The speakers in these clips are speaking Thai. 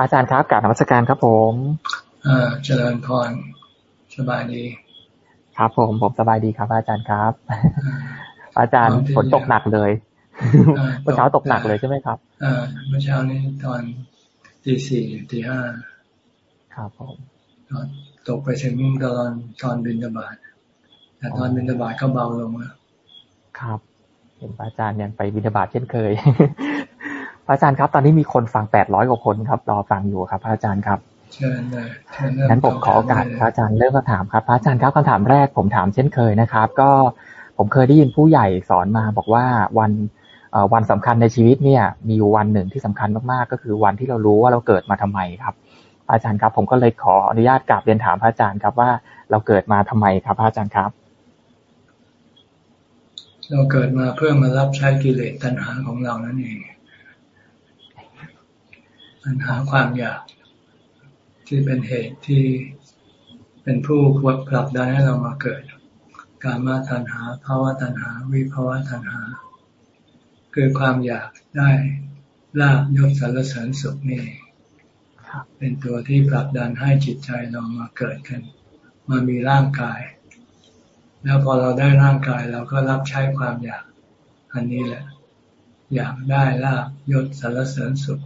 อาจารย์ครับกราบนมัสการครับผมอ่าเจริญพรสบายดี ครับผมผมสบายดีครับ อาจารย์ครับ อาจารย์ฝนตกหนักเลยเมื่อเช้าตกหนักเลยใช่ไหมครับอ่าเมื่อเช้านี้ตอนตีสี่ตีห้าครับผมตกไปถึงตอนตอนบินตบาทแต่ตอนบินตบาทก็เบาลงแล้วครับเห็นอาจารย์ยังไปบินตบาทเช่นเคย อาจารย์ครับ ตอนนี้มีคนฟังแปดร้อยกว่าคนครับรอฟังอยู่ครับอาจารย์ครับเชิญเลยงั้นผมขอโอกาสพระอาจารย์เริ่มคำถามครับ พระอาจารย์ครับคำถามแรกผมถามเช่นเคยนะครับ ก็ผมเคยได้ยินผู้ใหญ่สอนมาบอกว่าวันวันสำคัญในชีวิตเนี่ย มีอยู่วันหนึ่งที่สำคัญมากๆ ก็คือวันที่เรารู้ว่าเราเกิดมาทำไมครับ อาจารย์ครับ ผมก็เลยขออนุญาตกราบเรียนถามพระอาจารย์ครับว่าเราเกิดมาทำไมครับ พระอาจารย์ครับ เราเกิดมาเพื่อมารับใช้กิเลสตัณหาของเรานั่นเอง ปัญหาความอยาก ที่เป็นเหตุที่เป็นผู้ควบผลักดันให้เรามาเกิด การมาตัณหาภาวะตัณหา วิภาวะตัณหา คือความอยากได้ลาบยศสารเสริญสุขนี่เป็นตัวที่ผลักดันให้จิตใจเรามาเกิดกันมามีร่างกาย แล้วพอเราได้ร่างกายเราก็รับใช้ความอยาก อันนี้แหละ อยากได้ลาบยศสารเสริญสุข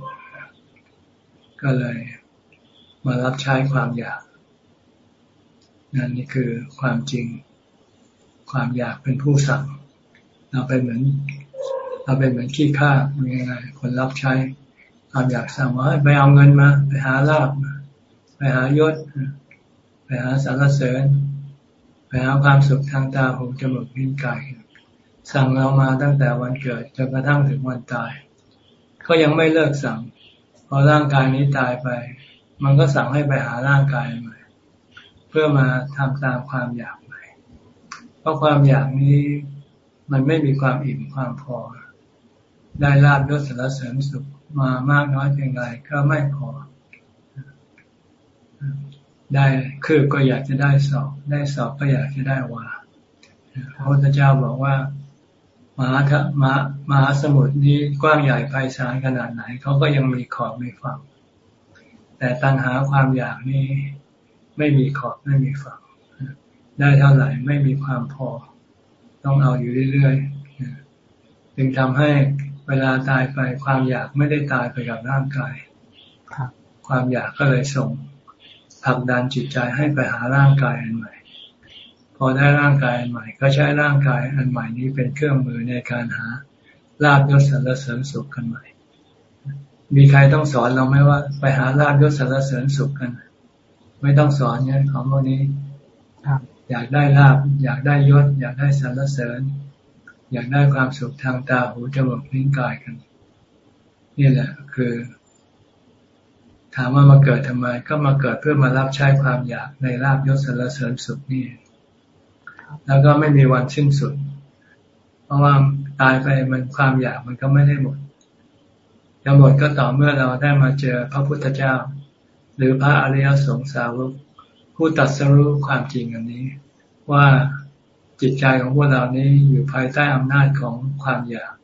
ก็เลยมารับใช้ความอยาก นั่นนี่คือความจริง ความอยากเป็นผู้สั่ง เราเป็นเหมือน เราเป็นเหมือนขี้ข้ายังไงคนรับใช้ ความอยากสั่งว่าไปเอาเงินมา ไปหาลาบไปหายศ ไปหาสารเสริญ ไปหาความสุขทางตาหูจมูกลิ้นกายสั่งเรามาตั้งแต่วันเกิดจนกระทั่งถึงวันตาย ก็ยังไม่เลิกสั่ง พอร่างกายนี้ตายไป มันก็สั่งให้ไปหาร่างกายใหม่ เพื่อมาทำตามความอยากใหม่ เพราะความอยากนี้มันไม่มีความอิ่มความพอ ได้ลาบยศสารเสริญสุขมามากน้อยเพียงไรก็ไม่พอ ได้คือก็อยากจะได้สอบ ได้สอบก็อยากจะได้วาพระพุทธเจ้าบอกว่า มหาทมามหาสมุทรนี้กว้างใหญ่ไพศาลขนาดไหนเขาก็ยังมีขอบไม่ฝั่ง แต่ตัณหาความอยากนี้ไม่มีขอบไม่มีฝั่ง ได้เท่าไหร่ไม่มีความพอ ต้องเอาอยู่เรื่อยๆจึงทำให้เวลาตายไปความอยากไม่ได้ตายไปกับร่างกายความอยากก็เลยส่งผลักดันจิตใจให้ไปหาร่างกายอันใหม่ พอได้ร่างกายใหม่ ก็ใช้ร่างกายอันใหม่นี้เป็นเครื่องมือในการหาลาบยศสรรเสริญสุขกันใหม่ มีใครต้องสอนเราไหมว่า ไปหาลาบยศสรรเสริญสุขกัน ไม่ต้องสอนเนี่ยของพวกนี้อยากได้ลาบ อยากได้ยศ อยากได้สรรเสริญ อยากได้ความสุขทางตาหูจมูกลิ้นกายกัน นี่แหละ คือ ถามว่ามาเกิดทำไม ก็มาเกิดเพื่อมารับใช้ความอยากในลาบยศสรรเสริญสุขนี่ แล้วก็ไม่มีวันสิ้นสุด เพราะว่าตายไปมันความอยากมันก็ไม่ได้หมดจะหมดก็ต่อเมื่อเราได้มาเจอพระพุทธเจ้า หรือพระอริยสงสาวกผู้ตัดสรู้ความจริงอันนี้ ว่าจิตใจของพวกเรานี้อยู่ภายใต้อำนาจของความอยาก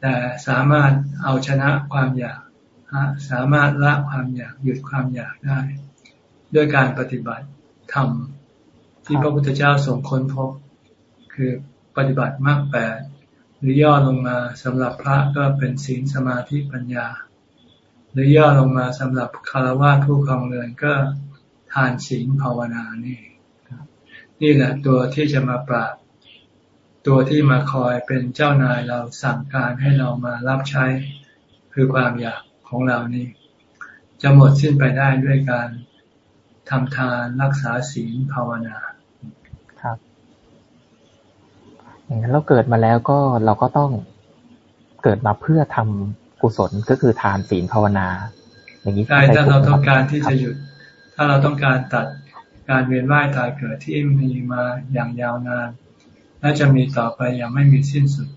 แต่สามารถเอาชนะความอยากสามารถละความอยากหยุดความอยากได้ ด้วยการปฏิบัติทำ ที่พระพุทธเจ้าส่งค้นพบ คือปฏิบัติมากแปดหรือย่อลงมาสำหรับพระก็เป็นศีลสมาธิปัญญา หรือย่อลงมาสำหรับคารวะผู้ครองเรือนก็ทานศีลภาวนานี่ นี่แหละตัวที่จะมาปราบตัวที่มาคอยเป็นเจ้านายเราสั่งการให้เรามารับใช้คือความอยากของเรานี่ จะหมดสิ้นไปได้ด้วยการทำทานรักษาศีลภาวนา อย่างนั้นเราเกิดมาแล้วก็เราก็ต้องเกิดมาเพื่อทำกุศลก็คือทานศีลภาวนา อย่างนี้ใช่ถ้าเราต้องการที่จะหยุด ถ้าเราต้องการตัดการเวียนว่ายตายเกิดที่มีมาอย่างยาวนานและจะมีต่อไปอย่างไม่มีสิ้นสุด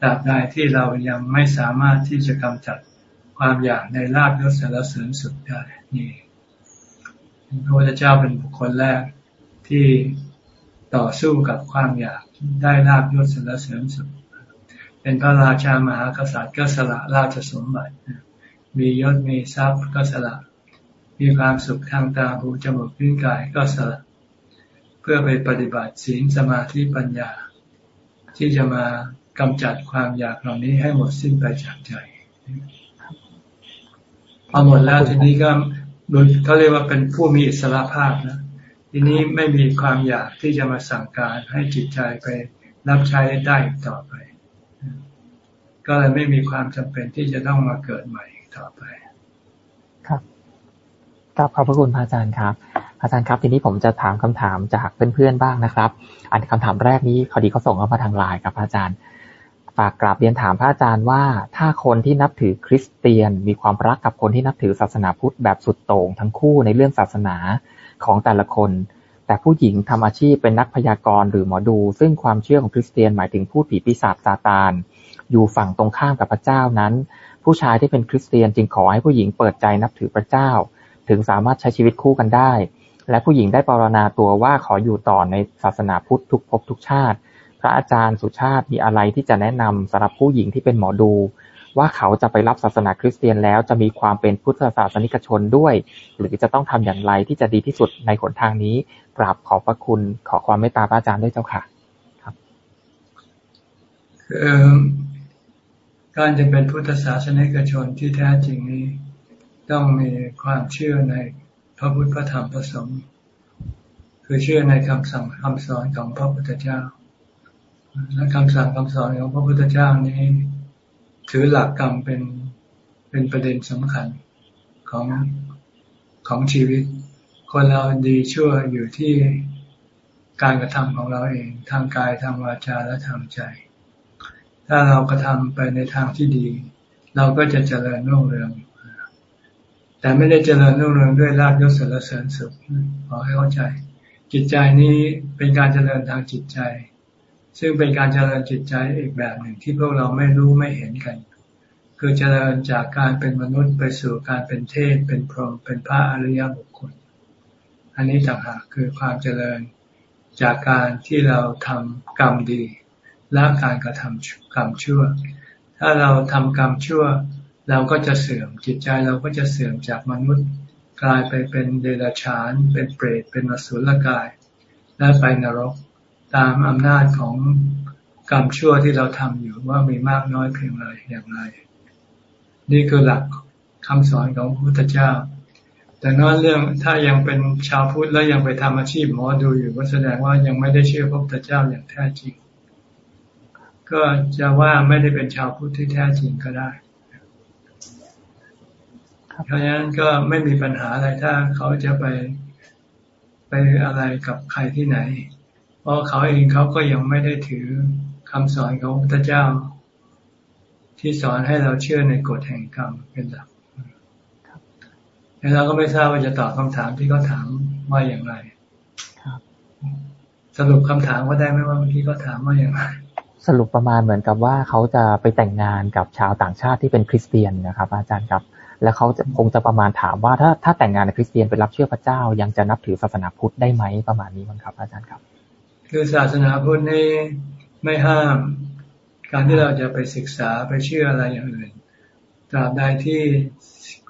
ตราบใดที่เรายังไม่สามารถที่จะกำจัดความอยากในลาบยศสารเสริญสุดได้นี่พระพุทธเจ้าเป็นบุคคลแรกที่ต่อสู้กับความอยาก ได้ลาบยศสรรเสริญสุข เป็นพระราชามหากษัตริย์ก็สละราชสมบัติ มียศมีทรัพย์ก็สละ มีความสุขทางตาหูจมูกลิ้นกายก็สละ เพื่อไปปฏิบัติศีลสมาธิปัญญา ที่จะมากำจัดความอยากเหล่านี้ให้หมดสิ้นไปจากใจพอหมดแล้วทีนี้ก็โดยเขาเรียกว่าเป็นผู้มีอิสระภาพนะ ทีนี้ไม่มีความอยากที่จะมาสั่งการให้จิตใจไปรับใช้ได้ต่อไป ก็เลยไม่มีความจำเป็นที่จะต้องมาเกิดใหม่ต่อไป ครับกับขอบพระคุณพระอาจารย์ครับอาจารย์ครับ ทีนี้ผมจะถามคำถามจากเพื่อนๆบ้างนะครับ อันคำถามแรกนี้เขาดีเขาส่งเข้ามาทางไลน์ครับอาจารย์ ฝากกราบเรียนถามพระอาจารย์ว่า ถ้าคนที่นับถือคริสเตียน มีความรักกับคนที่นับถือศาสนาพุทธแบบสุดโต่งทั้งคู่ในเรื่องศาสนา ของแต่ละคน แต่ผู้หญิงทำอาชีพเป็นนักพยากรณ์หรือหมอดู ซึ่งความเชื่อของคริสเตียนหมายถึงผู้ผีปีศาจซาตานอยู่ฝั่งตรงข้ามกับพระเจ้านั้น ผู้ชายที่เป็นคริสเตียนจึงขอให้ผู้หญิงเปิดใจนับถือพระเจ้า ถึงสามารถใช้ชีวิตคู่กันได้ และผู้หญิงได้ปรนนาตัวว่าขออยู่ต่อในศาสนาพุทธทุกภพทุกชาติ พระอาจารย์สุชาติมีอะไรที่จะแนะนำสำหรับผู้หญิงที่เป็นหมอดู ว่าเขาจะไปรับศาสนาคริสเตียนแล้วจะมีความเป็นพุทธศาสนิกชนด้วย หรือจะต้องทำอย่างไรที่จะดีที่สุดในหนทางนี้กราบขอบพระคุณขอความเมตตาพระอาจารย์ด้วยเจ้าค่ะ ครับคือการจะเป็นพุทธศาสนิกชนที่แท้จริงนี้ ต้องมีความเชื่อในพระพุทธพระธรรมพระสงฆ์คือเชื่อในคำสั่งคำสอนของพระพุทธเจ้าและคำสั่งคำสอนของพระพุทธเจ้านี้ ถือหลักกรรมเป็นเป็นประเด็นสำคัญของของชีวิต คนเราดีชั่วอยู่ที่การกระทำของเราเองทางกายทางวาจาและทางใจ ถ้าเรากระทำไปในทางที่ดี เราก็จะเจริญรุ่งเรือง แต่ไม่ได้เจริญรุ่งเรืองด้วยลาภยศสรรเสริญสุขขอให้เข้าใจ จิตใจนี้เป็นการเจริญทางจิตใจ ซึ่งเป็นการเจริญจิตใจอีกแบบหนึ่งที่พวกเราไม่รู้ไม่เห็นกัน คือเจริญจากการเป็นมนุษย์ไปสู่การเป็นเทพเป็นพรหมเป็นพระอริยบุคคล อันนี้ต่างหากคือความเจริญจากการที่เราทำกรรมดีและการกระทำกรรมชั่ว ถ้าเราทำกรรมชั่ว เราก็จะเสื่อมจิตใจเราก็จะเสื่อมจากมนุษย์กลายไปเป็นเดรัจฉาน เป็นเปรตเป็นอสุรกาย และไปนรก ตามอำนาจของกรรมชั่วที่เราทำอยู่ว่ามีมากน้อยเพียงไรอย่างไร นี่คือหลักคำสอนของพระพุทธเจ้า แต่นอกเรื่องถ้ายังเป็นชาวพุทธแล้วยังไปทำอาชีพหมอดูอยู่ก็แสดงว่ายังไม่ได้เชื่อพระพุทธเจ้าอย่างแท้จริง ก็จะว่าไม่ได้เป็นชาวพุทธที่แท้จริงก็ได้เพราะฉะนั้นก็ไม่มีปัญหาอะไรถ้าเขาจะไปไปอะไรกับใครที่ไหน เพราะเขาเองเขาก็ยังไม่ได้ถือคำสอนของพระเจ้า ที่สอนให้เราเชื่อในกฎแห่งกรรมเป็นหลักแล้วเราก็ไม่ทราบว่าจะตอบคำถามที่เขาถามว่าอย่างไรสรุปคำถามก็ได้ไหมว่าเมื่อกี้เขาถามว่าอย่างไรสรุปประมาณเหมือนกับว่าเขาจะไปแต่งงานกับชาวต่างชาติที่เป็นคริสเตียนนะครับ อาจารย์ครับ แล้วเขาจะคงจะประมาณถามว่าถ้าถ้าแต่งงานในคริสเตียนไปรับเชื่อพระเจ้า ยังจะนับถือศาสนาพุทธได้ไหมประมาณนี้มั้งครับ อาจารย์ครับ คือศาสนาพุทธนี่ไม่ห้าม การที่เราจะไปศึกษาไปเชื่ออะไรอย่างอื่นตราบใดที่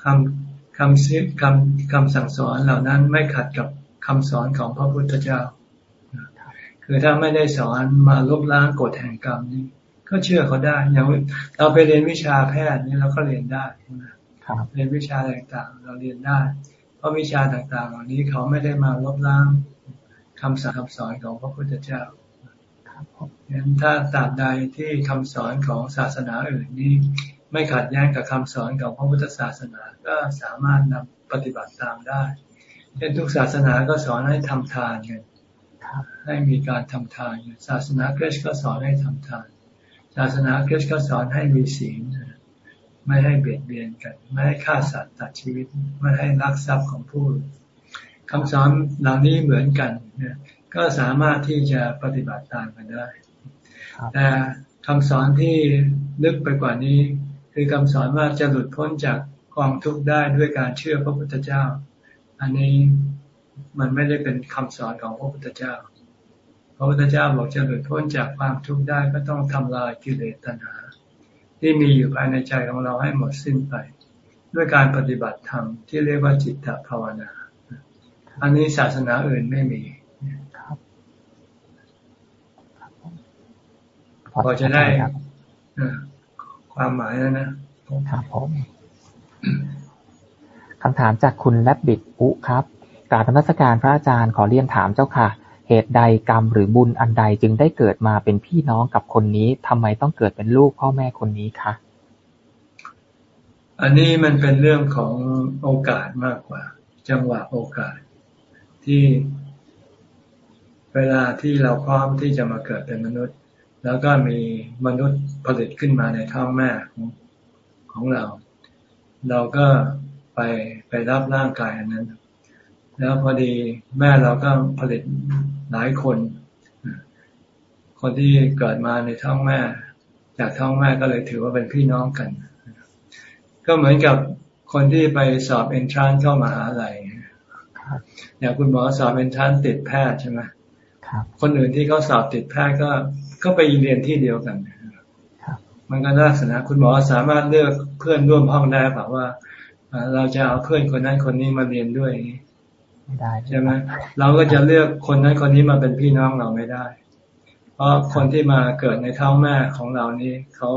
คำคำคำคำสั่งสอนเหล่านั้นไม่ขัดกับคำสอนของพระพุทธเจ้า คือถ้าไม่ได้สอนมาลบล้างกฎแห่งกรรมนี่ก็เชื่อเขาได้ อย่างเราไปเรียนวิชาแพทย์นี่เราก็เรียนได้เรียนวิชาต่างๆ เราเรียนได้ เพราะวิชาต่างๆ เหล่านี้เขาไม่ได้มาลบล้าง คำสั่งคำสอนของพระพุทธเจ้าดังนั้นถ้าตราบใดที่คำสอนของศาสนาอื่นนี้ ไม่ขัดแย้งกับคำสอนของพระพุทธศาสนาก็สามารถนำปฏิบัติตามได้เช่นทุกศาสนาก็สอนให้ทำทานกันให้มีการทำทานศาสนาคริสต์ก็สอนให้ทำทาน ศาสนาคริสต์ก็สอนให้มีศีลไม่ให้เบียดเบียนกัน ไม่ให้ฆ่าสัตว์ตัดชีวิต ไม่ให้ลักทรัพย์ของผู้ คำสอนเหล่านี้เหมือนกันเนี่ยก็สามารถที่จะปฏิบัติตามกันได้ แต่คำสอนที่ลึกไปกว่านี้ คือคำสอนว่าจะหลุดพ้นจากกองทุกข์ได้ด้วยการเชื่อพระพุทธเจ้า อันนี้มันไม่ได้เป็นคำสอนของพระพุทธเจ้า พระพุทธเจ้าบอกจะหลุดพ้นจากความทุกข์ได้ก็ต้องทำลายกิเลสตัณหา ที่มีอยู่ภายในใจของเราให้หมดสิ้นไป ด้วยการปฏิบัติธรรมที่เรียกว่าจิตตภาวนา อันนี้ศาสนาอื่นไม่มีพอจะได้ความหมายแล้วนะครับผมคำถามจากคุณแลบบิดอุครับกราบธรรมสการพระอาจารย์ขอเรียนถามเจ้าค่ะ เหตุใดกรรมหรือบุญอันใดจึงได้เกิดมาเป็นพี่น้องกับคนนี้ทำไมต้องเกิดเป็นลูกพ่อแม่คนนี้คะอันนี้มันเป็นเรื่องของโอกาสมากกว่า จังหวะโอกาส ที่เวลาที่เราพร้อมที่จะมาเกิดเป็นมนุษย์ แล้วก็มีมนุษย์ผลิตขึ้นมาในท้องแม่ของของเรา เราก็ไปไปรับร่างกายอันนั้น แล้วพอดีแม่เราก็ผลิตหลายคน คนที่เกิดมาในท้องแม่ จากท้องแม่ก็เลยถือว่าเป็นพี่น้องกัน ก็เหมือนกับคนที่ไปสอบเอนทรานเข้ามาหาลัย อย่างคุณหมอสอบเอนทรานติดแพทย์ใช่ไหมคนอื่นที่เขาสอบติดแพทย์ก็ก็ไปเรียนที่เดียวกันมันก็ลักษณะคุณหมอสามารถเลือกเพื่อนร่วมห้องได้เปล่าว่าเราจะเอาเพื่อนคนนั้นคนนี้มาเรียนด้วยไม่ได้ใช่ไหมเราก็จะเลือกคนนั้นคนนี้มาเป็นพี่น้องเราไม่ได้ เพราะคนที่มาเกิดในท้องแม่ของเรานี้เขา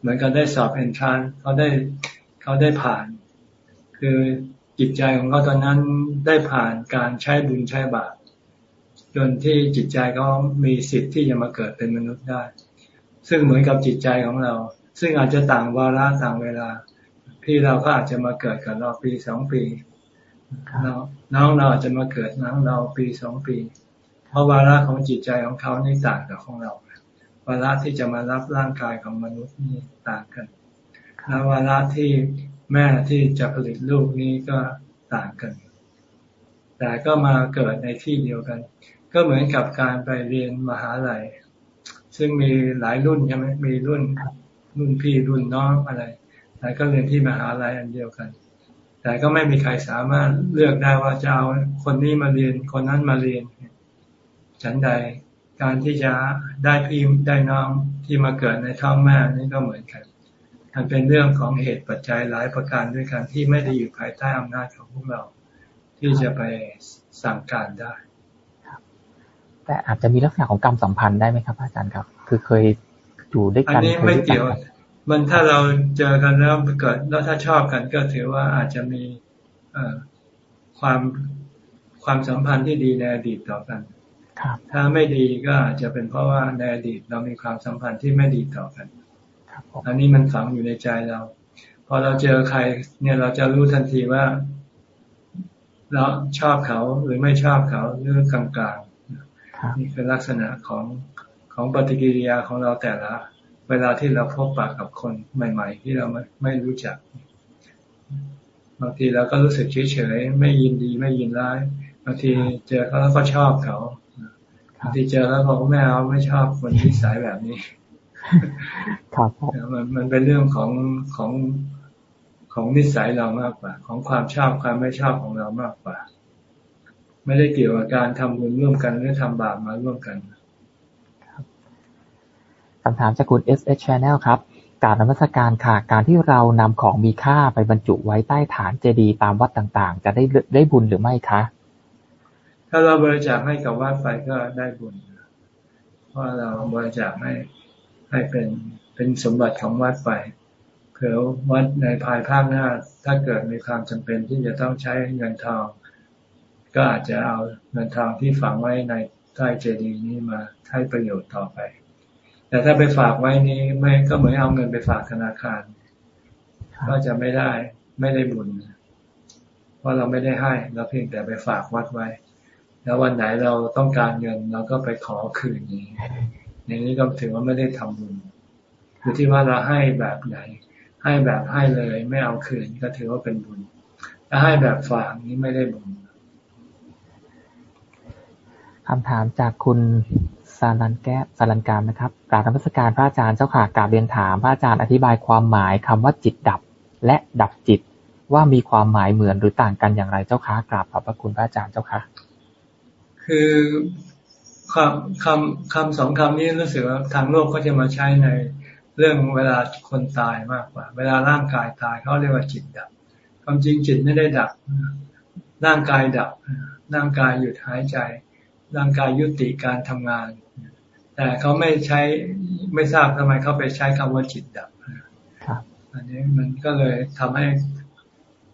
เหมือนกันได้สอบเอนทรานเขาได้เขาได้ผ่าน คือ จิตใจของเขาตอนนั้นได้ผ่านการใช้บุญใช้บาปจนที่จิตใจเขามีสิทธิ์ที่จะมาเกิดเป็นมนุษย์ได้ ซึ่งเหมือนกับจิตใจของเรา ซึ่งอาจจะต่างวาระต่างเวลา พี่เราก็อาจจะมาเกิดกับเราปีสองปีน้องเราอาจจะมาเกิดน้องเราปีสองปี เพราะวาระของจิตใจของเขานี่ต่างกับของเราวาระที่จะมารับร่างกายของมนุษย์นี่ต่างกันและวาระที่ แม่ที่จะผลิตลูกนี้ก็ต่างกัน แต่ก็มาเกิดในที่เดียวกัน ก็เหมือนกับการไปเรียนมหาลัย ซึ่งมีหลายรุ่นใช่ไหมมีรุ่นรุ่นพี่รุ่นน้องอะไรแต่ก็เรียนที่มหาลัยอันเดียวกัน แต่ก็ไม่มีใครสามารถเลือกได้ว่าจะเอาคนนี้มาเรียนคนนั้นมาเรียน ฉันใดการที่จะได้พี่ได้น้องที่มาเกิดในท้องแม่นี่ก็เหมือนกัน มันเป็นเรื่องของเหตุปัจจัยหลายประการด้วยกันที่ไม่ได้อยู่ภายใต้อำนาจของพวกเรา ที่จะไปสั่งการได้แต่อาจจะมีลักษณะของกรรมสัมพันธ์ได้ไหมครับอาจารย์ครับ คือเคยอยู่ด้วยกันอันนี้ไม่เกี่ยว มันถ้าเราเจอกันแล้วเกิดแล้วถ้าชอบกันก็ถือว่าอาจจะมีความความสัมพันธ์ที่ดีในอดีตต่อกันถ้าไม่ดีก็อาจจะเป็นเพราะว่าในอดีตเรามีความสัมพันธ์ที่ไม่ดีต่อกัน อันนี้มันฝังอยู่ในใจเรา พอเราเจอใคร เนี่ยเราจะรู้ทันทีว่า เราชอบเขาหรือไม่ชอบเขาหรือกลางๆนี่คือลักษณะของของปฏิกิริยาของเราแต่ละ เวลาที่เราพบปากกับคนใหม่ ๆ ที่เราไม่ไม่รู้จักบางทีเราก็รู้สึกเฉยๆไม่ยินดีไม่ยินร้ายบางทีเจอเขาแล้วก็ชอบเขาบางทีเจอแล้วเขาไม่เอาไม่ชอบคนที่สายแบบนี้ ครับมันมันเป็นเรื่องของของของนิสัยเรามากกว่า ของความชอบความไม่ชอบของเรามากกว่า ไม่ได้เกี่ยวกับการทำบุญร่วมกันหรือทำบาปมาร่วมกันคำถามจากคุณ S H Channel ครับการนมัสการค่ะ การที่เรานำของมีค่าไปบรรจุไว้ใต้ฐานเจดีย์ตามวัดต่างๆ จะได้ได้บุญหรือไม่คะ ถ้าเราบริจาคให้กับวัดไปก็ได้บุญ เพราะเราบริจาคให้ ให้เป็นเป็นสมบัติของวัดไปเผื่อวัดในภายภาคหน้า ถ้าเกิดมีความจำเป็นที่จะต้องใช้เงินทอง ก็อาจจะเอาเงินทองที่ฝังไว้ในใต้เจดีย์นี้มาให้ประโยชน์ต่อไป แต่ถ้าไปฝากไว้นี้ไม่ก็เหมือนเอาเงินไปฝากธนาคาร ก็จะไม่ได้ไม่ได้บุญ เพราะเราไม่ได้ให้เราเพียงแต่ไปฝากวัดไว้ แล้ววันไหนเราต้องการเงินเราก็ไปขอคืนนี้ อย่างนี้ก็ถือว่าไม่ได้ทำบุญอยู่ที่ว่าเราให้แบบไหน ให้แบบให้เลยไม่เอาคืนก็ถือว่าเป็นบุญถ้าให้แบบฝากนี้ไม่ได้บุญคำถามจากคุณสารันแก้สารันการนะครับกราบธรรมสการพระอาจารย์เจ้าค่ะกราบเรียนถามพระอาจารย์อธิบายความหมายคำว่าจิตดับ และดับจิตว่ามีความหมายเหมือนหรือต่างกันอย่างไรเจ้าคะกราบขอบพระคุณพระอาจารย์เจ้าค่ะ คือ คำคำคำสองคำนี้รู้สึกว่าทางโลกก็จะมาใช้ในเรื่องเวลาคนตายมากกว่า เวลาร่างกายตายเขาเรียกว่าจิตดับ ความจริงจิตไม่ได้ดับ ร่างกายดับ ร่างกายหยุดหายใจ ร่างกายยุติการทำงาน แต่เขาไม่ใช้ไม่ทราบทำไมเขาไปใช้คำว่าจิตดับอันนี้มันก็เลยทำให้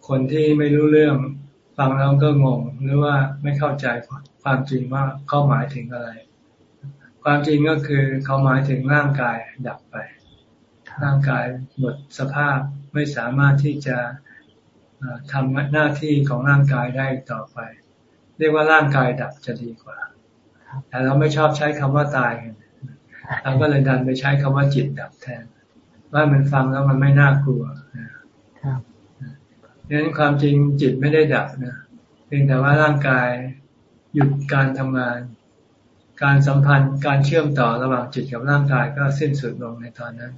คนที่ไม่รู้เรื่อง ฟังแล้วก็งงหรือว่าไม่เข้าใจความจริงว่าเขาหมายถึงอะไร ความจริงก็คือเขาหมายถึงร่างกายดับไป ร่างกายหมดสภาพไม่สามารถที่จะทำหน้าที่ของร่างกายได้ต่อไป เรียกว่าร่างกายดับจะดีกว่า แต่เราไม่ชอบใช้คำว่าตายกันเราก็เลยดันไปใช้คำว่าจิตดับแทน ว่ามันฟังแล้วมันไม่น่ากลัวครับ ดังนั้นความจริงจิตไม่ได้ดับนะเพียงแต่ว่าร่างกายหยุดการทำงาน การสัมพันธ์การเชื่อมต่อระหว่างจิตกับร่างกายก็สิ้นสุดลงในตอนนั้น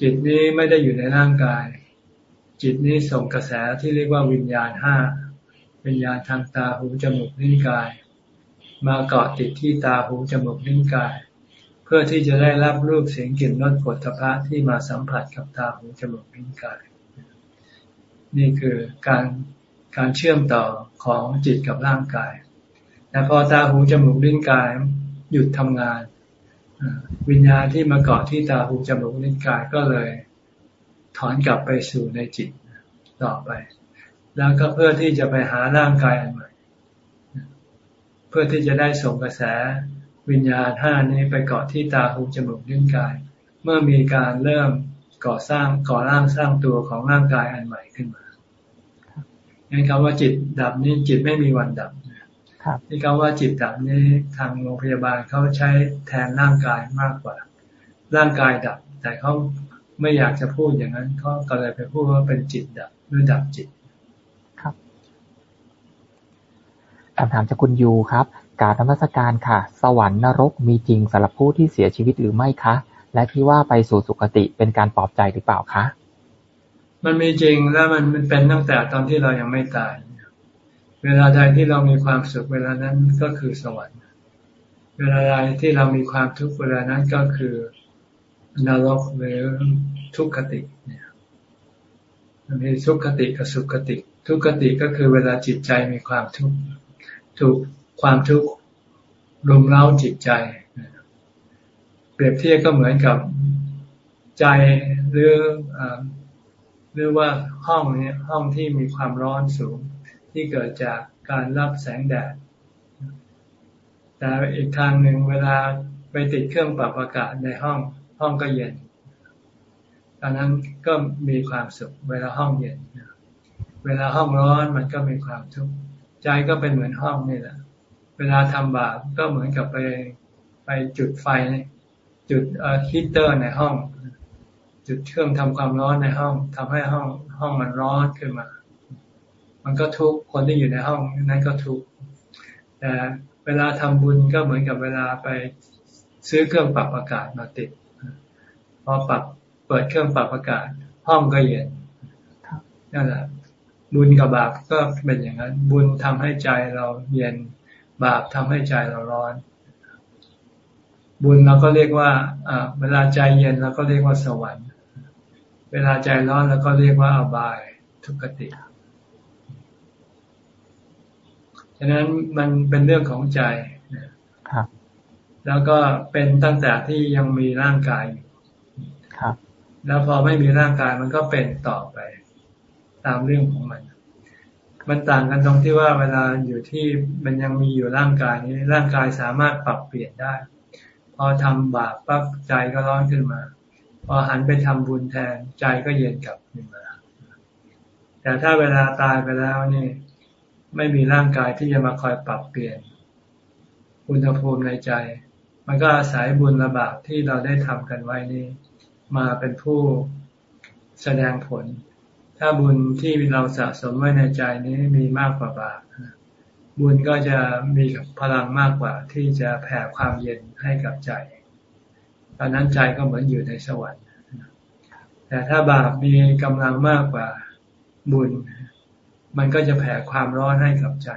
จิตนี้ไม่ได้อยู่ในร่างกาย จิตนี้ส่งกระแสที่เรียกว่าวิญญาณห้าวิญญาณทางตาหูจมูกลิ้นกาย มาเกาะติดที่ตาหูจมูกลิ้นกาย เพื่อที่จะได้รับรูปเสียงกลิ่นรสผลพระที่มาสัมผัสกับตาหูจมูกลิ้นกาย นี่คือการการเชื่อมต่อของจิตกับร่างกาย แต่พอตาหูจมูกลิ้นกายหยุดทำงาน วิญญาณที่มาเกาะที่ตาหูจมูกลิ้นกายก็เลยถอนกลับไปสู่ในจิตต่อไป แล้วก็เพื่อที่จะไปหาร่างกายอันใหม่ เพื่อที่จะได้ส่งกระแสวิญญาณห้านี้ไปเกาะที่ตาหูจมูกลิ้นกาย เมื่อมีการเริ่ม ก่อสร้างก่อร่างสร้างตัวของร่างกายอันใหม่ขึ้นมางั้นคำว่าจิตดับนี้จิตไม่มีวันดับนี่คำว่าจิตดับนี้ทางโรงพยาบาลเขาใช้แทนร่างกายมากกว่า ร่างกายดับ แต่เขาไม่อยากจะพูดอย่างนั้นเขาก็เลยไปพูดว่าเป็นจิตดับหรือดับจิตครับคำถามจากคุณยูครับ การธรรมสการค่ะ สวรรค์นรกมีจริงสำหรับผู้ที่เสียชีวิตหรือไม่คะ และที่ว่าไปสู่สุคติเป็นการปลอบใจหรือเปล่าคะ มันมีจริงแล้วมันเป็นตั้งแต่ตอนที่เรายังไม่ตาย เวลาใดที่เรามีความสุขเวลานั้นก็คือสวรรค์ เวลาใดที่เรามีความทุกข์เวลานั้นก็คือนรกหรือทุกขติเนี่ยมีทุกขติกับสุขติ ทุกขติก็คือเวลาจิตใจมีความทุกข์ถูกความทุกข์รุมเร้าจิตใจ เปรียบเทียบก็เหมือนกับใจหรือหรือว่าห้องนี้ห้องที่มีความร้อนสูง ที่เกิดจากการรับแสงแดด แต่อีกทางหนึ่งเวลาไปติดเครื่องปรับอากาศในห้องห้องก็เย็นตอนนั้นก็มีความสุขเวลาห้องเย็น เวลาห้องร้อนมันก็มีความทุกข์ใจก็เป็นเหมือนห้องนี่แหละ เวลาทำบาปก็เหมือนกับไปไปจุดไฟ จุดฮีเตอร์ในห้อง จุดเครื่องทำความร้อนในห้องทำให้ห้องห้องมันร้อนขึ้นมา มันก็ทุกคนที่อยู่ในห้องนั้นก็ทุกแต่เวลาทำบุญก็เหมือนกับเวลาไปซื้อเครื่องปรับอากาศมาติด พอปรับเปิดเครื่องปรับอากาศ ห้องก็เย็นนั่นแหละบุญกับบาปก็เป็นอย่างนั้น บุญทำให้ใจเราเย็น บาปทำให้ใจเราร้อน บุญเราก็เรียกว่าเวลาใจเย็นเราก็เรียกว่าสวรรค์ เวลาใจร้อนเราก็เรียกว่าอบายทุกขติฉะนั้นมันเป็นเรื่องของใจครับ แล้วก็เป็นตั้งแต่ที่ยังมีร่างกายอยู่ครับ แล้วพอไม่มีร่างกายมันก็เป็นต่อไป ตามเรื่องของมัน มันต่างกันตรงที่ว่าเวลาอยู่ที่มันยังมีอยู่ร่างกายนี้ ร่างกายสามารถปรับเปลี่ยนได้ พอทำบาปปั๊บใจก็ร้อนขึ้นมา พอหันไปทำบุญแทนใจก็เย็นกลับขึ้นมา แต่ถ้าเวลาตายไปแล้วนี่ ไม่มีร่างกายที่จะมาคอยปรับเปลี่ยนอุณหภูมิในใจ มันก็อาศัยบุญระบาปที่เราได้ทำกันไว้นี่ มาเป็นผู้แสดงผล ถ้าบุญที่เราสะสมไว้ในใจนี้มีมากกว่าบาป บุญก็จะมีพลังมากกว่าที่จะแผ่ความเย็นให้กับใจ ตอนนั้นใจก็เหมือนอยู่ในสวรรค์ แต่ถ้าบาปมีกำลังมากกว่าบุญ มันก็จะแผ่ความร้อนให้กับใจ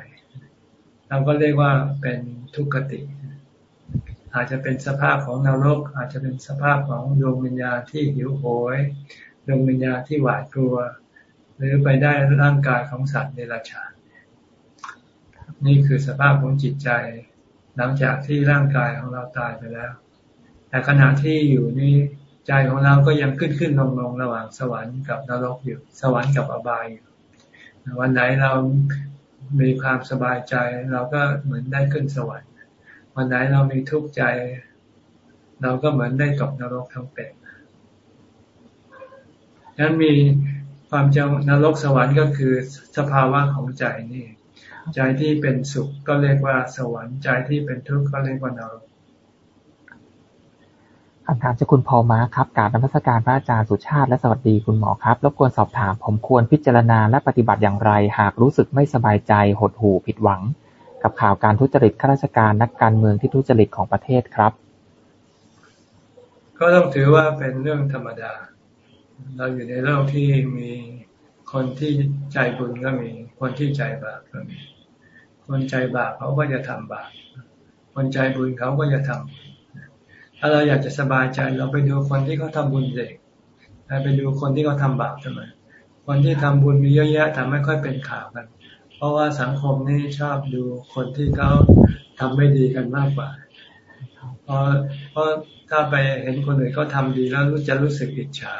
เราก็เรียกว่าเป็นทุกขติ อาจจะเป็นสภาพของนรก อาจจะเป็นสภาพของดวงวิญญาณที่หิวโหย ดวงวิญญาณที่หวาดกลัว หรือไปได้ร่างกายของสัตว์เดรัจฉาน นี่คือสภาพของจิตใจ หลังจากที่ร่างกายของเราตายไปแล้ว แต่ขณะที่อยู่นี่ใจของเราก็ยังขึ้นขึ้นลงลงระหว่างสวรรค์กับนรกอยู่ สวรรค์กับอบายอยู่ วันไหนเรามีความสบายใจเราก็เหมือนได้ขึ้นสวรรค์ วันไหนเรามีทุกข์ใจ เราก็เหมือนได้ตกนรกทั้งเป็นนั้นมีความจำนรกสวรรค์ก็คือสภาวะของใจนี่ ใจที่เป็นสุขก็เรียกว่าสวรรค์ใจที่เป็นทุกข์ก็เรียกว่านรกคำถามจากคุณพอมาครับการนมัสการพระอาจารย์สุชาติและสวัสดีคุณหมอครับรบกวนสอบถามผมควรพิจารณาและปฏิบัติอย่างไร หากรู้สึกไม่สบายใจหดหู่ผิดหวัง กับข่าวการทุจริตข้าราชการนักการเมืองที่ทุจริตของประเทศครับ ก็ต้องถือว่าเป็นเรื่องธรรมดา เราอยู่ในโลกที่มีคนที่ใจบุญก็มีคนที่ใจบาปก็มี คนใจบาปเขาก็จะทำบาปคนใจบุญเขาก็จะทำถ้าเราอยากจะสบายใจเราไปดูคนที่เขาทาบุญเด็กไปดูคนที่เขาทาบาปทำไมคนที่ทำบุญมีเยอะแยะแต่ไม่ค่อยเป็นข่าวกัน เพราะว่าสังคมนี่ชอบดูคนที่เขาทำไม่ดีกันมากกว่าเพราะเพราะถ้าไปเห็นคนอื่นเขาทาดีแล้วจะรู้สึกอิจฉา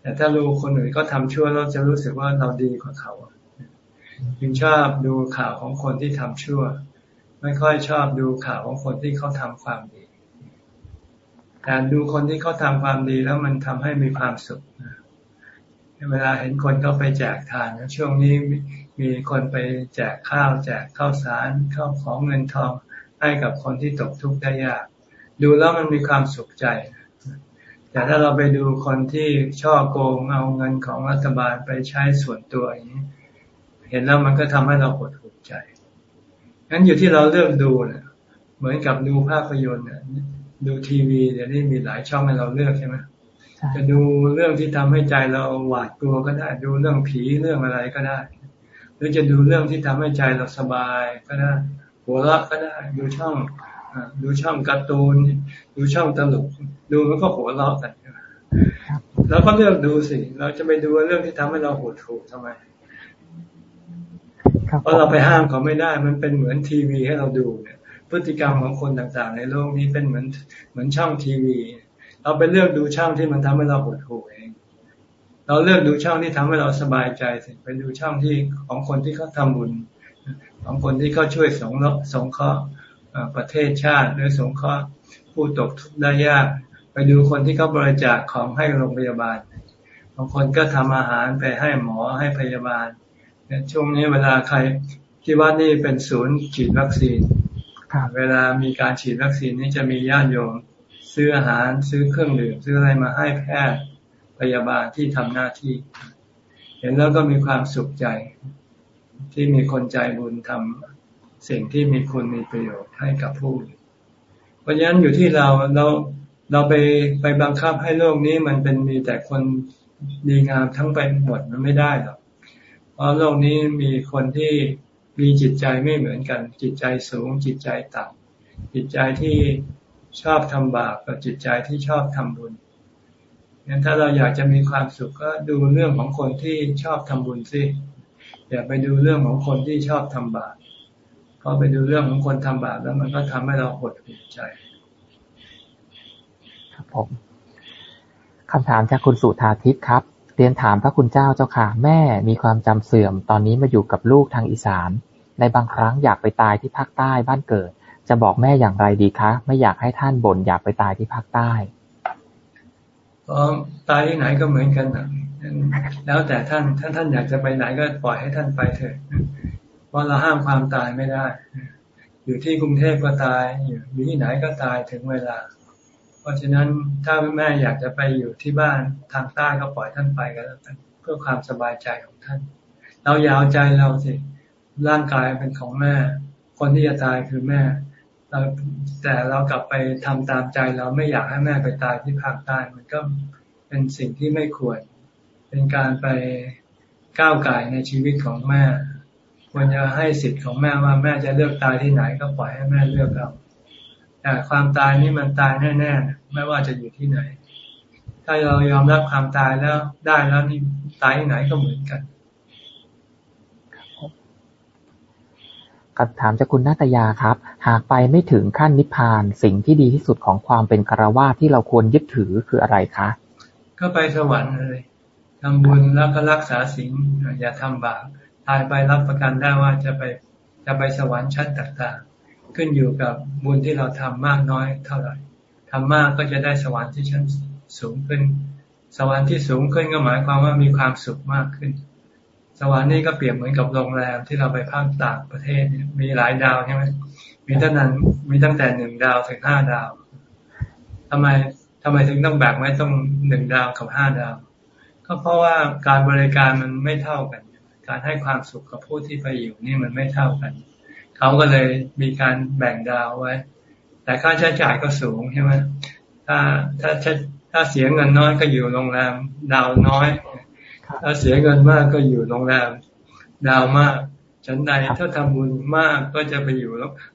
แต่ถ้ารู้คนอื่นก็ทำชั่วเราจะรู้สึกว่าเราดีกว่าเขา จึงชอบดูข่าวของคนที่ทำชั่ว ไม่ค่อยชอบดูข่าวของคนที่เขาทำความดีการดูคนที่เขาทาความดีแล้วมันทำให้มีความสุขเวลาเห็นคนเขาไปแจกทานช่วงนี้มีคนไปแจกข้าว แจกข้าวสารข้าวของเงินทองให้กับคนที่ตกทุกข์ได้ยาก ดูแล้วมันมีความสุขใจ แต่ถ้าเราไปดูคนที่ช่อโกงเอาเงินของรัฐบาลไปใช้ส่วนตัวอย่างนี้ เห็นแล้วมันก็ทำให้เราหดหู่ใจงั้นอยู่ที่เราเลือกดูเนี่ยเหมือนกับดูภาพยนตร์เนี่ยดูทีวีเดี๋ยวนี้มีหลายช่องให้เราเลือกใช่ไหมจะดูเรื่องที่ทำให้ใจเราหวาดกลัวก็ได้ ดูเรื่องผีเรื่องอะไรก็ได้ หรือจะดูเรื่องที่ทำให้ใจเราสบายก็ได้ หัวเราะก็ได้ ดูช่องดูช่องการ์ตูน ดูช่องตลก ดูมันก็หัวเราะกันแล้วก็เลือกดูสิ เราจะไปดูเรื่องที่ทำให้เราหดหู่ทำไม เพราะเราไปห้ามเขาไม่ได้ มันเป็นเหมือนทีวีให้เราดูเนี่ย พฤติกรรมของคนต่างๆ ในโลกนี้เป็นเหมือนเหมือนช่องทีวี เราไปเลือกดูช่องที่มันทำให้เราหดหู่เอง เราเลือกดูช่องที่ทำให้เราสบายใจสิไปดูช่องที่ของคนที่เขาทาบุญ ของคนที่เขาช่วยสงสงเคราะห์ประเทศชาติหรือสงเคราะห์ผู้ตกทุกข์ได้ยาก ไปดูคนที่เขาบริจาคของให้โรงพยาบาล บางคนก็ทำอาหารไปให้หมอให้พยาบาล ช่วงนี้เวลาใครที่ว่านี่เป็นศูนย์ฉีดวัคซีนเวลามีการฉีดวัคซีนนี่จะมีญาติโยมซื้ออาหารซื้อเครื่องดื่มซื้ออะไรมาให้แพทย์พยาบาลที่ทำหน้าที่ เห็นแล้วก็มีความสุขใจ ที่มีคนใจบุญทำสิ่งที่มีคุณมีประโยชน์ให้กับผู้เพราะฉะนั้นอยู่ที่เราเราเราไปไปบังคับให้โลกนี้มันเป็นมีแต่คนดีงามทั้งไปหมดมันไม่ได้หรอก เพราะโลกนี้มีคนที่มีจิตใจไม่เหมือนกัน จิตใจสูง จิตใจต่ำจิตใจที่ชอบทำบาปกับจิตใจที่ชอบทำบุญงั้นถ้าเราอยากจะมีความสุขก็ดูเรื่องของคนที่ชอบทำบุญสิอย่าไปดูเรื่องของคนที่ชอบทำบาปพอไปดูเรื่องของคนทำบาปแล้วมันก็ทำให้เราหดหู่ใจ ครับผมคำถามจากคุณสุธาทิพย์ครับ เรียนถามพระคุณเจ้าเจ้าค่ะ แม่มีความจำเสื่อม ตอนนี้มาอยู่กับลูกทางอีสาน ในบางครั้งอยากไปตายที่ภาคใต้บ้านเกิด จะบอกแม่อย่างไรดีคะ ไม่อยากให้ท่านบ่นอยากไปตายที่ภาคใต้ก็ตายที่ไหนก็เหมือนกันนะแล้วแต่ท่านท่านท่านอยากจะไปไหนก็ปล่อยให้ท่านไปเถอะเพราะเราห้ามความตายไม่ได้ อยู่ที่กรุงเทพก็ตาย อยู่ที่ไหนก็ตายถึงเวลา เพราะฉะนั้นถ้าแม่อยากจะไปอยู่ที่บ้านทางใต้ก็ปล่อยท่านไปกันแล้วกันเพื่อความสบายใจของท่าน เรายาวใจเราสิร่างกายเป็นของแม่ คนที่จะตายคือแม่เราแต่เรากลับไปทำตามใจเราไม่อยากให้แม่ไปตายที่ภาคใต้มันก็เป็นสิ่งที่ไม่ควร เป็นการไปก้าวไก่ในชีวิตของแม่ควรจะให้สิทธิ์ของแม่ว่าแม่จะเลือกตายที่ไหนก็ปล่อยให้แม่เลือกเอา แต่ความตายนี่มันตายแน่ๆ ไม่ว่าจะอยู่ที่ไหน ถ้าเรายอมรับความตายแล้วได้แล้วนี่ตายไหนก็เหมือนกันคำถามจากคุณนาตยาครับ หากไปไม่ถึงขั้นนิพพาน สิ่งที่ดีที่สุดของความเป็นคารวะที่เราควรยึดถือคืออะไรคะ ก็ไปสวรรค์เลยทำบุญแล้วก็รักษาศีลอย่าทำบาปตายไปรับประกันได้ว่าจะไปจะไปสวรรค์ชั้นต่างๆ ขึ้นอยู่กับบุญที่เราทำมากน้อยเท่าไหร่ทำมากก็จะได้สวรรค์ที่ชั้นสูงขึ้น สวรรค์ที่สูงขึ้นก็หมายความว่ามีความสุขมากขึ้น สวรรค์นี่ก็เปรียบเหมือนกับโรงแรมที่เราไปพักต่างประเทศมีหลายดาวใช่ไหมมีตั้งนั้นมีตั้งแต่หนึ่งดาวถึงห้าดาวทำไมทำไมถึงต้องแบ่งไว้ต้องหนึ่งดาวกับห้าดาว ก็เพราะว่าการบริการมันไม่เท่ากัน การให้ความสุขกับผู้ที่ไปอยู่นี่มันไม่เท่ากัน เขาก็เลยมีการแบ่งดาวไว้ แต่ค่าใช้จ่ายก็สูงใช่ไหมถ้าถ้าถ้าเสียเงินน้อยก็อยู่โรงแรม ดาวน้อย ถ้าเสียเงินมากก็อยู่โรงแรม ดาวมากฉันใดถ้าทำบุญมากก็จะไปอยู่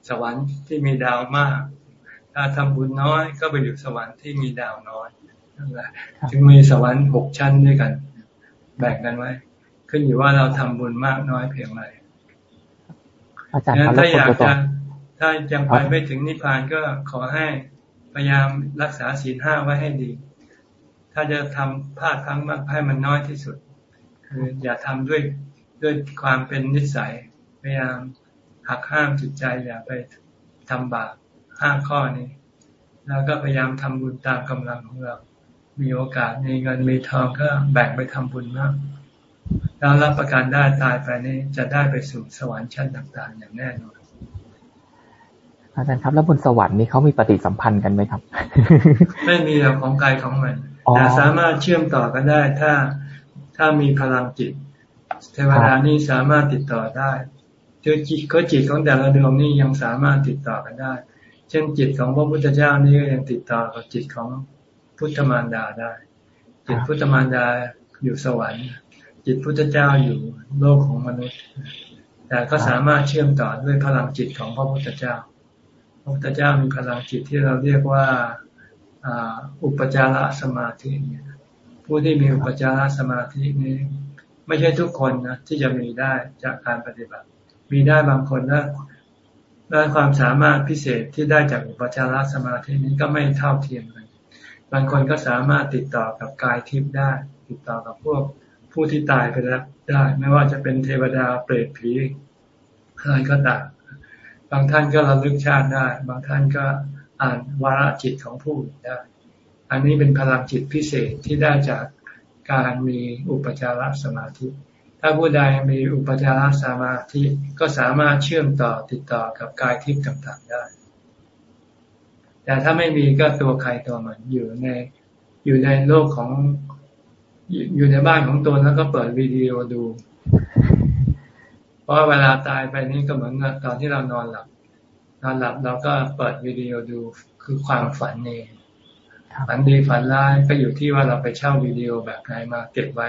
สวรรค์ที่มีดาวมาก ถ้าทำบุญน้อยก็ไปอยู่สวรรค์ที่มีดาวน้อยนั่นแหละจึงมีสวรรค์หกชั้นด้วยกัน แบ่งกันไว้ ขึ้นอยู่ว่าเราทำบุญมากน้อยเพียงไร อาจารย์ถ้าอยากจะถ้ายังไปไม่ถึงนิพพานก็ขอให้พยายามรักษาศีลห้าไว้ให้ดี ถ้าจะทำพลาดครั้งมากให้มันน้อยที่สุด คืออย่าทำด้วยด้วยความเป็นนิสัย พยายามหักห้ามจิตใจอย่าไปทำบาปห้าข้อนี้ แล้วก็พยายามทำบุญตามกำลังของเรา มีโอกาสมีเงินมีทองก็แบ่งไปทำบุญมาก แล้วรับประกันได้ตายไปนี้จะได้ไปสู่สวรรค์ชั้นต่างๆ อย่างแน่นอนอาจารย์ครับแล้วบนสวรรค์นี้เขามีปฏิสัมพันธ์กันไหมครับ ไม่มีเราของกายของมันแต่สามารถเชื่อมต่อกันได้ ถ้าถ้ามีพลังจิต เทวดานี่สามารถติดต่อได้คือจิตก็จิตของแต่ละดวงนี่ยังสามารถติดต่อกันได้ เช่นจิตของพระพุทธเจ้านี่ก็ยังติดต่อกับจิตของพุทธมารดาได้ จิตพุทธมารดาอยู่สวรรค์ จิตพุทธเจ้าอยู่โลกของมนุษย์ แต่ก็สามารถเชื่อมต่อด้วยพลังจิตของพระพุทธเจ้าระพุทธเจ้ามีพลังจิตที่เราเรียกว่าอุปจารสมาธิผู้ที่มีอุปจารสมาธินี้ ไม่ใช่ทุกคนนะที่จะมีได้จากการปฏิบัติ มีได้บางคนนะด้านความสามารถพิเศษที่ได้จากอุปจารสมาธินี้ก็ไม่เท่าเทียมกัน บางคนก็สามารถติดต่อกับกายทิพย์ได้ ติดต่อกับพวก ผู้ที่ตายไปแล้วได้ ไม่ว่าจะเป็นเทวดาเปรตผีอะไรก็ตามบางท่านก็ระลึกชาติได้ บางท่านก็อ่านวาระจิตของผู้อื่นได้ อันนี้เป็นพลังจิตพิเศษที่ได้จากการมีอุปจารสมาธิ ถ้าผู้ใดมีอุปจารสมาธิก็สามารถเชื่อมต่อติดต่อกับกายทิพย์ต่างๆได้ แต่ถ้าไม่มีก็ตัวใครตัวมันอยู่ในอยู่ในโลกของ อยู่ในบ้านของตัวแล้วก็เปิดวิดีโอดู เพราะเวลาตายไปนี่ก็เหมือนตอนที่เรานอนหลับ นอนหลับเราก็เปิดวิดีโอดูคือความฝันเองฝันดีฝันร้ายก็อยู่ที่ว่าเราไปเช่าวิดีโอแบบไหนมาเก็บไว้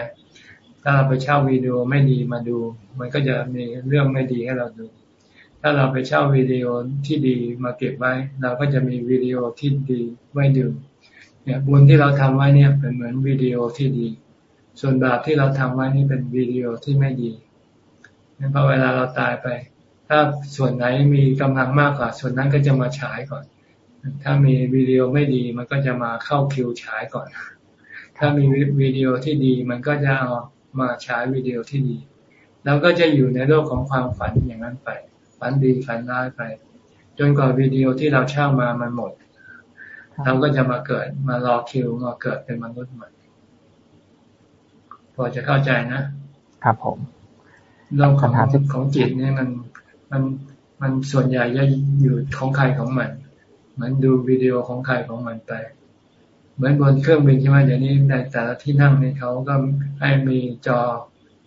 ถ้าเราไปเช่าวิดีโอไม่ดีมาดู มันก็จะมีเรื่องไม่ดีให้เราดู ถ้าเราไปเช่าวิดีโอที่ดีมาเก็บไว้ เราก็จะมีวิดีโอที่ดีไว้ดูเนี่ยบุญที่เราทำไว้เนี่ยเป็นเหมือนวิดีโอที่ดี ส่วนบาปที่เราทำไว้นี่เป็นวิดีโอที่ไม่ดีเพอเวลาเราตายไป ถ้าส่วนไหนมีกำลังมากกว่า ส่วนนั้นก็จะมาฉายก่อน ถ้ามีวิดีโอไม่ดีมันก็จะมาเข้าคิวฉายก่อน ถ้ามีวิดีโอที่ดีมันก็จะเอามาฉายวิดีโอที่ดี แล้วก็จะอยู่ในโลกของความฝันอย่างนั้นไปฝันดีฝันร้ายไป จนกว่าวิดีโอที่เราเช่ามามันหมด เราก็จะมาเกิดมารอคิวมาเกิดเป็นมนุษย์ใหม่ อจะเข้าใจนะ ครับผมเราของของจิตเนี่ยมันมันมันส่วนใหญ่จะอยู่ของใครของมันเหมือนดูวิดีโอของใครของมันไป เหมือนบนเครื่องบินใช่ไหมเดี๋ยวนี้ในแต่ละที่นั่งเนี่ยเขาก็ให้มีจอ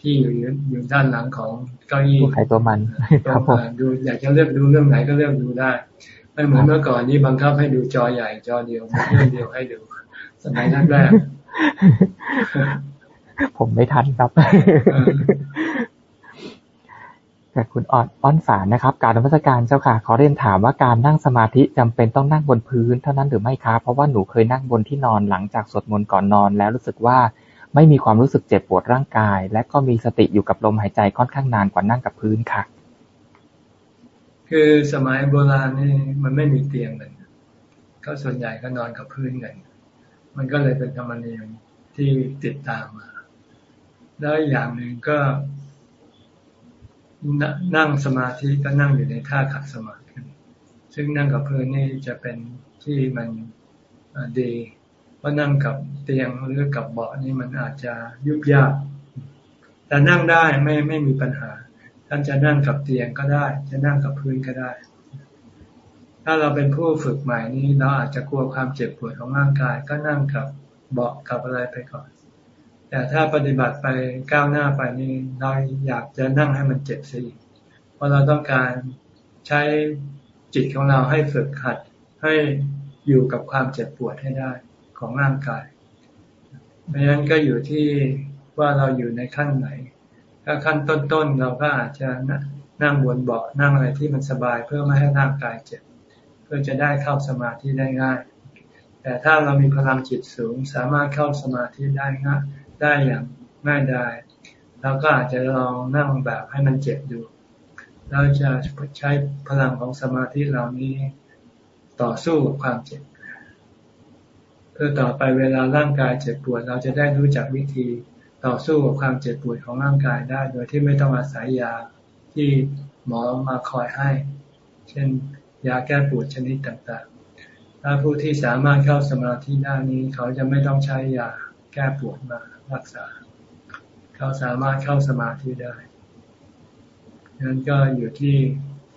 ที่อยู่อยู่ด้านหลังของเก้าอี้ใครตัวมันครับผมดูอยากจะเลือกดูเรื่องไหนก็เลือกดูได้ไม่เหมือนเมื่อก่อนนี้บังคับให้ดูจอใหญ่จอเดียวเรื่องเดียวให้ดูสมัยนั้นแรก ผมไม่ทันครับจากคุณออดอ้อนฝานนะครับ การนมัสการเจ้าค่ะ ขอเรียนถามว่าการนั่งสมาธิจำเป็นต้องนั่งบนพื้นเท่านั้นหรือไม่ครับเพราะว่าหนูเคยนั่งบนที่นอนหลังจากสวดมนต์ก่อนนอน แล้วรู้สึกว่าไม่มีความรู้สึกเจ็บปวดร่างกาย และก็มีสติอยู่กับลมหายใจค่อนข้างนานกว่านั่งกับพื้นค่ะ คือสมัยโบราณนี่มันไม่มีเตียงเลยก็ส่วนใหญ่ก็นอนกับพื้นกันมันก็เลยเป็นธรรมเนียมที่ติดตามมา แล้วอย่างหนึ่งก็นั่งสมาธิก็นั่งอยู่ในท่าขัดสมาธิซึ่งนั่งกับพื้นนี่จะเป็นที่มันดีเพราะนั่งกับเตียงหรือกับเบาะนี่มันอาจจะยุบยาก แต่นั่งได้ไม่ไม่มีปัญหา ท่านจะนั่งกับเตียงก็ได้ จะนั่งกับพื้นก็ได้ ถ้าเราเป็นผู้ฝึกใหม่นี้เราอาจจะกลัวความเจ็บปวดของร่างกาย ก็นั่งกับเบาะกับอะไรไปก่อน แต่ถ้าปฏิบัติไปก้าวหน้าไปนี่เราอยากจะนั่งให้มันเจ็บสิเพราะเราต้องการใช้จิตของเราให้ฝึกหัดให้อยู่กับความเจ็บปวดให้ได้ของร่างกายเพราะฉะนั้นก็อยู่ที่ว่าเราอยู่ในขั้นไหน ถ้าขั้นต้นๆเราก็อาจจะนั่งบนเบาะนั่งอะไรที่มันสบายเพื่อไม่ให้ร่างกายเจ็บ เพื่อจะได้เข้าสมาธิได้ง่าย แต่ถ้าเรามีพลังจิตสูงสามารถเข้าสมาธิได้ง่าย ได้อย่างง่ายดายเราก็อาจจะลองนั่งแบบให้มันเจ็บดูเราจะใช้พลังของสมาธิเหล่านี้ต่อสู้กับความเจ็บ เพื่อต่อไปเวลาร่างกายเจ็บปวด เราจะได้รู้จักวิธีต่อสู้กับความเจ็บปวดของร่างกายได้ โดยที่ไม่ต้องอาศัยยาที่หมอมาคอยให้ เช่นยาแก้ปวดชนิดต่างๆ ถ้าผู้ที่สามารถเข้าสมาธิได้นี้ เขาจะไม่ต้องใช้ยา แก้ปวดมารักษา เขาสามารถเข้าสมาธิได้นั้นก็อยู่ที่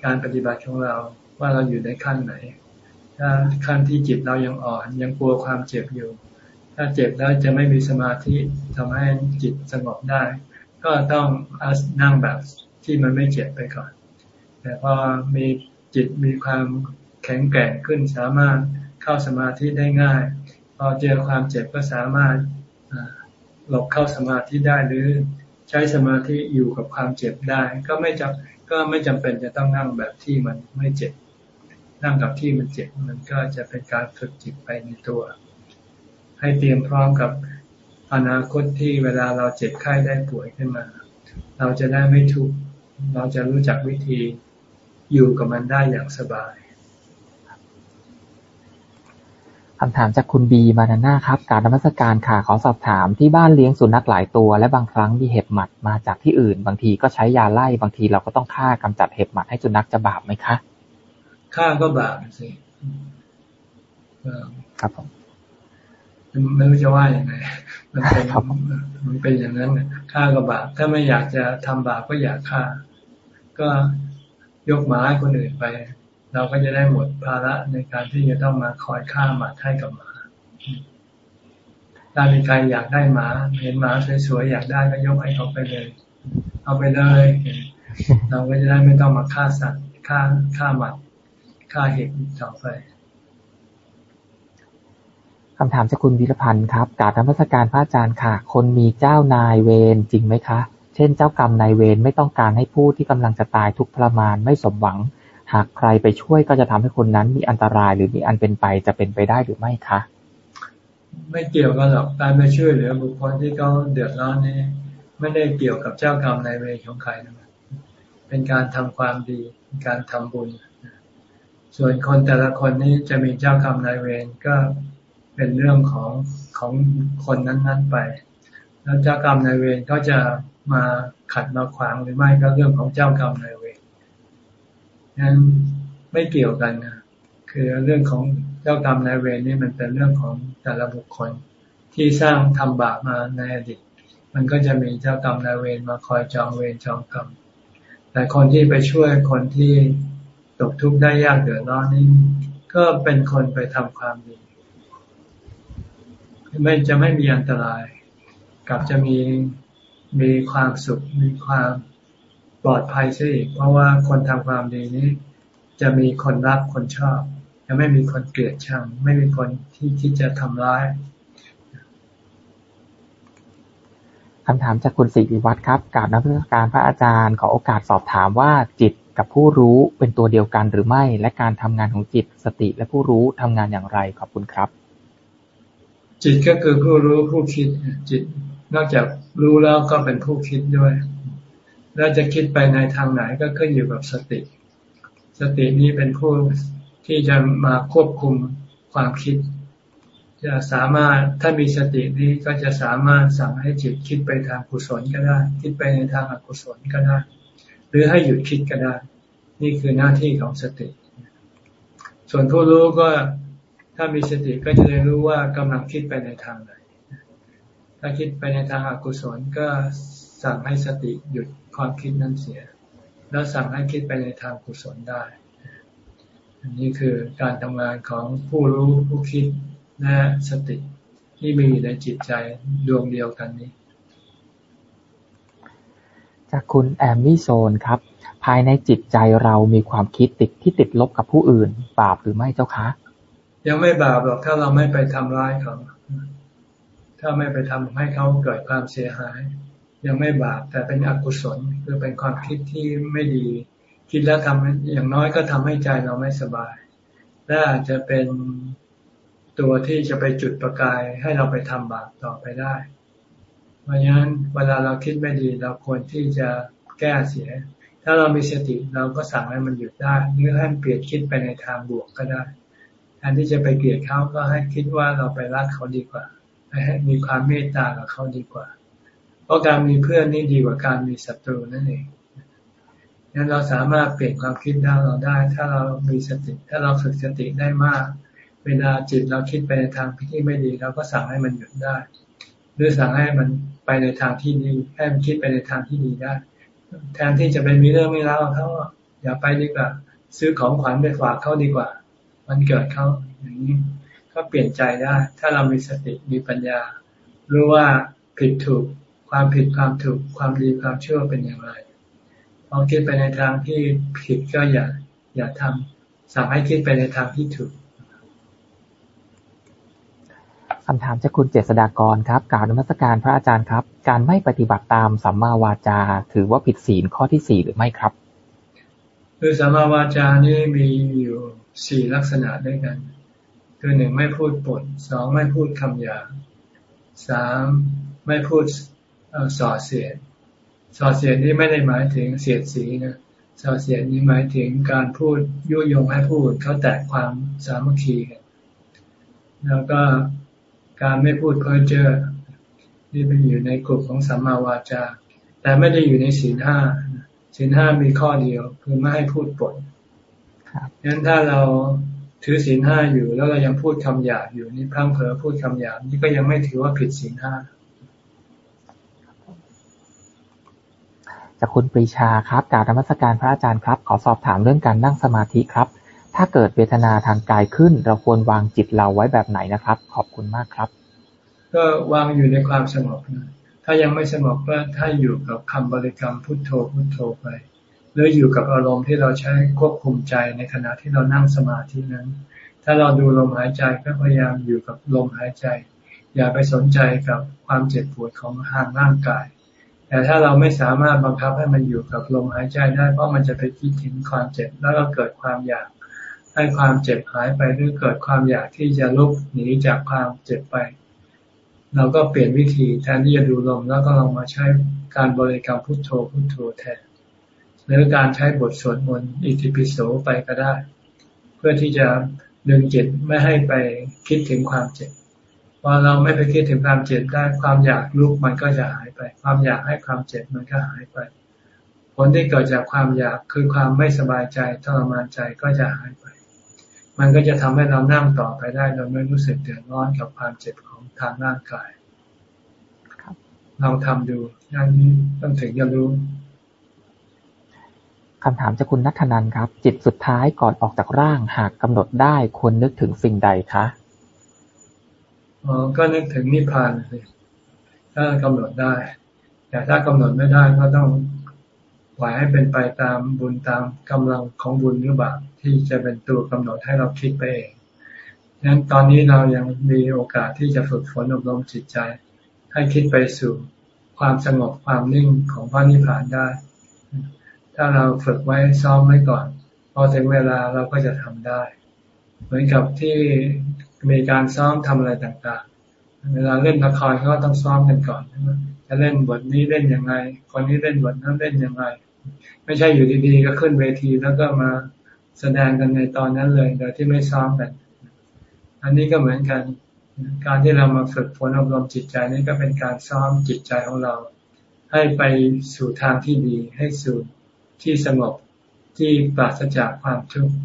การปฏิบัติของเราว่าเราอยู่ในขั้นไหน ถ้าขั้นที่จิตเรายังอ่อนยังกลัวความเจ็บอยู่ ถ้าเจ็บแล้วจะไม่มีสมาธิทำให้จิตสงบได้ ก็ต้องนั่งแบบที่มันไม่เจ็บไปก่อน แต่พอมีจิตมีความแข็งแกร่งขึ้นสามารถเข้าสมาธิได้ง่าย พอเจอความเจ็บก็สามารถ หลบเข้าสมาธิได้หรือใช้สมาธิอยู่กับความเจ็บได้ ก็ไม่จำก็ไม่จำเป็นจะต้องนั่งแบบที่มันไม่เจ็บ นั่งกับที่มันเจ็บมันก็จะเป็นการฝึกจิตไปในตัว ให้เตรียมพร้อมกับอนาคตที่เวลาเราเจ็บไข้ได้ป่วยขึ้นมา เราจะได้ไม่ทุกข์เราจะรู้จักวิธีอยู่กับมันได้อย่างสบายคำถามจากคุณบีมานาน่าครับ การนมัสการค่ะขอสอบถามที่บ้านเลี้ยงสุนัขหลายตัว และบางครั้งมีเห็บหมัดมาจากที่อื่น บางทีก็ใช้ยาไล่บางทีเราก็ต้องฆ่ากำจัดเห็บหมัดให้สุนัขจะบาปไหมคะฆ่าก็บาปสิครับผมไม่รู้จะว่าอย่างไงมันเป็นมันเป็นอย่างนั้นฆ่าก็บาปถ้าไม่อยากจะทำบาปก็อยากฆ่า ก็ยกหมาให้คนอื่นไป เราก็จะได้หมดภาระในการที่จะต้องมาคอยฆ่าหมาให้กับหมา ถ้ามีใครอยากได้หมา เห็นหมาสวยๆอยากได้ก็ยกให้เขาไปเลย เอาไปเลย เราก็จะได้ไม่ต้องมาฆ่าสัตว์ฆ่าฆ่าหมัดฆ่าเห็ดต่อไปคำถามจากคุณวิรพันธ์ครับกาบธรรมสการพระอาจารย์ค่ะ คนมีเจ้านายเวรจริงไหมคะ เช่นเจ้ากรรมนายเวรไม่ต้องการให้ผู้ที่กำลังจะตายทุกทรมานไม่สมหวัง หากใครไปช่วยก็จะทำให้คนนั้นมีอันตรายหรือมีอันเป็นไปจะเป็นไปได้หรือไม่คะ ไม่เกี่ยวกันหรอกการไปช่วยเหลือบุคคลที่เขาเดือดร้อนนี่ไม่ได้เกี่ยวกับเจ้ากรรมนายเวรของใครนะเป็นการทำความดีการทำบุญ ส่วนคนแต่ละคนนี้จะมีเจ้ากรรมนายเวรก็เป็นเรื่องของของคนนั้น ๆไป แล้วเจ้ากรรมนายเวรเขาจะมาขัดมาขวางหรือไม่ก็เรื่องของเจ้ากรรมนายเวร นั้นไม่เกี่ยวกันนะคือเรื่องของเจ้ากรรมนายเวรนี่มันเป็นเรื่องของแต่ละบุคคลที่สร้างทำบาปมาในอดีต มันก็จะมีเจ้ากรรมนายเวรมาคอยจองเวรจองกรรมแต่คนที่ไปช่วยคนที่ตกทุกข์ได้ยากเดือดร้อนนี่ก็เป็นคนไปทำความดีไม่จะไม่มีอันตราย กับจะมีมีความสุขมีความ ปลอดภัยซะอีก เพราะว่าคนทำความดีนี้ จะมีคนรักคนชอบ จะไม่มีคนเกลียดชัง ไม่มีคนที่คิดจะทำร้ายคำถามจากคุณสิริวัตรครับกราบนักวิชาการพระอาจารย์ขอโอกาสสอบถามว่าจิตกับผู้รู้เป็นตัวเดียวกันหรือไม่ และการทำงานของจิตสติและผู้รู้ทำงานอย่างไรขอบคุณครับ จิตก็คือผู้รู้ผู้คิดจิต นอกจากรู้แล้วก็เป็นผู้คิดด้วย แล้วจะคิดไปในทางไหนก็ขึ้นอยู่กับสติ สตินี้เป็นผู้ที่จะมาควบคุมความคิด จะสามารถถ้ามีสตินี้ก็จะสามารถสั่งให้จิตคิดไปทางกุศลก็ได้ คิดไปในทางอกุศลก็ได้ หรือให้หยุดคิดก็ได้ นี่คือหน้าที่ของสติ ส่วนผู้รู้ก็ถ้ามีสติก็จะได้รู้ว่ากำลังคิดไปในทางไหน ถ้าคิดไปในทางอากุศลก็สั่งให้สติหยุด ความคิดนั้นเสีย แล้วสั่งให้คิดไปในทางกุศลได้ อันนี้คือการทำงานของผู้รู้ผู้คิดและสติที่มีในจิตใจดวงเดียวกันนี้ จากคุณแอมมี่โซนครับ ภายในจิตใจเรามีความคิดติดที่ติดลบกับผู้อื่น บาปหรือไม่เจ้าคะ ยังไม่บาปหรอกถ้าเราไม่ไปทำร้ายเขา ถ้าไม่ไปทำให้เขาเกิดความเสียหาย ยังไม่บาปแต่เป็นอกุศลคือเป็นความคิดที่ไม่ดี คิดแล้วทำอย่างน้อยก็ทำให้ใจเราไม่สบายและอาจจะเป็นตัวที่จะไปจุดประกายให้เราไปทำบาปต่อไปได้ เพราะฉะนั้นเวลาเราคิดไม่ดีเราควรที่จะแก้เสีย ถ้าเรามีสติเราก็สั่งให้มันหยุดได้หรือให้เปลี่ยนคิดไปในทางบวกก็ได้แทนที่จะไปเกลียดเขาก็ให้คิดว่าเราไปรักเขาดีกว่าให้มีความเมตตากับเขาดีกว่า เพราะการมีเพื่อนนี่ดีกว่าการมีศัตรูนั่นเองนั้นเราสามารถเปลี่ยนความคิดได้เราได้ ถ้าเรามีสติ ถ้าเราฝึกสติได้มาก เวลาจิตเราคิดไปในทางที่ไม่ดีเราก็สั่งให้มันหยุดได้ หรือสั่งให้มันไปในทางที่ดีให้มันคิดไปในทางที่ดีได้ แทนที่จะเป็นมีเรื่องไม่เล่าเขาอย่าไปดีกว่า ซื้อของขวัญไปฝากเขาดีกว่า มันเกิดเขาอย่างนี้ก็เปลี่ยนใจได้ ถ้าเรามีสติมีปัญญารู้ว่าผิดถูก ความผิดความถูกความดีความชั่วเป็นอย่างไรพอคิดไปในทางที่ผิดก็อย่าอย่าทำสั่งให้คิดไปในทางที่ถูกคำถามจากคุณเจษดากรครับการนมัสการพระอาจารย์ครับ การไม่ปฏิบัติตามสัมมาวาจา ถือว่าผิดศีลข้อที่สี่หรือไม่ครับ คือสัมมาวาจานี่มีอยู่สี่ลักษณะด้วยกัน คือหนึ่งไม่พูดปดสองไม่พูดคำหยาสามไม่พูด สอดเสียดสอดเสียดนี่ไม่ได้หมายถึงเสียดสีนะสอดเสียดนี้หมายถึงการพูดยุยงให้พูดเขาแตกความสามัคคีกันแล้วก็การไม่พูดเพ้อเจ้อนี่เป็นอยู่ในกลุ่มของสัมมาวาจา แต่ไม่ได้อยู่ในศีลห้าศีลห้ามีข้อเดียวคือไม่ให้พูดปดงั้นถ้าเราถือศีลห้าอยู่แล้วเรายังพูดคำหยาบอยู่นี่พังเผลอพูดคำหยาบนี่ก็ยังไม่ถือว่าผิดศีลห้า จากคุณปรีชาครับกาบธรรมสการพระอาจารย์ครับ ขอสอบถามเรื่องการนั่งสมาธิครับ ถ้าเกิดเวทนาทางกายขึ้น เราควรวางจิตเราไว้แบบไหนนะครับ ขอบคุณมากครับ ก็วางอยู่ในความสงบนะถ้ายังไม่สงบก็ถ้าอยู่กับคำบริกรรมพุทโธพุทโธไปหรืออยู่กับอารมณ์ที่เราใช้ควบคุมใจในขณะที่เรานั่งสมาธินั้น ถ้าเราดูลมหายใจก็พยายามอยู่กับลมหายใจ อย่าไปสนใจกับความเจ็บปวดของทางร่างกาย แต่ถ้าเราไม่สามารถบังคับให้มันอยู่กับลมหายใจได้เพราะมันจะไปคิดถึงความเจ็บแล้วก็เกิดความอยากให้ความเจ็บหายไปหรือเกิดความอยากที่จะลุกหนีจากความเจ็บไป เราก็เปลี่ยนวิธีแทนที่จะดูลมแล้วก็ลองมาใช้การบริกรรมพุทโธพุทโธแทนหรือการใช้บทสวดมนต์อิติปิโสไปก็ได้ เพื่อที่จะดึงจิตไม่ให้ไปคิดถึงความเจ็บ พอเราไม่ไปคิดถึงความเจ็บได้ ความอยากลุกมันก็จะหายไป ความอยากให้ความเจ็บมันก็หายไป ผลที่เกิดจากความอยากคือความไม่สบายใจทรมานใจก็จะหายไป มันก็จะทำให้เรานั่งต่อไปได้โดยไม่รู้สึกเดือดร้อนกับความเจ็บของทางร่างกายเราทำดูอย่างนี้ต้องถึงจะรู้คำถามจากคุณนัทนันครับ จิตสุดท้ายก่อนออกจากร่างหากกำหนดได้ควรนึกถึงสิ่งใดคะ อ๋อก็นึกถึงนิพพานสิถ้ากำหนดได้ แต่ถ้ากำหนดไม่ได้ก็ต้องปล่อยให้เป็นไปตามบุญตามกำลังของบุญหรือบาปที่จะเป็นตัวกำหนดให้เราคิดไปเองดังนั้นตอนนี้เรายังมีโอกาสที่จะฝึกฝนอบรมจิตใจ ให้คิดไปสู่ความสงบความนิ่งของพระนิพพานได้ ถ้าเราฝึกไว้ซ้อมไว้ก่อน พอถึงเวลาเราก็จะทำได้ เหมือนกับที่ มีการซ้อมทำอะไรต่างๆ เวลาเล่นละครเขาก็ต้องซ้อมกันก่อนจะเล่นบทนี้เล่นยังไง คนนี้เล่นบทนั้นเล่นยังไง ไม่ใช่อยู่ดีๆก็ขึ้นเวทีแล้วก็มาแสดงกันในตอนนั้นเลยโดยที่ไม่ซ้อมกัน อันนี้ก็เหมือนกัน การที่เรามาฝึกฝนอบรมจิตใจนี่ก็เป็นการซ้อมจิตใจของเรา ให้ไปสู่ทางที่ดี ให้สู่ที่สงบที่ปราศจากความทุกข์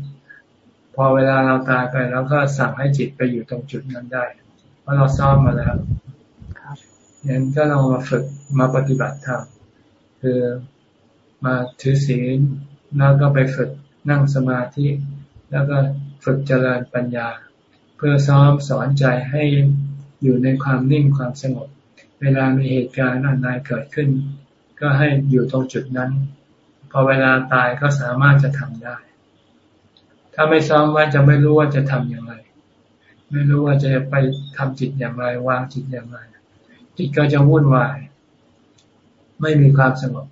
อเวลาเราตายไปแล้วก็สั่งให้จิตไปอยู่ตรงจุดนั้นได้ เพราะเราซ้อมมาแล้วงั้นก็เรามาฝึกมาปฏิบัติธรรมคือมาถือศีลแล้วก็ไปฝึกนั่งสมาธิ แล้วก็ฝึกเจริญปัญญา เพื่อซ้อมสอนใจให้อยู่ในความนิ่งความสงบ เวลามีเหตุการณ์อันใดเกิดขึ้น ก็ให้อยู่ตรงจุดนั้น พอเวลาตายก็สามารถจะทำได้ ถ้าไม่ซ้อมไว้จะไม่รู้ว่าจะทำอย่างไร ไม่รู้ว่าจะไปทำจิตอย่างไรวางจิตอย่างไร จิตก็จะวุ่นวาย ไม่มีความสงบ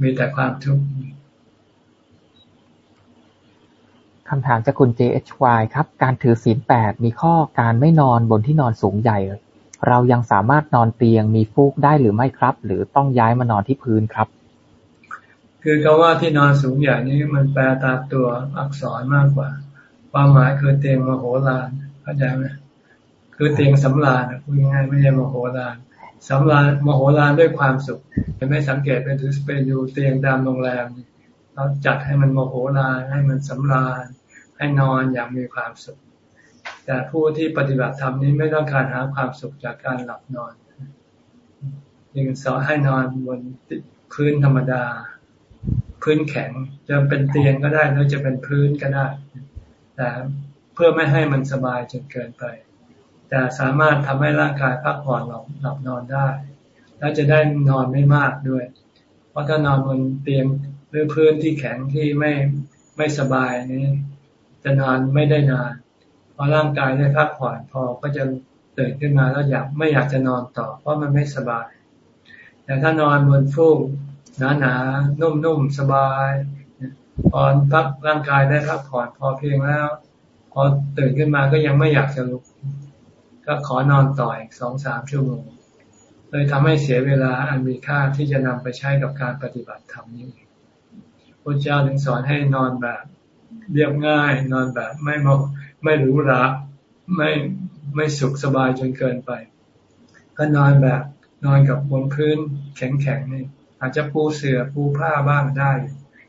มีแต่ความทุกข์คำถามจากคุณ JHY ครับ การถือศีลแปดมีข้อการไม่นอนบนที่นอนสูงใหญ่ เรายังสามารถนอนเตียงมีฟูกได้หรือไม่ครับ หรือต้องย้ายมานอนที่พื้นครับ คือคำว่าที่นอนสูงใหญ่นี้มันแปลตามตัวอักษรมากกว่า ความหมายคือเตียงมโหฬารเข้าใจไหมคือเตียงสำราญพูดง่ายไม่ใช่มโหฬารสำราญมโหฬารด้วยความสุขไม่สังเกตไปดูไปดูเตียงตามโรงแรมเราจัดให้มันโมโหลาให้มันสำราญให้นอนอย่างมีความสุข แต่ผู้ที่ปฏิบัติธรรมนี้ไม่ต้องการหาความสุขจากการหลับนอนยังสอนให้นอนบนพื้นธรรมดา พื้นแข็งจะเป็นเตียงก็ได้หรือจะเป็นพื้นก็ได้แต่เพื่อไม่ให้มันสบายจนเกินไป แต่สามารถทำให้ร่างกายพักผ่อนหลับหลับนอนได้ และจะได้นอนไม่มากด้วย เพราะถ้านอนบนเตียงหรือพื้นที่แข็งที่ไม่ไม่สบายนี้จะนอนไม่ได้นานพอร่างกายได้พักผ่อนพอก็จะตื่นขึ้นมาแล้วอยากไม่อยากจะนอนต่อ เพราะมันไม่สบาย แต่ถ้านอนบนฟูก หนาๆนุ่มๆสบายพอพักร่างกายได้พักผ่อนพอเพียงแล้ว พอตื่นขึ้นมาก็ยังไม่อยากจะลุก ก็ขอนอนต่ออีกสองสามชั่วโมงเลยทำให้เสียเวลาอันมีค่าที่จะนำไปใช้กับการปฏิบัติธรรมนี้พระเจ้าถึงสอนให้นอนแบบเรียบง่าย นอนแบบไม่มไม่หรูหราไม่ไม่สุขสบายจนเกินไป ก็นอนแบบนอนกับบนพื้นแข็งๆนี่ อาจจะปูเสือ่อปูผ้าบ้างได้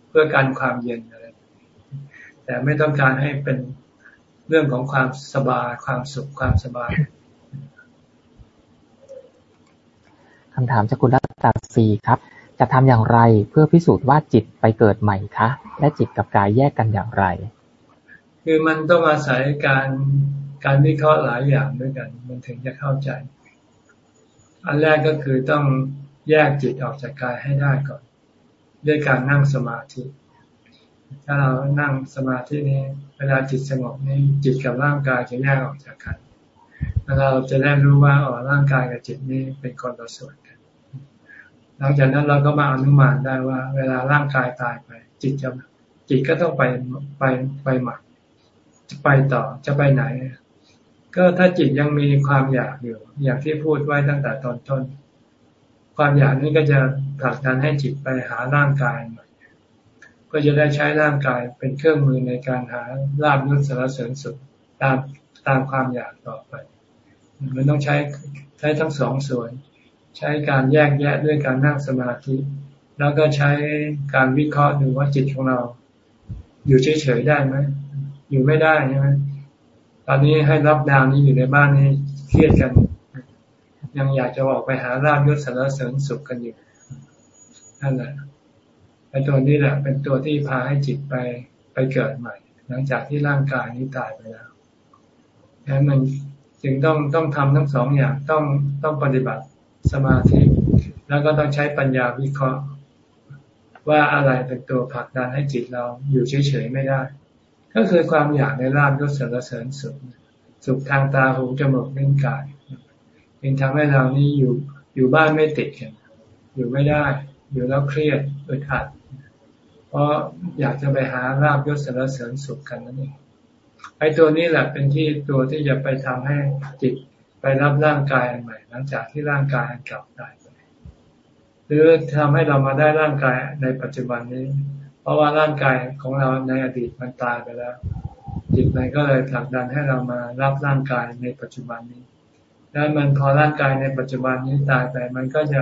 เพื่อการความเย็นอะไรแต่ไม่ต้องการให้เป็นเรื่องของความสบายความสุขความสบายคำถามจากคุณรัตตาซีครับ จะทำอย่างไรเพื่อพิสูจน์ว่าจิตไปเกิดใหม่คะ และจิตกับกายแยกกันอย่างไร คือมันต้องอาศัยการการวิเคราะห์หลายอย่างด้วยกัน มันถึงจะเข้าใจ อันแรกก็คือต้อง แยกจิตออกจากกายให้ได้ก่อน ด้วยการนั่งสมาธิ ถ้าเรานั่งสมาธินี้ เวลาจิตสงบนี้จิตกับร่างกายจะแยกออกจากกันแล้วเราจะได้รู้ว่าอ๋อร่างกายกับจิตนี้เป็นคนละส่วนหลังจากนั้นเราก็มาอนุมานได้ว่า เวลาร่างกายตายไป จิตจะจิตก็ต้องไปไปไปใหม่จะไปต่อจะไปไหน ก็ถ้าจิตยังมีความอยากอยู่ อย่างที่พูดไว้ตั้งแต่ตอนต้น ความอยากนี้ก็จะผลักดันให้จิตไปหาร่างกายใหม่ก็จะได้ใช้ร่างกายเป็นเครื่องมือในการหาลาบยศสารเสริญสุขตามตามความอยากต่อไป มันต้องใช้ใช้ทั้งสองส่วน ใช้การแยกแยะด้วยการนั่งสมาธิ แล้วก็ใช้การวิเคราะห์ดูว่าจิตของเรา อยู่เฉยๆได้ไหมอยู่ไม่ได้ใช่ไหมตอนนี้ให้รับดาวนี้อยู่ในบ้านนี้เครียดกัน ยังอยากจะออกไปหาราบยศสารเสริญสุขกันอยู่นั่นแหละไอ้ตัวนี้แหละ เป็นตัวที่พาให้จิตไปไปเกิดใหม่ หลังจากที่ร่างกายนี้ตายไปแล้วดังนั้นมันจึงต้องต้องทำทั้งสองอย่างต้องต้องปฏิบัติสมาธิ แล้วก็ต้องใช้ปัญญาวิเคราะห์ ว่าอะไรเป็นตัวผลักดันให้จิตเราอยู่เฉยๆไม่ได้ ก็คือความอยากในลาบยศสรรเสริญสุขสุขทางตาหูจมูกลิ้นกาย เป็นทำให้เรานี้อยู่อยู่บ้านไม่ติดกันอยู่ไม่ได้ อยู่แล้วเครียดอึดอัดเพราะอยากจะไปหาราบยศสารเสริญสุขกันนั่นเองไอ้ตัวนี้แหละเป็นที่ตัวที่จะไปทำให้จิตไปรับร่างกายอันใหม่ หลังจากที่ร่างกายอันเก่าตายไปหรือทำให้เรามาได้ร่างกายในปัจจุบันนี้ เพราะว่าร่างกายของเราในอดีตมันตายไปแล้ว จิตมันก็เลยผลักดันให้เรามารับร่างกายในปัจจุบันนี้ แล้วมันพอร่างกายในปัจจุบันนี้ตายไปมันก็จะ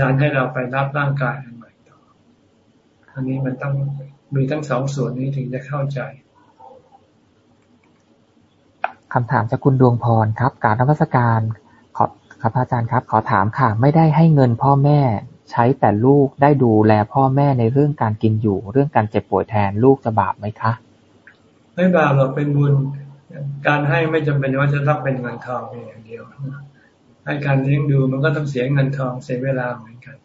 ดันให้เราไปรับร่างกายอันใหม่ต่อ อันนี้มันต้องมีทั้งสองส่วนนี้ถึงจะเข้าใจคำถามจากคุณดวงพรครับ การนมัสการขอครับอาจารย์ครับ ขอถามค่ะ ไม่ได้ให้เงินพ่อแม่ ใช้แต่ลูกได้ดูแลพ่อแม่ในเรื่องการกินอยู่ เรื่องการเจ็บป่วยแทนลูกจะบาปไหมคะ ไม่บาปหรอกเป็นบุญ การให้ไม่จำเป็นว่าจะต้องเป็นเงินทองเพียงอย่างเดียวให้การเลี้ยงดูมันก็ต้องเสียเงินทองเสียเวลาเหมือนกัน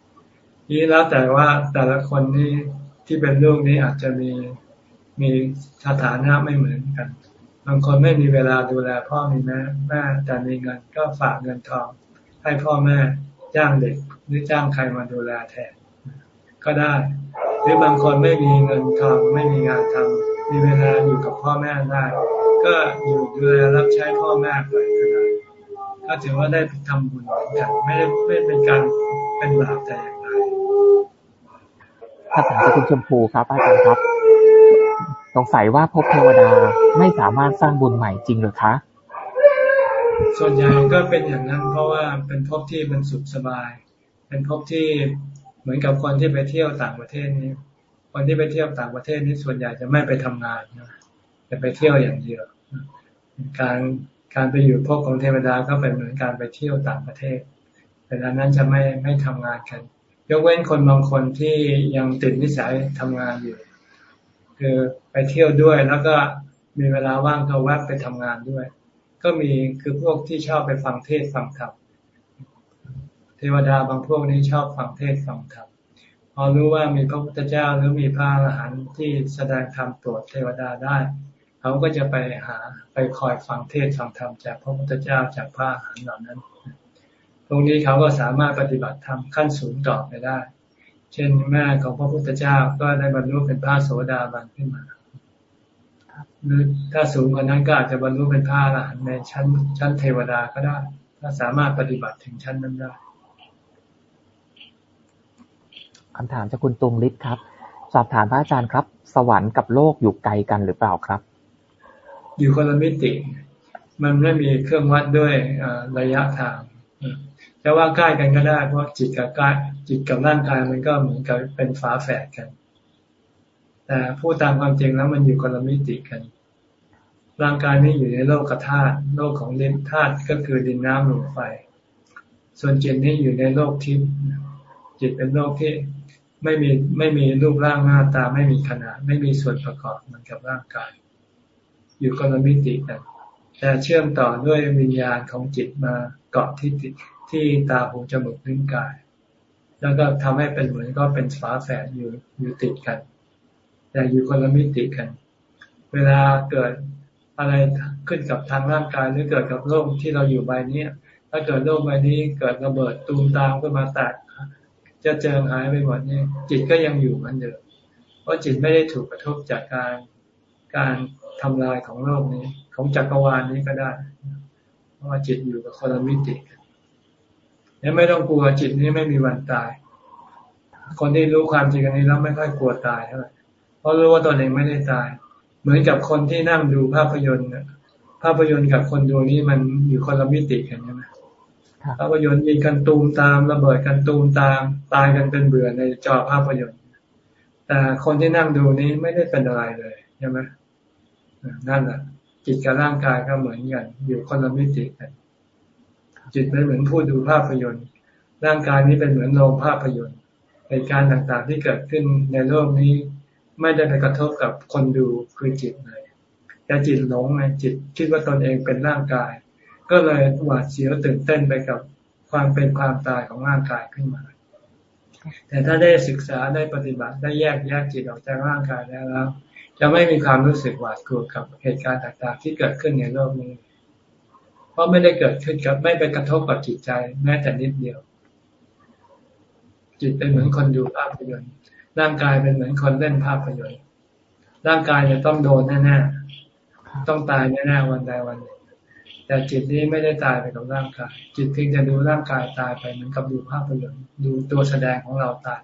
นี่แล้วแต่ว่าแต่ละคนนี่ที่เป็นลูกนี้อาจจะมีมีสถานะไม่เหมือนกัน บางคนไม่มีเวลาดูแลพ่อมีแม่แม่แต่มีเงินก็ฝากเงินทอง ให้พ่อแม่จ้างเด็กหรือจ้างใครมาดูแลแทน ก็ได้ หรือบางคนไม่มีเงินทองไม่มีงานทำมีเวลาอยู่กับพ่อแม่ได้ ก็อยู่ดูแลรับใช้พ่อแม่ไปก็ได้ก็ถือว่าได้ทำบุญเหมือนกันไม่ได้ไม่เป็นการเป็นบาปแต่อย่างไรภาษาคุณชมพูครับอาจารย์ครับ สงสัยว่าภพเทวดาไม่สามารถสร้างบุญใหม่จริงหรือคะ ส่วนใหญ่ก็เป็นอย่างนั้น เพราะว่าเป็นภพที่มันสุขสบาย เป็นภพที่เหมือนกับคนที่ไปเที่ยวต่างประเทศนี้คนที่ไปเที่ยวต่างประเทศนี้ส่วนใหญ่จะไม่ไปทำงานนะ จะไปเที่ยวอย่างเดียว การการไปอยู่ภพของเทวดาก็เป็นเหมือนการไปเที่ยวต่างประเทศแต่ดังนั้นจะไม่ไม่ทำงานกัน ยกเว้นคนบางคนที่ยังติดนิสัยทำงานอยู่ คือไปเที่ยวด้วยแล้วก็มีเวลาว่างก็แวะไปทำงานด้วย ก็มีคือพวกที่ชอบไปฟังเทศฟังธรรมเทวดาบางพวกนี้ชอบฟังเทศฟังธรรมพอรู้ว่ามีพระพุทธเจ้าหรือมีพระอรหันต์ที่แสดงธรรมโปรดเทวดาได้ เขาก็จะไปหาไปคอยฟังเทศฟังธรรมจากพระพุทธเจ้าจากพระอรหันต์เหล่านั้น ตรงนี้เขาก็สามารถปฏิบัติธรรมขั้นสูงต่อไปได้ เช่นแม่ของพระพุทธเจ้าก็ได้บรรลุเป็นพระโสดาบันขึ้นมาหรือถ้าสูงกว่านั้นก็อาจจะบรรลุเป็นพระอรหันต์ในชั้นชั้นเทวดาก็ได้ ถ้าสามารถปฏิบัติถึงชั้นนั้นได้คำถามจากคุณตุงฤทธิ์ครับ สอบถามพระอาจารย์ครับ สวรรค์กับโลกอยู่ไกลกันหรือเปล่าครับ อยู่คนละมิติ มันไม่มีเครื่องวัดด้วยระยะทางจะว่าใกล้กันก็ได้ เพราะจิตกับกายจิตกับร่างกายมันก็เหมือนกับเป็นฝาแฝดกัน แต่พูดตามความจริงแล้วมันอยู่คนละมิติกัน ร่างกายนี้อยู่ในโลกธาตุโลกของดินธาตุก็คือดินน้ำลมไฟ ส่วนจิตนี้อยู่ในโลกทิพย์จิตเป็นโลกที่ไม่มีไม่มีรูปร่างหน้าตาไม่มีขนาด ไม่มีส่วนประกอบเหมือนกับร่างกาย อยู่คนละมิติกันแต่เชื่อมต่อด้วยวิญญาณของจิตมาเกาะที่ติดที่ตาหูจมูกลิ้นกาย แล้วก็ทำให้เป็นเหมือนก็เป็นฝาแฝดอยู่อยู่ติดกัน แต่อยู่คนละมิติกัน เวลาเกิดอะไรขึ้นกับทางร่างกายหรือเกิดกับโลกที่เราอยู่ใบนี้ถ้าเกิดโลกใบนี้เกิดระเบิดตูมตามขึ้นมาแตกจะเจอหายไปหมดเนี่ยจิตก็ยังอยู่เหมือนเดิมเพราะจิตไม่ได้ถูกกระทบจากการการ ทำลายของโลกนี้ ของจักรวาลนี้ก็ได้ เพราะว่าจิตอยู่กับคนละมิติเนี่ยไม่ต้องกลัวจิตนี้ไม่มีวันตาย คนที่รู้ความจริงอันนี้แล้วไม่ค่อยกลัวตายเท่าไหร่เพราะรู้ว่าตนเองไม่ได้ตาย เหมือนกับคนที่นั่งดูภาพยนตร์ภาพยนตร์กับคนดูนี้มันอยู่คนละมิติกันใช่ไหมภาพยนตร์ยิงกันตูมตามระเบิดกันตูมตามตายกันเป็นเบื่อในจอภาพยนตร์ แต่คนที่นั่งดูนี้ไม่ได้เป็นอะไรเลยใช่ไหม นั่นแหละจิตกับร่างกายก็เหมือนกัน อยู่คนละมิติกัน จิตเป็นเหมือนผู้ดูภาพยนตร์ ร่างกายนี้เป็นเหมือนโรงภาพยนตร์เหตุการณ์ต่างๆที่เกิดขึ้นในโลกนี้ ไม่ได้ไปกระทบกับคนดูคือจิตเลยแต่จิตหลงไงจิตคิดว่าตนเองเป็นร่างกาย ก็เลยหวาดเสียวตื่นเต้นไปกับความเป็นความตายของร่างกายขึ้นมา แต่ถ้าได้ศึกษาได้ปฏิบัติได้แยกแยกจิตออกจากร่างกายแล้ว จะไม่มีความรู้สึกหวาดกลัวกับเหตุการณ์ต่างๆ ที่เกิดขึ้นในโลกนี้ เพราะไม่ได้เกิดขึ้นกับไม่ไปกระทบกับจิตใจแม้แต่นิดเดียว จิตเป็นเหมือนคนดูภาพยนตร์ ร่างกายเป็นเหมือนคนเล่นภาพยนตร์ ร่างกายจะต้องโดนแน่ๆ ต้องตายแน่ๆวันใดวันหนึ่ง แต่จิตนี้ไม่ได้ตายไปกับร่างกาย จิตเพียงจะดูร่างกายตายไปเหมือนกับดูภาพยนตร์ ดูตัวแสดงของเราตาย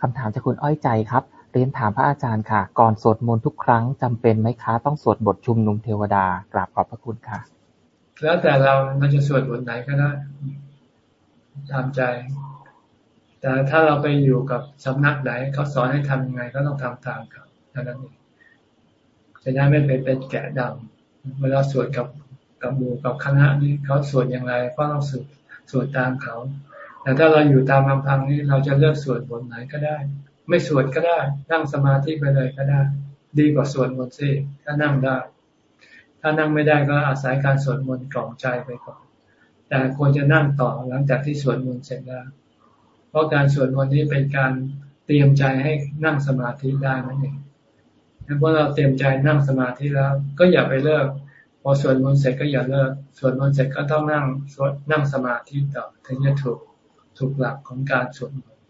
คำถามจากคุณอ้อยใจครับ เรียนถามพระอาจารย์ค่ะ ก่อนสวดมนต์ทุกครั้งจำเป็นไหมคะ ต้องสวดบทชุมนุมเทวดากราบขอบพระคุณค่ะ แล้วแต่เราเราจะสวดบทไหนก็ได้ตามใจ แต่ถ้าเราไปอยู่กับสำนักไหนเขาสอนให้ทำยังไงก็ต้องทำตามเขาเท่านั้นเองจะได้ไม่ไปเป็นแกะดำเวลาสวดกับกับหมู่กับคณะนี้เขาสวดอย่างไรก็ต้องสวดสวดตามเขา แต่ถ้าเราอยู่ตามลำพังนี้เราจะเลือกสวดบทไหนก็ได้ ไม่สวดก็ได้ นั่งสมาธิไปเลยก็ได้ ดีกว่าสวดบทสิถ้านั่งได้ ถ้านั่งไม่ได้ก็อาศัยการสวดมนต์กล่อมใจไปก่อน แต่ควรจะนั่งต่อหลังจากที่สวดมนต์เสร็จแล้ว เพราะการสวดมนต์นี้เป็นการเตรียมใจให้นั่งสมาธิได้นั่นเองถ้าพอเราเตรียมใจนั่งสมาธิแล้ว ก็อย่าไปเลิกพอสวดมนต์เสร็จก็อย่าเลิกสวดมนต์เสร็จก็ต้องนั่งสวดนั่งสมาธิต่อถึงจะถูก ถูกหลักของการสวดมนต์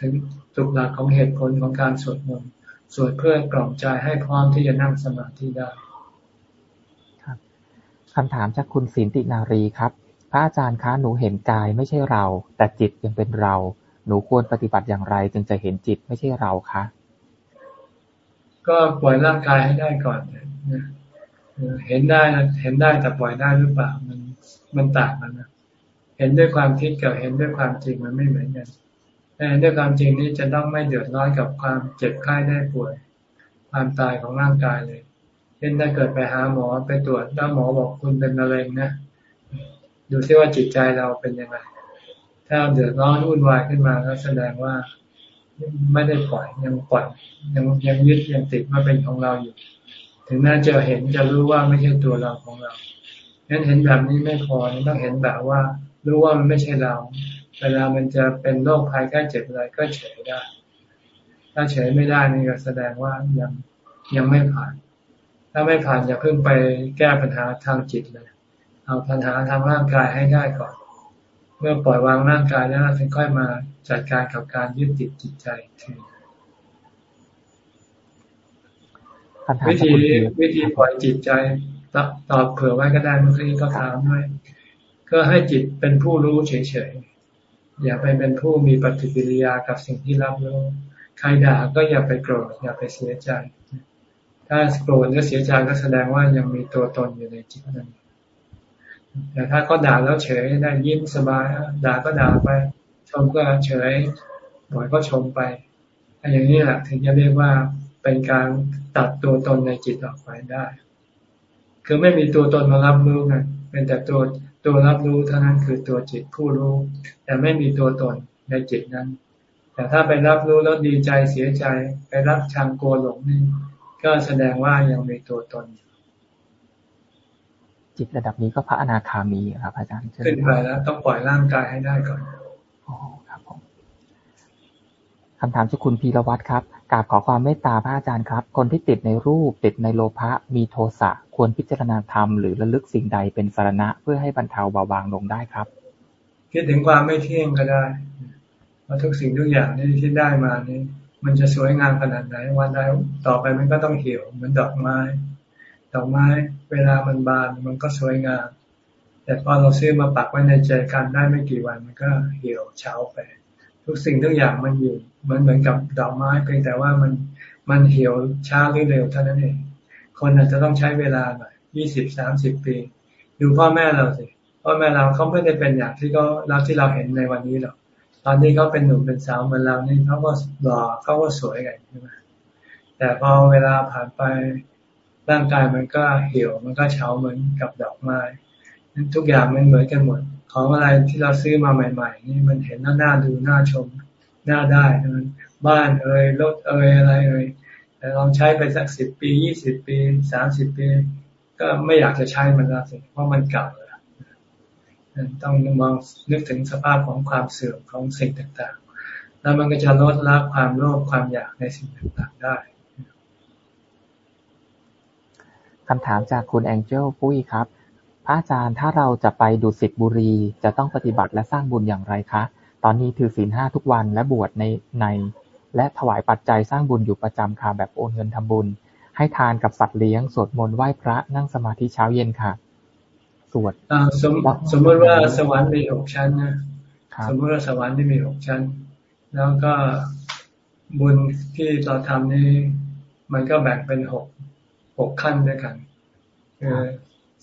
ถึงถูกหลักของเหตุผลของการสวดมนต์สวดเพื่อกล่อมใจให้พร้อมที่จะนั่งสมาธิได้ครับคำถามจากคุณสินตินารีครับ พระอาจารย์คะหนูเห็นกายไม่ใช่เรา แต่จิตยังเป็นเรา หนูควรปฏิบัติอย่างไรจึงจะเห็นจิตไม่ใช่เราคะก็ปล่อยร่างกายให้ได้ก่อนเห็นได้เห็นได้แต่ปล่อยได้หรือเปล่ามันมันต่างกันนะ เห็นด้วยความคิดกับเห็นด้วยความจริงมันไม่เหมือนกันแต่ด้วยความจริงนี้จะต้องไม่เดือดร้อนกับความเจ็บไข้ได้ป่วย ความตายของร่างกายเลยเช่นถ้าเกิดไปหาหมอไปตรวจแล้วหมอบอกคุณเป็นมะเร็งนะดูซิว่าจิตใจเราเป็นยังไงถ้าเดือดร้อนวุ่นวายขึ้นมาก็แสดงว่าไม่ได้ปล่อยยังปล่อยยังยังยึดยังติดว่าเป็นของเราอยู่ ถึงแม้จะเห็นจะรู้ว่าไม่ใช่ตัวเราของเรางั้นเห็นแบบนี้ไม่พอต้องเห็นแบบว่า รู้ว่ามันไม่ใช่เรา เวลามันจะเป็นโรคภัยแค่เจ็บอะไรก็เฉยได้ ถ้าเฉยไม่ได้นี่ก็แสดงว่ายังยังไม่ผ่าน ถ้าไม่ผ่านอย่าเพิ่งไปแก้ปัญหาทางจิตเลย เอาปัญหาทางร่างกายให้ได้ก่อน เมื่อปล่อยวางร่างกายแล้วถึงค่อยมาจัดการกับการยึดติดจิตใจทีวิธีวิธีปล่อยจิตใจตอบเผื่อไว้ก็ได้เมื่อกี้ก็ถามด้วย ก็ให้จิตเป็นผู้รู้เฉยๆ อย่าไปเป็นผู้มีปฏิกิริยากับสิ่งที่รับรู้ ใครด่าก็อย่าไปโกรธอย่าไปเสียใจ ถ้าโกรธหรือเสียใจก็แสดงว่ายังมีตัวตนอยู่ในจิตนั้นแต่ถ้าก็ด่าแล้วเฉยได้ยิ้มสบายด่าก็ด่าไป ชมก็เฉยปล่อยก็ชมไปอย่างนี้แหละถึงจะเรียกว่าเป็นการตัดตัวตนในจิตออกไปได้ คือไม่มีตัวตนมารับรู้กันเป็นแต่ตัว ตัวรับรู้เท่านั้นคือตัวจิตผู้รู้ แต่ไม่มีตัวตนในจิตนั้น แต่ถ้าไปรับรู้แล้วดีใจเสียใจ ไปรับชังโกหลงนี่ก็แสดงว่ายังมีตัวตนจิตระดับนี้ก็พระอนาคามีครับอาจารย์ขึ้นไปแล้วต้องปล่อยร่างกายให้ได้ก่อนอ๋อครับผมคำถามจากคุณพีรวัตรครับ กราบขอความเมตตาพระอาจารย์ครับ คนที่ติดในรูปติดในโลภะมีโทสะควรพิจารณาธรรมหรือระลึกสิ่งใดเป็นสารณะเพื่อให้บรรเทาเบาบางลงได้ครับ คิดถึงความไม่เที่ยงก็ได้ว่าทุกสิ่งทุกอย่างที่ที่ได้มานี้ มันจะสวยงามขนาดไหน วันใดต่อไปมันก็ต้องเหี่ยวเหมือนดอกไม้ ดอกไม้ เวลามันบานมันก็สวยงาม แต่พอเราซื้อมาปักไว้ในใจกันได้ไม่กี่วันมันก็เหี่ยวเฉาไป ทุกสิ่งทุกอย่างมันอยู่มันเหมือนกับดอกไม้เพียงแต่ว่ามันมันเหี่ยวช้าหรือเร็วเท่านั้นเอง คนอาจจะต้องใช้เวลาหน่อยยี่สิบสามสิบปี ดูพ่อแม่เราสิพ่อแม่เราเขาไม่ได้เป็นอย่างที่เขาเราที่เราเห็นในวันนี้หรอกตอนนี้เขาเป็นหนุ่มเป็นสาวเหมือนเรานี่เขาก็หล่อเขาก็สวยกันใช่ไหมแต่พอเวลาผ่านไปร่างกายมันก็เหี่ยวมันก็เฉาเหมือนกับดอกไม้ทุกอย่างมันเหมือนกันหมด ของอะไรที่เราซื้อมาใหม่ ๆ นี่มันเห็นหน้าหน้าดูน่าชมหน้าได้บ้านเอ่ยรถเอ่ยอะไรเอ่ยแต่ลองใช้ไปสักสิบปียี่สิบปีสามสิบปี ก็ไม่อยากจะใช้มันแล้วสิเพราะมันเก่าแล้วต้องมองนึกถึงสภาพของความเสื่อมของสิ่งต่างๆ แล้วมันก็จะลดละความโลภความอยากในสิ่งต่างๆได้คำถามจากคุณแองเจลปุ้ยครับ พระอาจารย์ ถ้าเราจะไปดูสิทบุรี จะต้องปฏิบัติและสร้างบุญอย่างไรคะ ตอนนี้ถือศีลห้าทุกวันและบวชในใน และถวายปัจจัยสร้างบุญอยู่ประจำค่ะแบบโอนเงินทำบุญ ให้ทานกับสัตว์เลี้ยง สวดมนต์ไหว้พระนั่งสมาธิเช้าเย็นค่ะ สวดสมสมมติว่าสวรรค์มีหกชั้นนะสมมติว่าสวรรค์ที่มีหกชั้น แล้วก็บุญที่เราทำนี่มันก็แบ่งเป็นหกหกขั้นด้วยกันคือ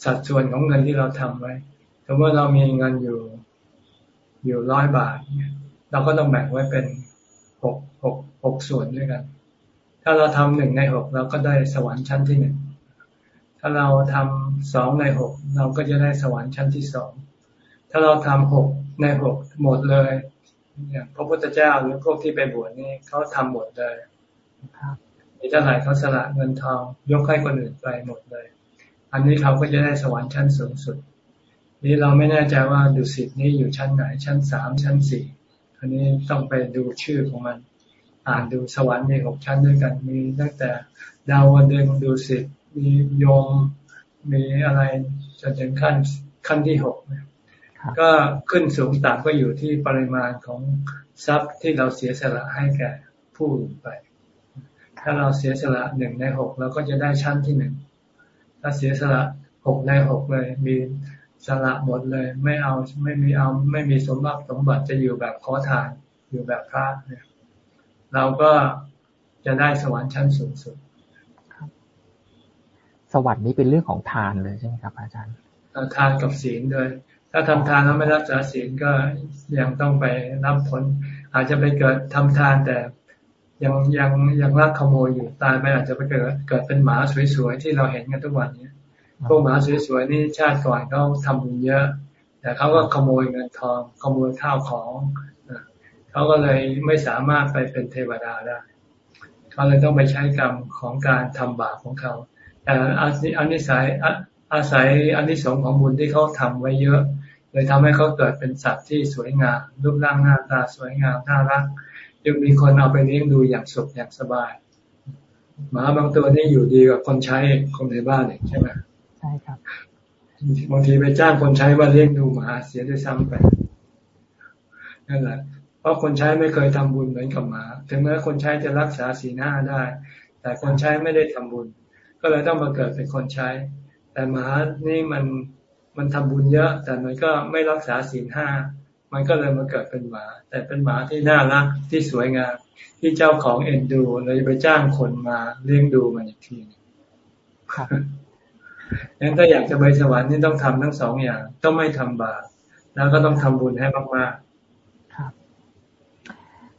สัดส่วนของเงินที่เราทำไว้สมมติเรามีเงินอยู่อยู่ร้อยบาทเราก็ต้องแบ่งไว้เป็นหกหกหกส่วนด้วยกัน ถ้าเราทำหนึ่งในหกเราก็ได้สวรรค์ชั้นที่หนึ่งถ้าเราทำสองในหกเราก็จะได้สวรรค์ชั้นที่สองถ้าเราทำหกในหกหมดเลยอย่างพระพุทธเจ้าหรือพวกที่ไปบวชนี่เขาทำหมดเลยมีเท่าไหร่เขาสละเงินทองยกให้คนอื่นไปหมดเลย อันนี้เขาก็จะได้สวรรค์ชั้นสูงสุด นี่เราไม่แน่ใจว่าดุสิตนี้อยู่ชั้นไหน ชั้นสามชั้นสี่อันนี้ต้องไปดูชื่อของมัน อ่านดูสวรรค์มีหกชั้นด้วยกัน มีตั้งแต่ดาวดึงดุสิตมีโยมมีอะไรจนถึงขั้นขั้นที่หกก็ขึ้นสูงต่ำก็อยู่ที่ปริมาณของทรัพย์ที่เราเสียสละให้แก่ผู้อื่นไป ถ้าเราเสียสละหนึ่งในหกเราก็จะได้ชั้นที่หนึ่ง ถ้าเสียสละหกในหกเลย มีสละหมดเลย ไม่เอาไม่มีเอาไม่มีสมบัติสมบัติจะอยู่แบบขอทานอยู่แบบพระเนี่ยเราก็จะได้สวรรค์ชั้นสูงสุดสวรรค์นี้เป็นเรื่องของทานเลยใช่ไหมครับ อาจารย์ทานกับศีลด้วย ถ้าทำทานแล้วไม่รักษาศีลก็ยังต้องไปรับผล อาจจะไปเกิดทำทานแต่ ยังยังยังรักขโมยอยู่ตายไปอาจจะไปเกิดเกิดเป็นหมาสวยๆที่เราเห็นกันทุกวันนี้พวกหมาสวยๆนี่ชาติก่อนเขาทำบุญเยอะ แต่เขาก็ขโมยเงินทอง ขโมยข้าวของเขาก็เลยไม่สามารถไปเป็นเทวดาได้เขาเลยต้องไปใช้กรรมของการทำบาปของเขาแต่อันนี้สายอาศัยอันที่สองของบุญที่เขาทำไว้เยอะ เลยทำให้เขาเกิดเป็นสัตว์ที่สวยงามรูปร่างหน้าตาสวยงามน่ารัก ยังมีคนเอาไปเลี้ยงดูอย่างสุขอย่างสบายหมาบางตัวนี่อยู่ดีกับคนใช้คนในบ้านเองใช่ไหมใช่ครับบางทีไปจ้างคนใช้มาเลี้ยงดูหมาเสียด้วยซ้ำไปนั่นแหละ เพราะคนใช้ไม่เคยทำบุญเหมือนกับหมา ถึงแม้คนใช้จะรักษาสีหน้าได้ แต่คนใช้ไม่ได้ทำบุญ ก็เลยต้องมาเกิดเป็นคนใช้ แต่หมานี่มันมันทำบุญเยอะ แต่มันก็ไม่รักษาศีลห้า มันก็เลยมาเกิดเป็นหมา แต่เป็นหมาที่น่ารักที่สวยงาม ที่เจ้าของเอ็นดูเลยไปจ้างคนมาเลี้ยงดูมันอีกทีงั้นถ้าอยากจะไปสวรรค์นี่ต้องทำทั้งสองอย่าง ต้องไม่ทำบาปแล้วก็ต้องทำบุญให้มากๆครับ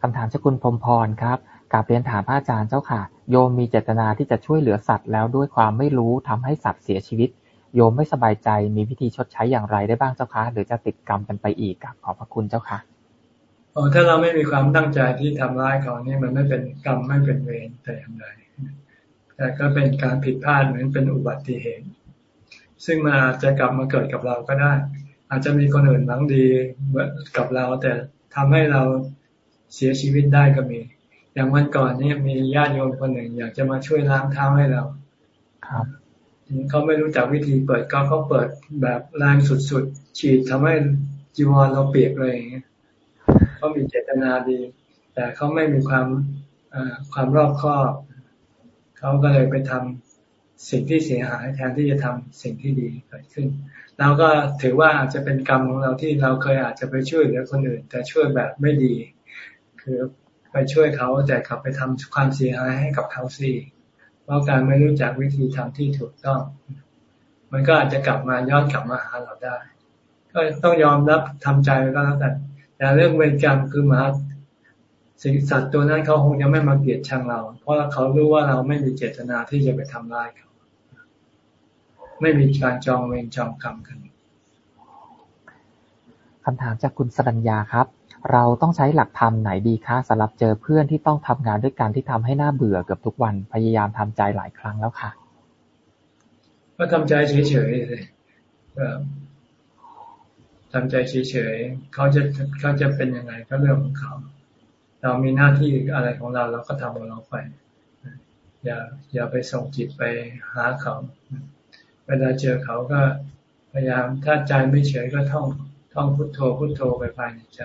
คำถามเจ้าคุณพรมพรครับกาบเรียนถามพระอาจารย์เจ้าค่ะ โยมมีเจตนาที่จะช่วยเหลือสัตว์แล้วด้วยความไม่รู้ทำให้สัตว์เสียชีวิต โยมไม่สบายใจมีวิธีชดใช้อย่างไรได้บ้างเจ้าคะ หรือจะติดกรรมกันไปอีกกับขอบพระคุณเจ้าค่ะอ๋อถ้าเราไม่มีความตั้งใจที่ทำร้ายเขานี่มันไม่เป็นกรรมไม่เป็นเวรแต่อย่างใดแต่ก็เป็นการผิดพลาดเหมือนเป็นอุบัติเหตุ ซึ่งมาจะกลับมาเกิดกับเราก็ได้ อาจจะมีคนอื่นหวังดีกับเรา แต่ทำให้เราเสียชีวิตได้ก็มี อย่างวันก่อนนี่มีญาติโยมคนหนึ่ง อยากจะมาช่วยล้างเท้าให้เรา ครับ เขาไม่รู้จักวิธีเปิดก็เขาเปิดแบบแรงสุดๆ ฉีดทำให้จีวรเราเปียกเลยเขามีเจตนาดี แต่เขาไม่มีความความรอบคอบเขาก็เลยไปทำสิ่งที่เสียหายแทนที่จะทำสิ่งที่ดีเกิดขึ้นเราก็ถือว่าอาจจะเป็นกรรมของเราที่เราเคยอาจจะไปช่วยเหลือคนอื่น แต่ช่วยแบบไม่ดี คือไปช่วยเขาแต่กลับไปทำความเสียหายให้กับเขาสิ เพราะการไม่รู้จักวิธีทำที่ถูกต้อง มันก็อาจจะกลับมาย้อนกลับมาหาเราได้ ก็ต้องยอมรับทำใจก็แล้วกันแต่เรื่องเวรกรรมคือมาสิ่งสัตว์ตัวนั้นเขาคงจะไม่มาเกลียดชังเรา เพราะเขารู้ว่าเราไม่มีเจตนาที่จะไปทำร้ายเขา ไม่มีการจองเวรจองกรรมกันคำถามจากคุณสรัญญาครับ เราต้องใช้หลักธรรมไหนดีคะสำหรับเจอเพื่อนที่ต้องทำงานด้วยกันที่ทำให้หน้าเบื่อเกือบทุกวัน พยายามทำใจหลายครั้งแล้วค่ะ ก็ทำใจเฉยๆเลยทำใจเฉยๆเขาจะเขาจะเป็นยังไงก็เรื่องของเขา เรามีหน้าที่อะไรของเราเราก็ทำของเราไปอย่าอย่าไปส่งจิตไปหาเขา เวลาเจอเขาก็พยายามถ้าใจไม่เฉยก็ท่องท่องพุทโธพุทโธไปภายในใจ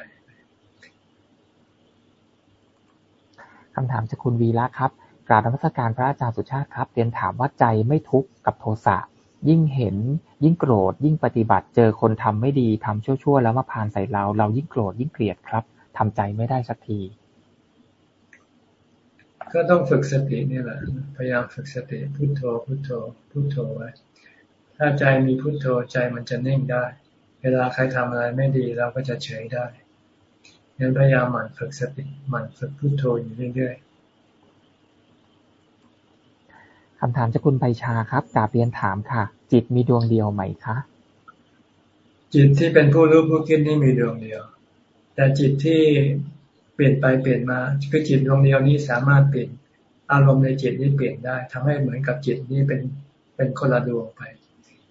คำถามจากคุณวีระครับ กราบนมัสการพระอาจารย์สุชาติครับ เรียนถามว่าใจไม่ทุกข์กับโทสะ ยิ่งเห็น ยิ่งโกรธ ยิ่งปฏิบัติ เจอคนทำไม่ดีทำชั่วๆ แล้วมาพานใส่เรา เรายิ่งโกรธยิ่งเกลียดครับทำใจไม่ได้สักที ก็ต้องฝึกสตินี่แหละ พยายามฝึกสติพุโทโธ พุโทโธ พุโทโธไว้ ถ้าใจมีพุโทโธใจมันจะนิ่งได้ เวลาใครทำอะไรไม่ดีเราก็จะเฉยได้ งั้นพยายามหมั่นฝึกสติหมั่นฝึกพุโทโธอยู่เรื่อยๆคำถามจากคุณใบชาครับกาเรียนถามค่ะ จิตมีดวงเดียวไหมคะ จิตที่เป็นผู้รู้ผู้คิดนี่มีดวงเดียว แต่จิตที่เปลี่ยนไปเปลี่ยนมาคือจิตดวงเดียวนี้สามารถเปลี่ยนอารมณ์ในจิตนี้เปลี่ยนได้ทำให้เหมือนกับจิตนี้เป็นเป็นคนละดวงไป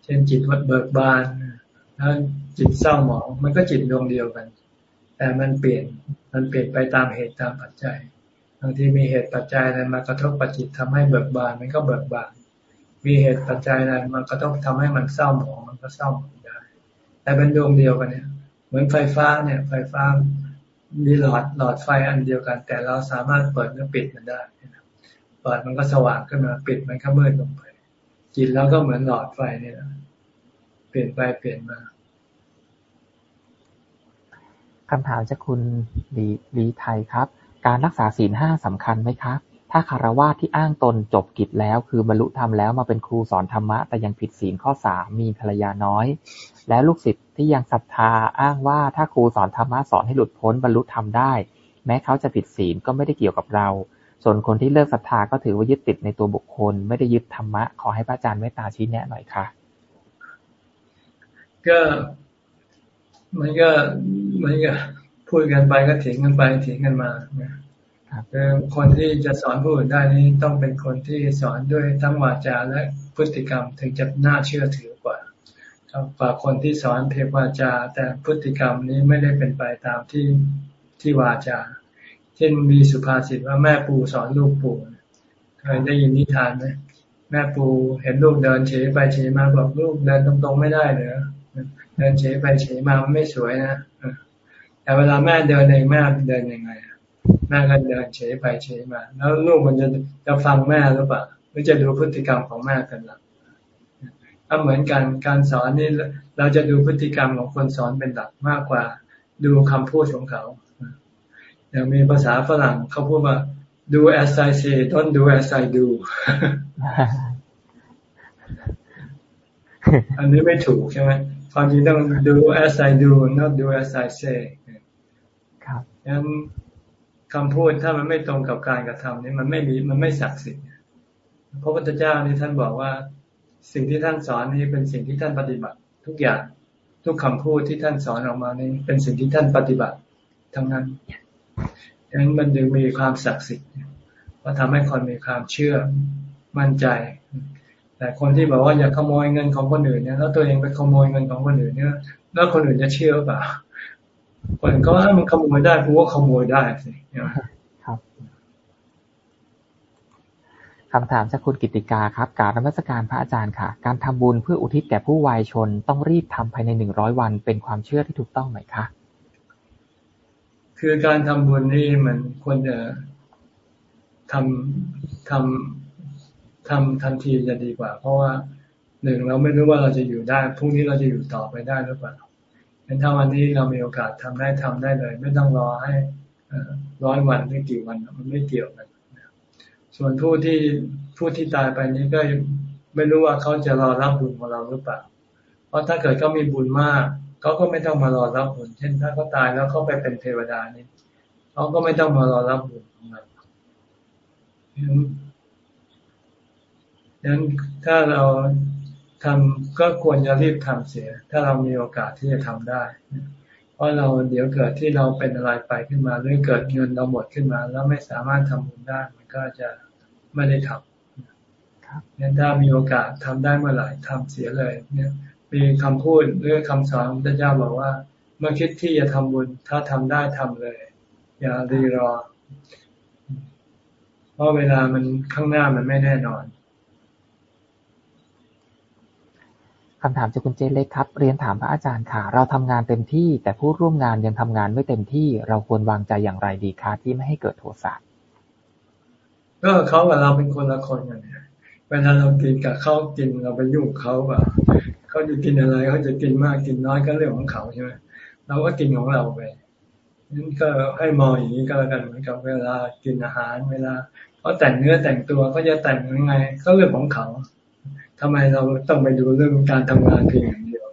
เช่นจิตวัดเบิกบานแล้วจิตเศร้าหมองมันก็จิตดวงเดียวกัน แต่มันเปลี่ยนมันเปลี่ยนไปตามเหตุตามปัจจัยบางทีมีเหตุปัจจัยอะไรมากระทบปัจจิตทำให้เบิกบานมันก็เบิกบานมีเหตุปัจจัยอะไรมากระทบทำให้มันเศร้าหมองมันก็เศร้าหมองได้ แต่เป็นดวงเดียวกันเนี่ย เหมือนไฟฟ้าเนี่ย ไฟฟ้ามีหลอดหลอดไฟอันเดียวกัน แต่เราสามารถเปิดและปิดมันได้เปิดมันก็สว่างขึ้นมาปิดมันก็มืดลงไปจิตแล้วก็เหมือนหลอดไฟเนี่แหละเปลี่ยนไปเปลี่ยนมา คำถามจากคุณลีลีไทยครับ การรักษาศีลห้าสำคัญไหมครับถ้าคารวะที่อ้างตนจบกิจแล้ว คือบรรลุธรรมแล้วมาเป็นครูสอนธรรมะ แต่ยังผิดศีลข้อสามมีภรรยาน้อย และลูกศิษย์ที่ยังศรัทธาอ้างว่าถ้าครูสอนธรรมะสอนให้หลุดพ้นบรรลุธรรมได้ แม้เขาจะผิดศีลก็ไม่ได้เกี่ยวกับเรา ส่วนคนที่เลิกศรัทธาก็ถือว่ายึดติดในตัวบุคคล ไม่ได้ยึดธรรมะขอให้พระอาจารย์เมตตาชี้แนะหน่อยค่ะก็ มันก็มันก็พูดกันไปก็ถียงกันไปถียงกันมาคือคนที่จะสอนผู้อื่นได้นี้ต้องเป็นคนที่สอนด้วยทั้งวาจาและพฤติกรรมถึงจะน่าเชื่อถือกว่าครับกว่าคนที่สอนเพียงวาจา แต่พฤติกรรมนี้ไม่ได้เป็นไปตามที่ที่วาจา เช่นมีสุภาษิตว่าแม่ปูสอนลูกปูเคยได้ยินนิทานไหมแม่ปูเห็นลูกเดินเฉยไปเฉยมาบอกลูกเดินตรงๆไม่ได้เลย เดินเฉยไปเฉยมามันไม่สวยนะแต่เวลาแม่เดินเองแม่เดินยังไงแม่ก็เดินเฉยไปเฉยมา แล้วลูกมันจะจะฟังแม่หรือเปล่าหรือจะดูพฤติกรรมของแม่กันหลักถ้าเหมือนกันการสอนนี่เราจะดูพฤติกรรมของคนสอนเป็นหลักมากกว่า ดูคำพูดของเขาอย่างมีภาษาฝรั่งเขาพูดว่า do as I say don't do as I do อันนี้ไม่ถูกใช่ไหม ความจริงต้อง do as I do not do as I say ครับงั้นคำพูดถ้ามันไม่ตรงกับการกระทำนี่มันไม่มีมันไม่ศักดิ์สิทธิ์พระพุทธเจ้านี่ท่านบอกว่า สิ่งที่ท่านสอนนี่เป็นสิ่งที่ท่านปฏิบัติ ทุกอย่างทุกคำพูดที่ท่านสอนออกมานี่เป็นสิ่งที่ท่านปฏิบัติทั้งนั้นดังนั้นมันจึงมีความศักดิ์สิทธิ์เพราะทำให้คนมีความเชื่อมั่นใจ แต่คนที่บอกว่าอย่าขโมยเงินของคนอื่นเนี่ยแล้วตัวเองไปขโมยเงินของคนอื่นเนี่ยแล้วคนอื่นจะเชื่อเปล่าคนก็ว่ามันขโมยได้กูว่าขโมยได้สิครับคำถามจากคุณกิติกาครับการนมัสการพระอาจารย์ค่ะ การทำบุญเพื่ออุทิศแก่ผู้วายชนต้องรีบทำภายในหนึ่งร้อยวันเป็นความเชื่อที่ถูกต้องไหมคะ คือการทำบุญนี่มันควรจะทำทำ ทำทันทีจะดีกว่า เพราะว่าหนึ่งเราไม่รู้ว่าเราจะอยู่ได้พรุ่งนี้เราจะอยู่ต่อไปได้หรือเปล่าเห็นถ้าวันนี้เรามีโอกาสทำได้ทำได้เลย ไม่ต้องรอให้ร้อยวันไม่กี่วันมันไม่เกี่ยวกันส่วนผู้ที่ผู้ที่ตายไปนี้ก็ไม่รู้ว่าเขาจะรอรับบุญของเราหรือเปล่า เพราะถ้าเกิดเขามีบุญมากเขาก็ไม่ต้องมารอรับบุญ เช่น ถ้าเขาตายแล้วเขาไปเป็นเทวดานี่เขาก็ไม่ต้องมารอรับบุญของเรา ดังนั้นถ้าเราทำก็ควรจะรีบทำเสีย ถ้าเรามีโอกาสที่จะทำได้ เพราะเราเดี๋ยวเกิดที่เราเป็นอะไรไปขึ้นมาหรือเกิดเงินเราหมดขึ้นมา แล้วไม่สามารถทำบุญได้มันก็จะไม่ได้ทำงั้นถ้ามีโอกาสทำได้เมื่อไหร่ทำเสียเลยเนี่ยมีคำพูดหรือคำสอนของพระเจ้าบอกว่า เมื่อคิดที่จะทำบุญ ถ้าทำได้ทำเลย อย่ารีรอ เพราะเวลามันข้างหน้ามันไม่แน่นอน คำถามจากคุณเจเล็กครับ เรียนถามพระอาจารย์ค่ะ เราทำงานเต็มที่ แต่ผู้ร่วมงานยังทำงานไม่เต็มที่ เราควรวางใจอย่างไรดีคะที่ไม่ให้เกิดโทสะก็เขากับเราเป็นคนละคนกันเนี่ยเวลาเรากินกับเขากินเราไปยุ่งเขาแบบเขาจะกินอะไรเขาจะกินมากกินน้อยก็เรื่องของเขาใช่ไหมเราก็กินของเราไปนั่นก็ให้มองอย่างนี้ก็แล้วกันเหมือนกับเวลากินอาหาร เวลาเขาแต่งเนื้อแต่งตัวก็จะแต่งยังไง ก็เรื่องของเขา ทำไมเราต้องไปดูเรื่องการทำงานเพียงอย่างเดียว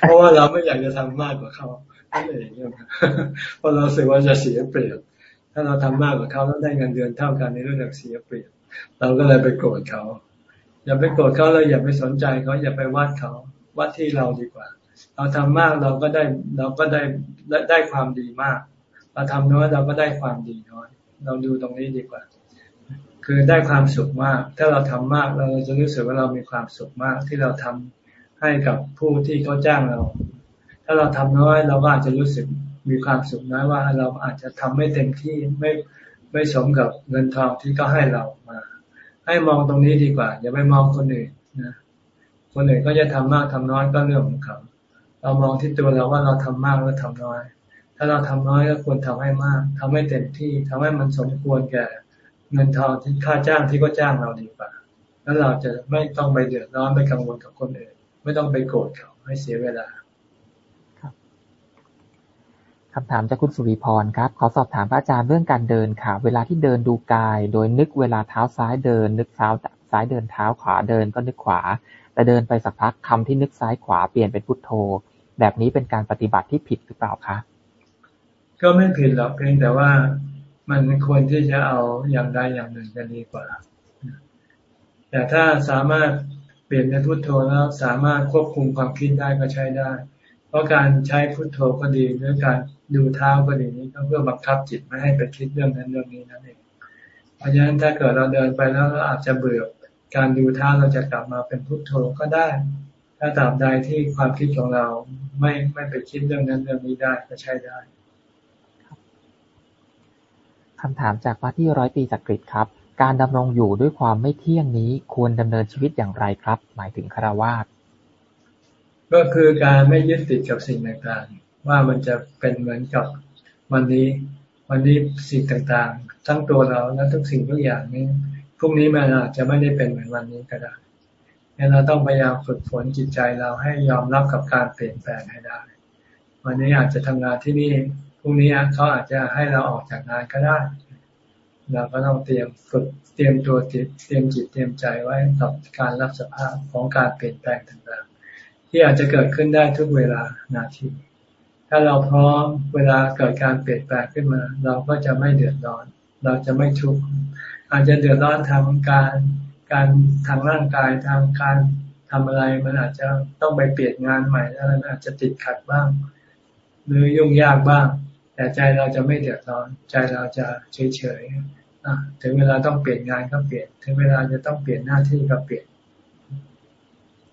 เพราะว่าเราไม่อยากจะทำมากกว่าเขาไม่เองเพราะเราสึกว่าจะเสียเปรียบ ถ้าเราทำมากกว่าเขาแล้วได้เงินเดือนเท่ากันในเรื่องเสียเปรียบ เราก็เลยไปโกรธเขา อย่าไปโกรธเขาเราอย่าไปสนใจเขาอย่าไปวัดเขาวัดที่เราดีกว่า เราทำมากเราก็ได้เราก็ได้ได้ความดีมาก เราทำน้อยเราก็ได้ความดีน้อย เราดูตรงนี้ดีกว่า คือได้ความสุขมาก ถ้าเราทำมากเราจะรู้สึกว่าเรามีความสุขมาก ที่เราทำให้กับผู้ที่เขาจ้างเรา ถ้าเราทำน้อยเราก็อาจจะรู้สึกมีความสุขน้อยว่าเราอาจจะทำไม่เต็มที่ไม่ไม่สมกับเงินทองที่เขาให้เรามา ให้มองตรงนี้ดีกว่า อย่าไปมองคนอื่นนะคนอื่นก็จะทำมากทำน้อยก็เรื่องของเขาเรามองที่ตัวเราว่าเราทำมากหรือทำน้อย ถ้าเราทำน้อยก็ควรทำให้มากทำให้เต็มที่ทำให้มันสมควรแก่ เงินทองที่ค่าจ้างที่ก็จ้างเราดีกว่า แล้วเราจะไม่ต้องไปเดือดร้อนไปกังวลกับคนอื่น ไม่ต้องไปโกรธเขาให้เสียเวลาคำถามจากคุณสุริพรครับ ขอสอบถามพระอาจารย์เรื่องการเดินค่ะ เวลาที่เดินดูกาย โดยนึกเวลาเท้าซ้ายเดิน นึกเท้าซ้ายเดินเท้าขวาเดินก็นึกขวา แต่เดินไปสักพักคำที่นึกซ้ายขวาเปลี่ยนเป็นพุทโธ แบบนี้เป็นการปฏิบัติที่ผิดหรือเปล่าคะ ก็ไม่ผิดหรอกเพียงแต่ว่า มันควรที่จะเอาอย่างใดอย่างหนึ่งจะดีกว่า แต่ถ้าสามารถเปลี่ยนเป็นพุทโธแล้วสามารถควบคุมความคิดได้ก็ใช้ได้ เพราะการใช้พุทโธก็ดีหรือการดูเท้าก็ดีนี้ก็เพื่อบังคับจิตไม่ให้ไปคิดเรื่องนั้นเรื่องนี้นั่นเอง เพราะฉะนั้นถ้าเกิดเราเดินไปแล้วเราอาจจะเบื่อการดูเท้าเราจะกลับมาเป็นพุทโธก็ได้ ถ้าตาบใดที่ความคิดของเราไม่ไม่ไปคิดเรื่องนั้นเรื่องนี้ได้ก็ใช้ได้ คำถามจากว่าที่ร้อยปีจักริดครับ การดำรงอยู่ด้วยความไม่เที่ยงนี้ควรดำเนินชีวิตอย่างไรครับ หมายถึงคารวาสก็คือการไม่ยึดติดกับสิ่งต่างๆ ว่ามันจะเป็นเหมือนกับวันนี้ วันนี้สิ่งต่างๆ ทั้งตัวเราและทุกสิ่งทุกอย่างนี้พรุ่งนี้มันอาจจะไม่ได้เป็นเหมือนวันนี้ก็ได้งั้นเราต้องพยายามฝึกฝนจิตใจเราให้ยอมรับกับการเปลี่ยนแปลงให้ได้ วันนี้อาจจะทำงานที่นี่ พรุ่งนี้เขาอาจจะให้เราออกจากงานก็ได้ เราก็ต้องเตรียมฝึกเตรียมตัวเตรียมจิตเตรียมใจไว้กับการรับสภาพของการเปลี่ยนแปลงต่างๆ ที่อาจจะเกิดขึ้นได้ทุกเวลานาที ถ้าเราพร้อมเวลาเกิดการเปลี่ยนแปลงขึ้นมา เราก็จะไม่เดือดร้อน เราจะไม่ทุกข์อาจจะเดือดร้อนทางการการทางร่างกายทางการทำอะไรมันอาจจะต้องไปเปลี่ยนงานใหม่แล้วอาจจะติดขัดบ้าง หรือยุ่งยากบ้าง แต่ใจเราจะไม่เดือดร้อน ใจเราจะเฉยเฉยถึงเวลาต้องเปลี่ยนงานก็เปลี่ยน ถึงเวลาจะต้องเปลี่ยนหน้าที่ก็เปลี่ยน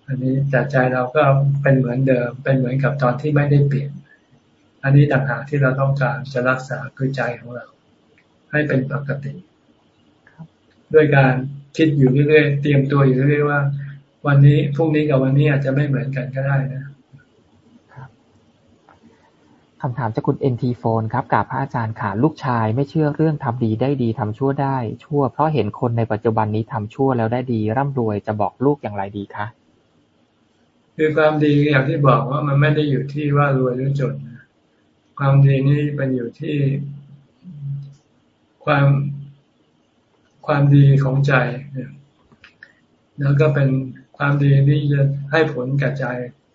อันนี้แต่ใจเราก็เป็นเหมือนเดิม เป็นเหมือนกับตอนที่ไม่ได้เปลี่ยน อันนี้ต่างหากที่เราต้องการจะรักษาคือใจของเรา ให้เป็นปกติด้วยการคิดอยู่เรื่อยๆ เตรียมตัวอยู่เรื่อยๆว่า วันนี้พรุ่งนี้กับวันนี้อาจจะไม่เหมือนกันก็ได้นะ คำถามจากคุณเอ็นทีโฟนครับกับพระอาจารย์ค่ะลูกชายไม่เชื่อเรื่องทำดีได้ดีทำชั่วได้ ชั่ว เพราะเห็นคนในปัจจุบันนี้ทำชั่วแล้วได้ดีร่ำรวยจะบอกลูกอย่างไรดีคะคือความดีอย่างที่บอกว่ามันไม่ได้อยู่ที่ว่ารวยหรือจนความดีนี้เป็นอยู่ที่ ความความดีของใจแล้วก็เป็นความดีที่จะให้ผลกับใจ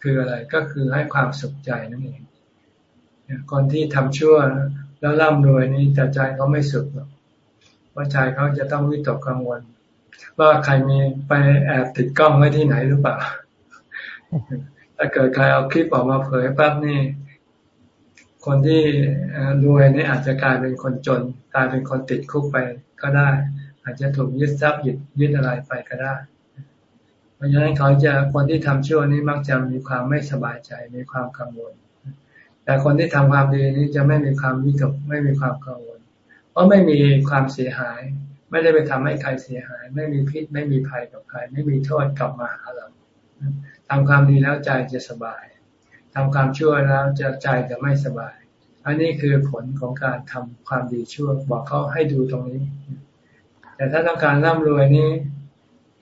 คืออะไร ก็คือให้ความสุขใจนั่นเอง คนที่ทำชั่วแล้วร่ำรวยนี้แต่ใจเขาไม่สุขหรอกเพราะใจเขาจะต้องวิตกกังวล ว่าใครมีไปแอบติดกล้องไว้ที่ไหนหรือเปล่าถ้าเกิดใครเอาคลิปออกมาเผยปั๊บนี่ คนที่รวยนี่อาจจะกลายเป็นคนจนกลายเป็นคนติดคุกไปก็ได้ อาจจะถูกยึดทรัพย์ยึดยึดอะไรไปก็ได้ เพราะฉะนั้นเขาจะคนที่ทำชั่วนี้มักจะมีความไม่สบายใจมีความกังวล แต่คนที่ทำความดีนี้จะไม่มีความวิตกไม่มีความกังวล เพราะไม่มีความเสียหาย ไม่ได้ไปทำให้ใครเสียหาย ไม่มีพิษไม่มีภัยกับใคร ไม่มีโทษกลับมาหาเราทำความดีแล้วใจจะสบายทำความชั่วแล้วจะใจจะไม่สบาย อันนี้คือผลของการทำความดีชั่วบอกเขาให้ดูตรงนี้ แต่ถ้าต้องการร่ำรวยนี้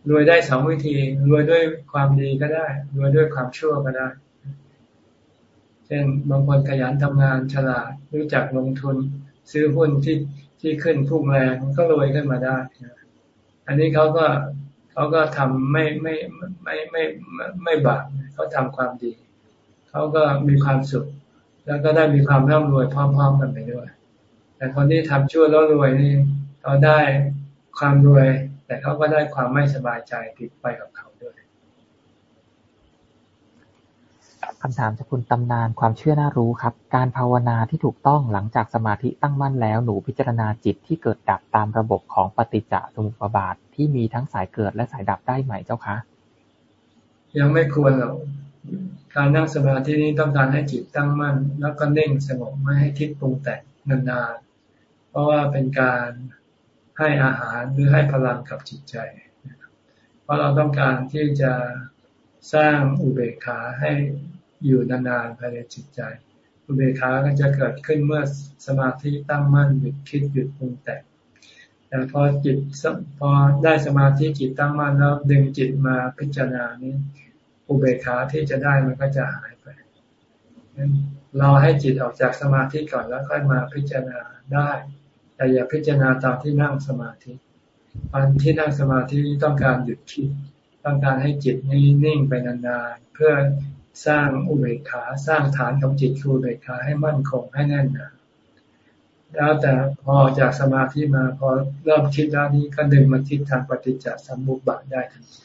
รวยได้สองวิธีรวยด้วยความดีก็ได้รวยด้วยความชั่วก็ได้ เช่นบางคนขยันทำงานฉลาดรู้จักลงทุน ซื้อหุ้นที่ที่ขึ้นพุ่งแรงก็รวยขึ้นมาได้อันนี้เขาก็เขาก็ทำไม่ไม่ไม่ไม่ไม่บาปเขาทำความดีเขาก็มีความสุข แล้วก็ได้มีความร่ำรวยพร้อม ๆ กันไปด้วย แต่คนที่ทำชั่วแล้วรวยนี่เขาได้ความรวย แต่เขาก็ได้ความไม่สบายใจติดไปกับเขาด้วย คำถามจากคุณตำนานความเชื่อน่ารู้ครับ การภาวนาที่ถูกต้องหลังจากสมาธิตั้งมั่นแล้วหนูพิจารณาจิตที่เกิดดับตามระบบของปฏิจจสมุปบาทที่มีทั้งสายเกิดและสายดับได้ไหมเจ้าคะ ยังไม่ควรหรอกการนั่งสมาธินี้ต้องการให้จิตตั้งมั่น แล้วก็เน่งสงบไม่ให้คิดปรุงแต่งนานๆเพราะว่าเป็นการให้อาหารหรือให้พลังกับจิตใจ เพราะเราต้องการที่จะสร้างอุเบกขาให้ อยู่นานๆภายในจิตใจอุเบกขาก็จะเกิดขึ้นเมื่อสมาธิตั้งมั่นหยุดคิดหยุดปรุงแต่งแต่พอจิตพอได้สมาธิจิตตั้งมั่นแล้วดึงจิตมาพิจารณานี้อุเบกขาที่จะได้มันก็จะหายไปเราให้จิตออกจากสมาธิก่อนแล้วค่อยมาพิจารณาได้ แต่อย่าพิจารณาตอนที่นั่งสมาธิตอนที่นั่งสมาธิต้องการหยุดคิด ต้องการให้จิตนี้นิ่งไปนานๆเพื่อ สร้างอุเบกขา สร้างฐานของจิตคืออุเบกขาให้มั่นคงให้แน่นหนาแล้วแต่พอจากสมาธิมาพอเริ่มคิดแล้วนี้ก็ดึงมาคิดทางปฏิจจสมุปบาทได้ทันที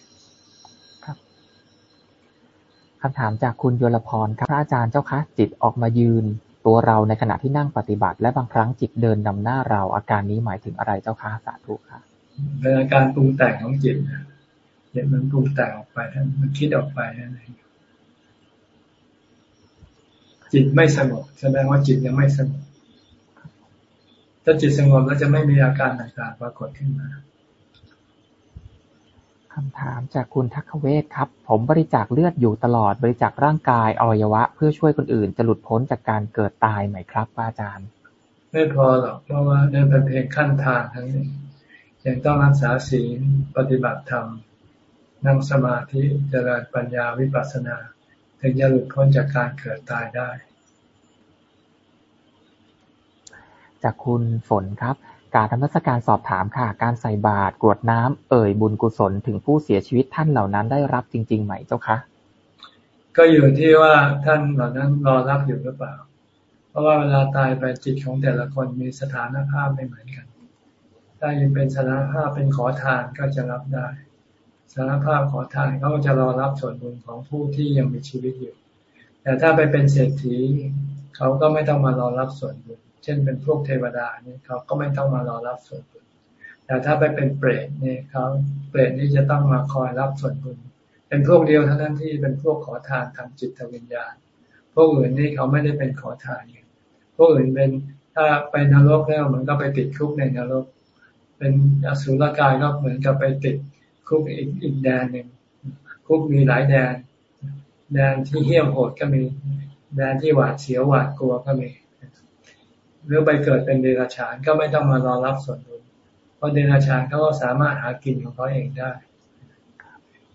คำถามจากคุณโยลพรครับพระอาจารย์เจ้าคะ จิตออกมายืน ตัวเราในขณะที่นั่งปฏิบัติ และบางครั้งจิตเดินนำหน้าเราอาการนี้หมายถึงอะไรเจ้าคะสาธุค่ะเป็นอาการปรุงแต่งของจิตจิตมันปรุงแต่งออกไปมันคิดออกไปนั่นเอง จิตไม่สงบแสดงว่าจิตยังไม่สงบถ้าจิตสงบแล้วจะไม่มีอาการต่างๆปรากฏขึ้นมาคำถามจากคุณทักเวศครับ ผมบริจาคเลือดอยู่ตลอดบริจาคร่างกายอวัยวะ เพื่อช่วยคนอื่นจะหลุดพ้นจากการเกิดตายไหมครับอาจารย์ ไม่พอหรอกเพราะว่าเดินเป็นเพียงขั้นทางทั้งนี้ยังต้องรักษาศีลปฏิบัติธรรมนั่งสมาธิเจริญปัญญาวิปัสสนา ถึงจะหลุดพ้นจากการเกิดตายได้ จากคุณฝนครับ การธรรมสการสอบถามค่ะ การใส่บาตรกรวดน้ำเอ่ยบุญกุศลถึงผู้เสียชีวิตท่านเหล่านั้นได้รับจริง ๆ ไหมเจ้าคะ ก็อยู่ที่ว่าท่านเหล่านั้นรอรับอยู่หรือเปล่า เพราะว่าเวลาตายไปจิตของแต่ละคนมีสถานภาพไม่เหมือนกัน ถ้ายังเป็นสถานภาพเป็นขอทานก็จะรับได้ สานภาพขอทานเขาก็จะรอรับส่วนบุญของผู้ที่ยังมีชีวิตอยู่ แต่ถ้าไปเป็นเศรษฐีเขาก็ไม่ต้องมารอรับส่วนบุญ เช่นเป็นพวกเทวดาเนี่ยเขาก็ไม่ต้องมารอรับส่วนบุญ แต่ถ้าไปเป็นเปรตเนี่ยเขาเปรตนี่จะต้องมาคอยรับส่วนบุญ เป็นพวกเดียวเท่านั้นที่เป็นพวกขอทานทางจิตวิญญาณ พวกอื่นนี่เขาไม่ได้เป็นขอทานพวกอื่นเป็นถ้าไปนรกแล้วมันก็ไปติดคุกในนรก เป็นอสุรกายก็เหมือนกับไปติด คุกอีกอีกแดนหนึ่งคุกมีหลายแดน แดนที่เหี้ยมโหดก็มี แดนที่หวาดเสียวหวาดกลัวก็มีหรือไปเกิดเป็นเดรัจฉานก็ไม่ต้องมารอรับส่วนบุญเพราะเดรัจฉานเขาก็สามารถหากินของเขาเองได้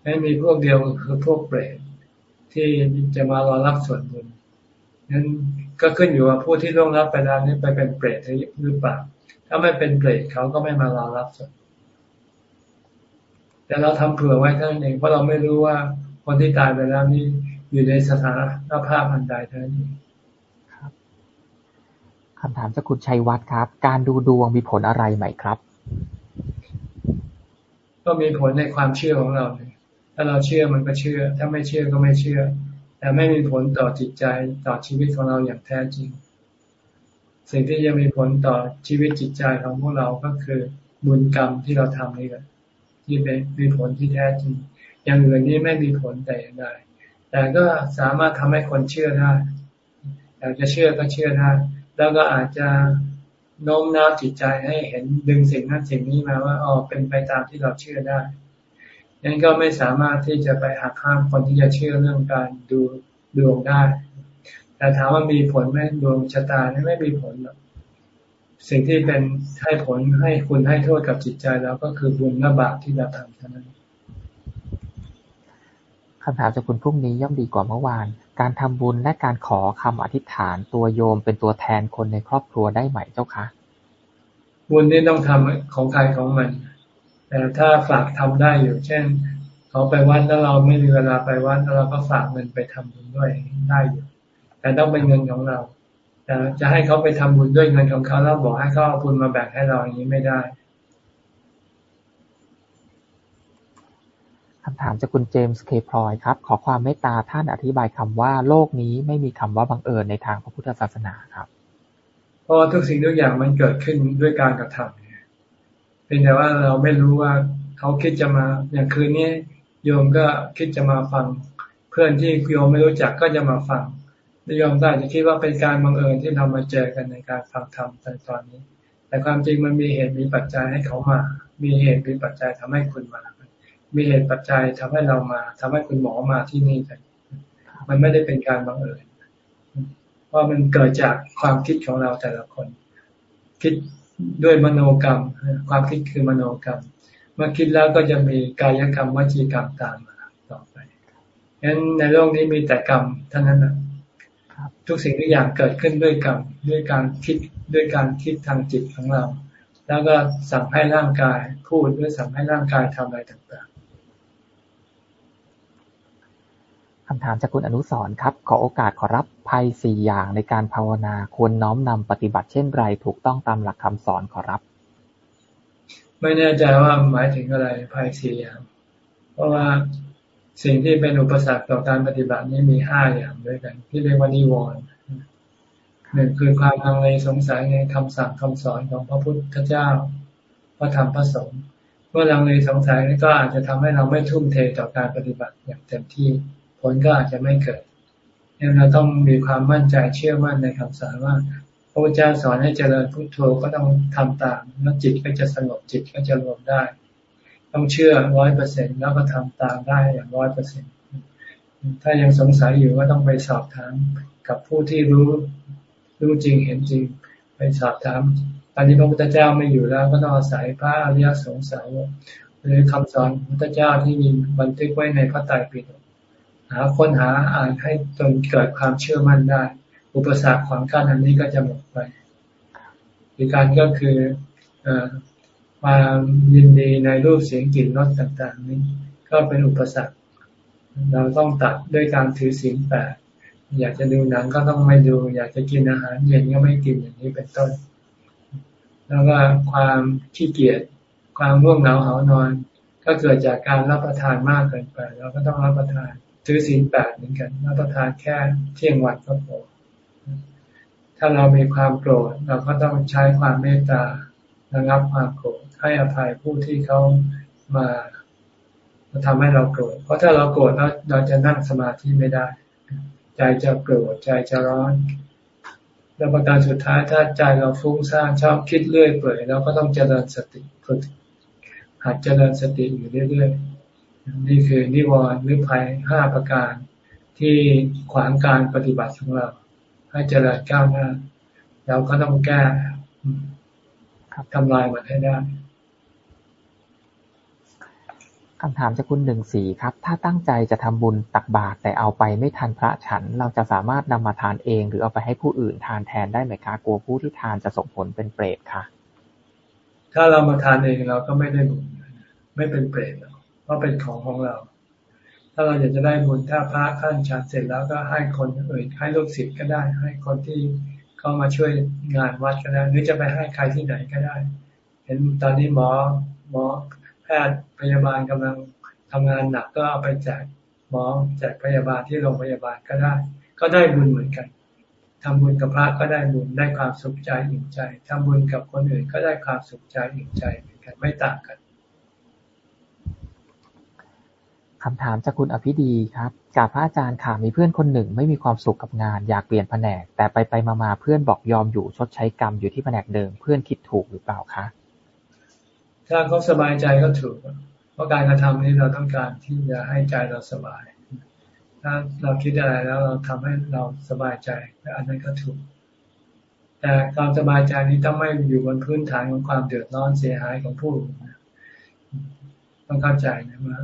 ไม่มีพวกเดียวคือพวกเปรตที่จะมารอรับส่วนบุญนั้นก็ขึ้นอยู่ว่าผู้ที่ร่วงรับไปแล้วนี้ไปเป็นเปรตหรือเปล่า ถ้าไม่เป็นเปรตเขาก็ไม่มารอรับส่วน แต่เราทำเผื่อไว้เท่านั้นเองเพราะเราไม่รู้ว่าคนที่ตายไปแล้วนี่อยู่ในสถานภาพอันใดเท่านั้นเองคำถามจากคุณชัยวัฒน์ครับ การดูดวงมีผลอะไรไหมครับ ก็มีผลในความเชื่อของเราถ้าเราเชื่อมันก็เชื่อ ถ้าไม่เชื่อก็ไม่เชื่อ แต่ไม่มีผลต่อจิตใจต่อชีวิตของเราอย่างแท้จริง สิ่งที่จะมีผลต่อชีวิตจิตใจของพวกเราก็คือบุญกรรมที่เราทำนี่แหละ ที่เป็นมีผลที่แท้จริง อย่างอื่นนี้ไม่มีผลแต่อย่างใดแต่ก็สามารถทำให้คนเชื่อได้อยากจะเชื่อก็เชื่อได้แล้วก็อาจจะโน้มน้าวจิตใจให้เห็นดึงสิ่งนั้นสิ่งนี้มาว่าอ๋อเป็นไปตามที่เราเชื่อได้นั้นก็ไม่สามารถที่จะไปหักห้ามคนที่จะเชื่อเรื่องการดูดวงได้ แต่ถามว่ามีผลไหมดวงชะตาไม่มีผลหรอก สิ่งที่เป็นให้ผลให้คุณให้โทษกับจิตใจเราก็คือบุญและบาปที่เราทำเท่านั้นคำถามจากคุณพรุ่งนี้ย่อมดีกว่าเมื่อวาน การทำบุญและการขอคำอธิษฐานตัวโยมเป็นตัวแทนคนในครอบครัวได้ไหมเจ้าคะ บุญนี่ต้องทำของใครของมัน แต่ถ้าฝากทำได้อยู่ เช่นเขาไปวัดแล้วเราไม่มีเวลาไปวัดแล้วเราก็ฝากเงินไปทำบุญด้วยได้อยู่ แต่ต้องเป็นเงินของเรา แต่จะให้เขาไปทำบุญด้วยเงินของเขาแล้วบอกให้เขาเอาบุญมาแบ่งให้เราอย่างนี้ไม่ได้คำถามจากคุณเจมส์เคพลอยครับ ขอความเมตตาท่านอธิบายคำว่าโลกนี้ไม่มีคำว่าบังเอิญในทางพระพุทธศาสนาครับ เพราะทุกสิ่งทุกอย่างมันเกิดขึ้นด้วยการกระทำเนี่ยเป็นแต่ว่าเราไม่รู้ว่าเขาคิดจะมาอย่างคืนนี้โยมก็คิดจะมาฟัง เพื่อนที่โยมไม่รู้จักก็จะมาฟัง โยมก็อาจจะคิดว่าเป็นการบังเอิญที่เรามาเจอกันในการฟังธรรมในตอนนี้ แต่ความจริงมันมีเหตุมีปัจจัยให้เขามา มีเหตุมีปัจจัยทำให้คุณมา มีเหตุปัจจัยทำให้เรามาทำให้คุณหมอมาที่นี่กัน มันไม่ได้เป็นการบังเอิญเพราะมันเกิดจากความคิดของเราแต่ละคน คิดด้วยมโนกรรม ความคิดคือมโนกรรม เมื่อคิดแล้วก็จะมีกายกรรมวจีกรรมตามมาต่อไปฉะนั้นในโลกนี้มีแต่กรรมเท่านั้นนะ ทุกสิ่งทุกอย่างเกิดขึ้นด้วยกรรมด้วยการคิดด้วยการคิดทางจิตของเรา แล้วก็สั่งให้ร่างกายพูดด้วยสั่งให้ร่างกายทำอะไรต่างคำถามจากคุณอนุสรครับ ขอโอกาสขอรับภัยสี่อย่างในการภาวนาควรน้อมนำปฏิบัติเช่นไรถูกต้องตามหลักคำสอนขอรับ ไม่แน่ใจว่าหมายถึงอะไรภัยสี่อย่าง เพราะว่า สิ่งที่เป็นอุปสรรคต่อการปฏิบัตินี้มีห้าอย่างด้วยกัน ที่เรียกว่านิวรณ์หนึ่งคือความลังเลสงสัยในคำสั่งคำสอนของพระพุทธเจ้า พระธรรมพระสงฆ์เมื่อลังเลสงสัยนี่ก็อาจจะทำให้เราไม่ทุ่มเทต่อการปฏิบัติอย่างเต็มที่ ผลก็อาจจะไม่เกิดเราต้องมีความมั่นใจเชื่อมั่นในคำสอนว่าพระพุทธเจ้าสอนให้เจริญพุทโธก็ต้องทำตามแล้วจิตก็จะสงบจิตก็จะรวมได้ ต้องเชื่อร้อยเปอร์เซ็นแล้วก็ทำตามได้อย่างร้อยเปอร์เซ็นถ้ายังสงสัยอยู่ก็ต้องไปสอบถามกับผู้ที่รู้รู้จริงเห็นจริง ไปสอบถามตอนนี้พระพุทธเจ้าไม่อยู่แล้วก็ต้องอาศัยพระอริยสงสารหรือคำสอนพระพุทธเจ้าที่มีบันทึกไว้ในพระไตรปิฎกหาค้นหาอ่านให้จนเกิดความเชื่อมั่นได้ อุปสรรคของการอันนี้ก็จะหมดไปอีกการก็คือ ความยินดีในรูปเสียงกลิ่นรสต่างๆ นี้ ก็เป็นอุปสรรค เราต้องตัดด้วยการถือศีลแปดอยากจะดูหนังก็ต้องไม่ดู อยากจะกินอาหารเย็นก็ไม่กินอย่างนี้เป็นต้น แล้วก็ความขี้เกียจความร่วงเหงาเหานอน ก็เกิดจากการรับประทานมากเกินไปเราก็ต้องรับประทานถือศีลแปดเหมือนกันรับประทานแค่เที่ยงวันก็พอถ้าเรามีความโกรธเราก็ต้องใช้ความเมตตาระงับความโกรธ ให้อภัยผู้ที่เขามาทำให้เราโกรธ เพราะถ้าเราโกรธเราเราจะนั่งสมาธิไม่ได้ ใจจะโกรธใจจะร้อน แล้วประการสุดท้ายถ้าใจเราฟุ้งซ่านชอบคิดเรื่อยเปื่อยเราก็ต้องเจริญสติฝึกหัดเจริญสติอยู่เรื่อยๆ นี่คือนิวรณ์หรือภัยห้าประการที่ขวางการปฏิบัติของเรา ให้เจริญก้าวหน้าเราก็ต้องแก้ทำลายมันให้ได้ คำถามจากคุณหนึ่งสี่ครับ ถ้าตั้งใจจะทำบุญตักบาตรแต่เอาไปไม่ทันพระฉัน เราจะสามารถนำมาทานเอง หรือเอาไปให้ผู้อื่นทานแทนได้ไหมคะกลัวผู้ที่ทานจะส่งผลเป็นเปรตค่ะ ถ้าเรามาทานเองเราก็ไม่ได้บุญไม่เป็นเปรตเพราะเป็นของของเรา ถ้าเราอยากจะได้บุญถ้าพระขั้นฉันเสร็จแล้วก็ให้คนอื่นให้ลูกศิษย์ก็ได้ ให้คนที่เขามาช่วยงานวัดก็ได้หรือจะไปให้ใครที่ไหนก็ได้ เห็นตอนนี้หมอหมอ แพทย์พยาบาลกำลังทำงานหนักก็เอาไปแจกหมอแจกพยาบาลที่โรงพยาบาลก็ได้ ก็ได้บุญเหมือนกันทำบุญกับพระก็ได้บุญได้ความสุขใจอิ่มใจทำบุญกับคนอื่นก็ได้ความสุขใจอิ่มใจเหมือนกันไม่ต่างกันคำถามจากคุณอภิดีครับกับพระอาจารย์ค่ะมีเพื่อนคนหนึ่ง ไม่มีความสุขกับงาน อยากเปลี่ยนแผนก แต่ไปไปมาๆเพื่อนบอกยอมอยู่ชดใช้กรรมอยู่ที่แผนกเดิม เพื่อนคิดถูกหรือเปล่าคะ ถ้าเขาสบายใจก็ถูก เพราะการกระทำนี้เราต้องการที่จะให้ใจเราสบาย ถ้าเราคิดอะไรแล้วเราทำให้เราสบายใจอันนั้นก็ถูก แต่ความสบายใจนี้ต้องไม่อยู่บนพื้นฐานของความเดือดร้อนเสียหายของผู้ต้องเข้าใจนะว่า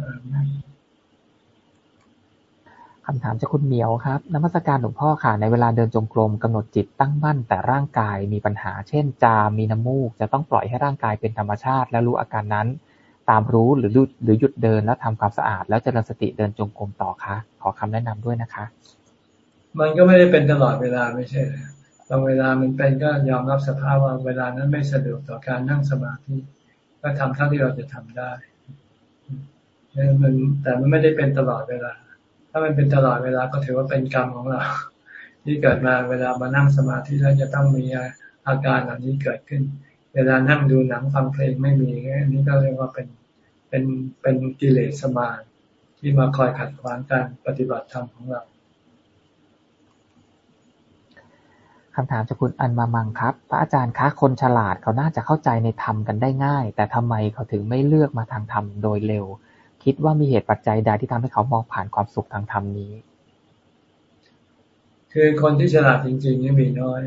คำถามจากคุณเหมียวครับ นมัสการหลวงพ่อค่ะ ในเวลาเดินจงกรมกำหนดจิตตั้งมั่น แต่ร่างกายมีปัญหา เช่น จาม มีน้ำมูก จะต้องปล่อยให้ร่างกายเป็นธรรมชาติ แล้วรู้อาการนั้น ตามรู้หรือหรือหยุดเดินแล้วทำความสะอาด แล้วเจริญสติเดินจงกรมต่อคะ ขอคำแนะนำด้วยนะคะ มันก็ไม่ได้เป็นตลอดเวลาไม่ใช่บางเวลามันเป็นก็ยอมรับสภาพว่าเวลานั้นไม่สะดวกต่อการนั่งสมาธิก็ทำเท่าที่เราจะทำได้ แต่มันไม่ได้เป็นตลอดเวลา ถ้ามันเป็นตลอดเวลาก็ถือว่าเป็นกรรมของเรา ที่เกิดมาเวลามานั่งสมาธิแล้วจะต้องมีอาการเหล่านี้เกิดขึ้น เวลานั่งดูหนังฟังเพลงไม่มีอันนี้ก็เรียกว่าเป็นเป็นเป็นกิเลสสมาที่มาคอยขัดขวางการปฏิบัติธรรมของเราคำถามจากคุณอันมามังครับ พระอาจารย์คะคนฉลาดเขาน่าจะเข้าใจในธรรมกันได้ง่าย แต่ทำไมเขาถึงไม่เลือกมาทางธรรมโดยเร็ว คิดว่ามีเหตุปัจจัยใดที่ทำให้เขามองผ่านความสุขทางธรรมนี้ คือคนที่ฉลาดจริงๆนี่มีน้อย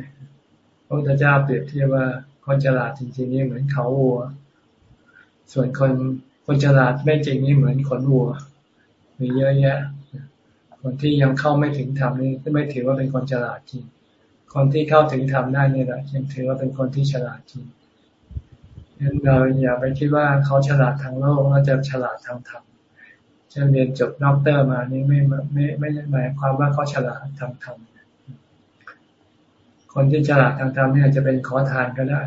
พระพุทธเจ้าเปรียบเทียบว่าคนฉลาดจริงๆนี่เหมือนเขาวัว ส่วนคนคนฉลาดไม่จริงนี่เหมือนขนวัว มีเยอะแยะ คนที่ยังเข้าไม่ถึงธรรมนี่ไม่ถือว่าเป็นคนฉลาดจริง คนที่เข้าถึงธรรมได้นี่แหละยังถือว่าเป็นคนที่ฉลาดจริง งั้นเราอย่าไปคิดว่าเขาฉลาดทางโลกแล้วจะฉลาดทางธรรมจะเรียนจบด็อกเตอร์มานี่ไม่ไม่ไม่หมายความว่าเขาฉลาดทางธรรมคนที่ฉลาดทางธรรมเนี่ยจะเป็นขอทานก็ได้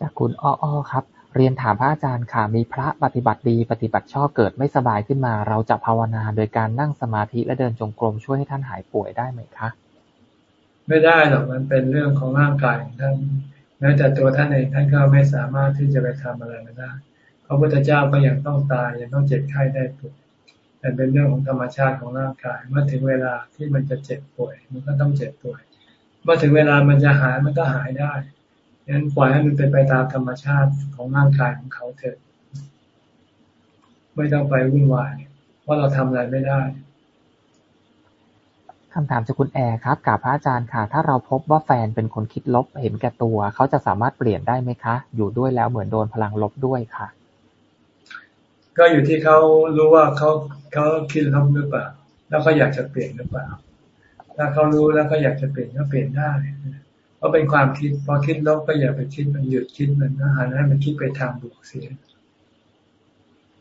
จากคุณอ้อครับ เรียนถามพระอาจารย์ค่ะมีพระปฏิบัติดี ปฏิบัติชอบเกิดไม่สบายขึ้นมา เราจะภาวนาโดยการนั่งสมาธิและเดินจงกรมช่วยให้ท่านหายป่วยได้ไหมคะ ไม่ได้หรอกมันเป็นเรื่องของร่างกายท่านแม้แต่ตัวท่านเองท่านก็ไม่สามารถที่จะไปทำอะไรมาได้พระพุทธเจ้าก็ยังต้องตายยังต้องเจ็บไข้ได้ป่วยแต่เป็นเรื่องของธรรมชาติของร่างกาย เมื่อถึงเวลาที่มันจะเจ็บป่วย มันก็ต้องเจ็บป่วย เมื่อถึงเวลามันจะหายมันก็หายได้ดังนั้นปล่อยให้มันเป็นไปตามธรรมชาติของร่างกายของเขาเถอะไม่ต้องไปวุ่นวายเพราเราทำอะไรไม่ได้ คำถามจากคุณแอร์ครับกับพระอาจารย์ค่ะ ถ้าเราพบว่าแฟนเป็นคนคิดลบ เห็นแก่ตัว เขาจะสามารถเปลี่ยนได้ไหมคะ อยู่ด้วยแล้วเหมือนโดนพลังลบด้วยค่ะ ก็อยู่ที่เขารู้ว่าเขาเขาคิดลบหรือเปล่า แล้วเขาอยากจะเปลี่ยนหรือเปล่า ถ้าเขารู้แล้วก็อยากจะเปลี่ยนก็เปลี่ยนได้ เพราะเป็นความคิด พอคิดลบก็อย่าไปคิดมันหยุดคิดมันนะหันให้มันคิดไปทางบวกเสีย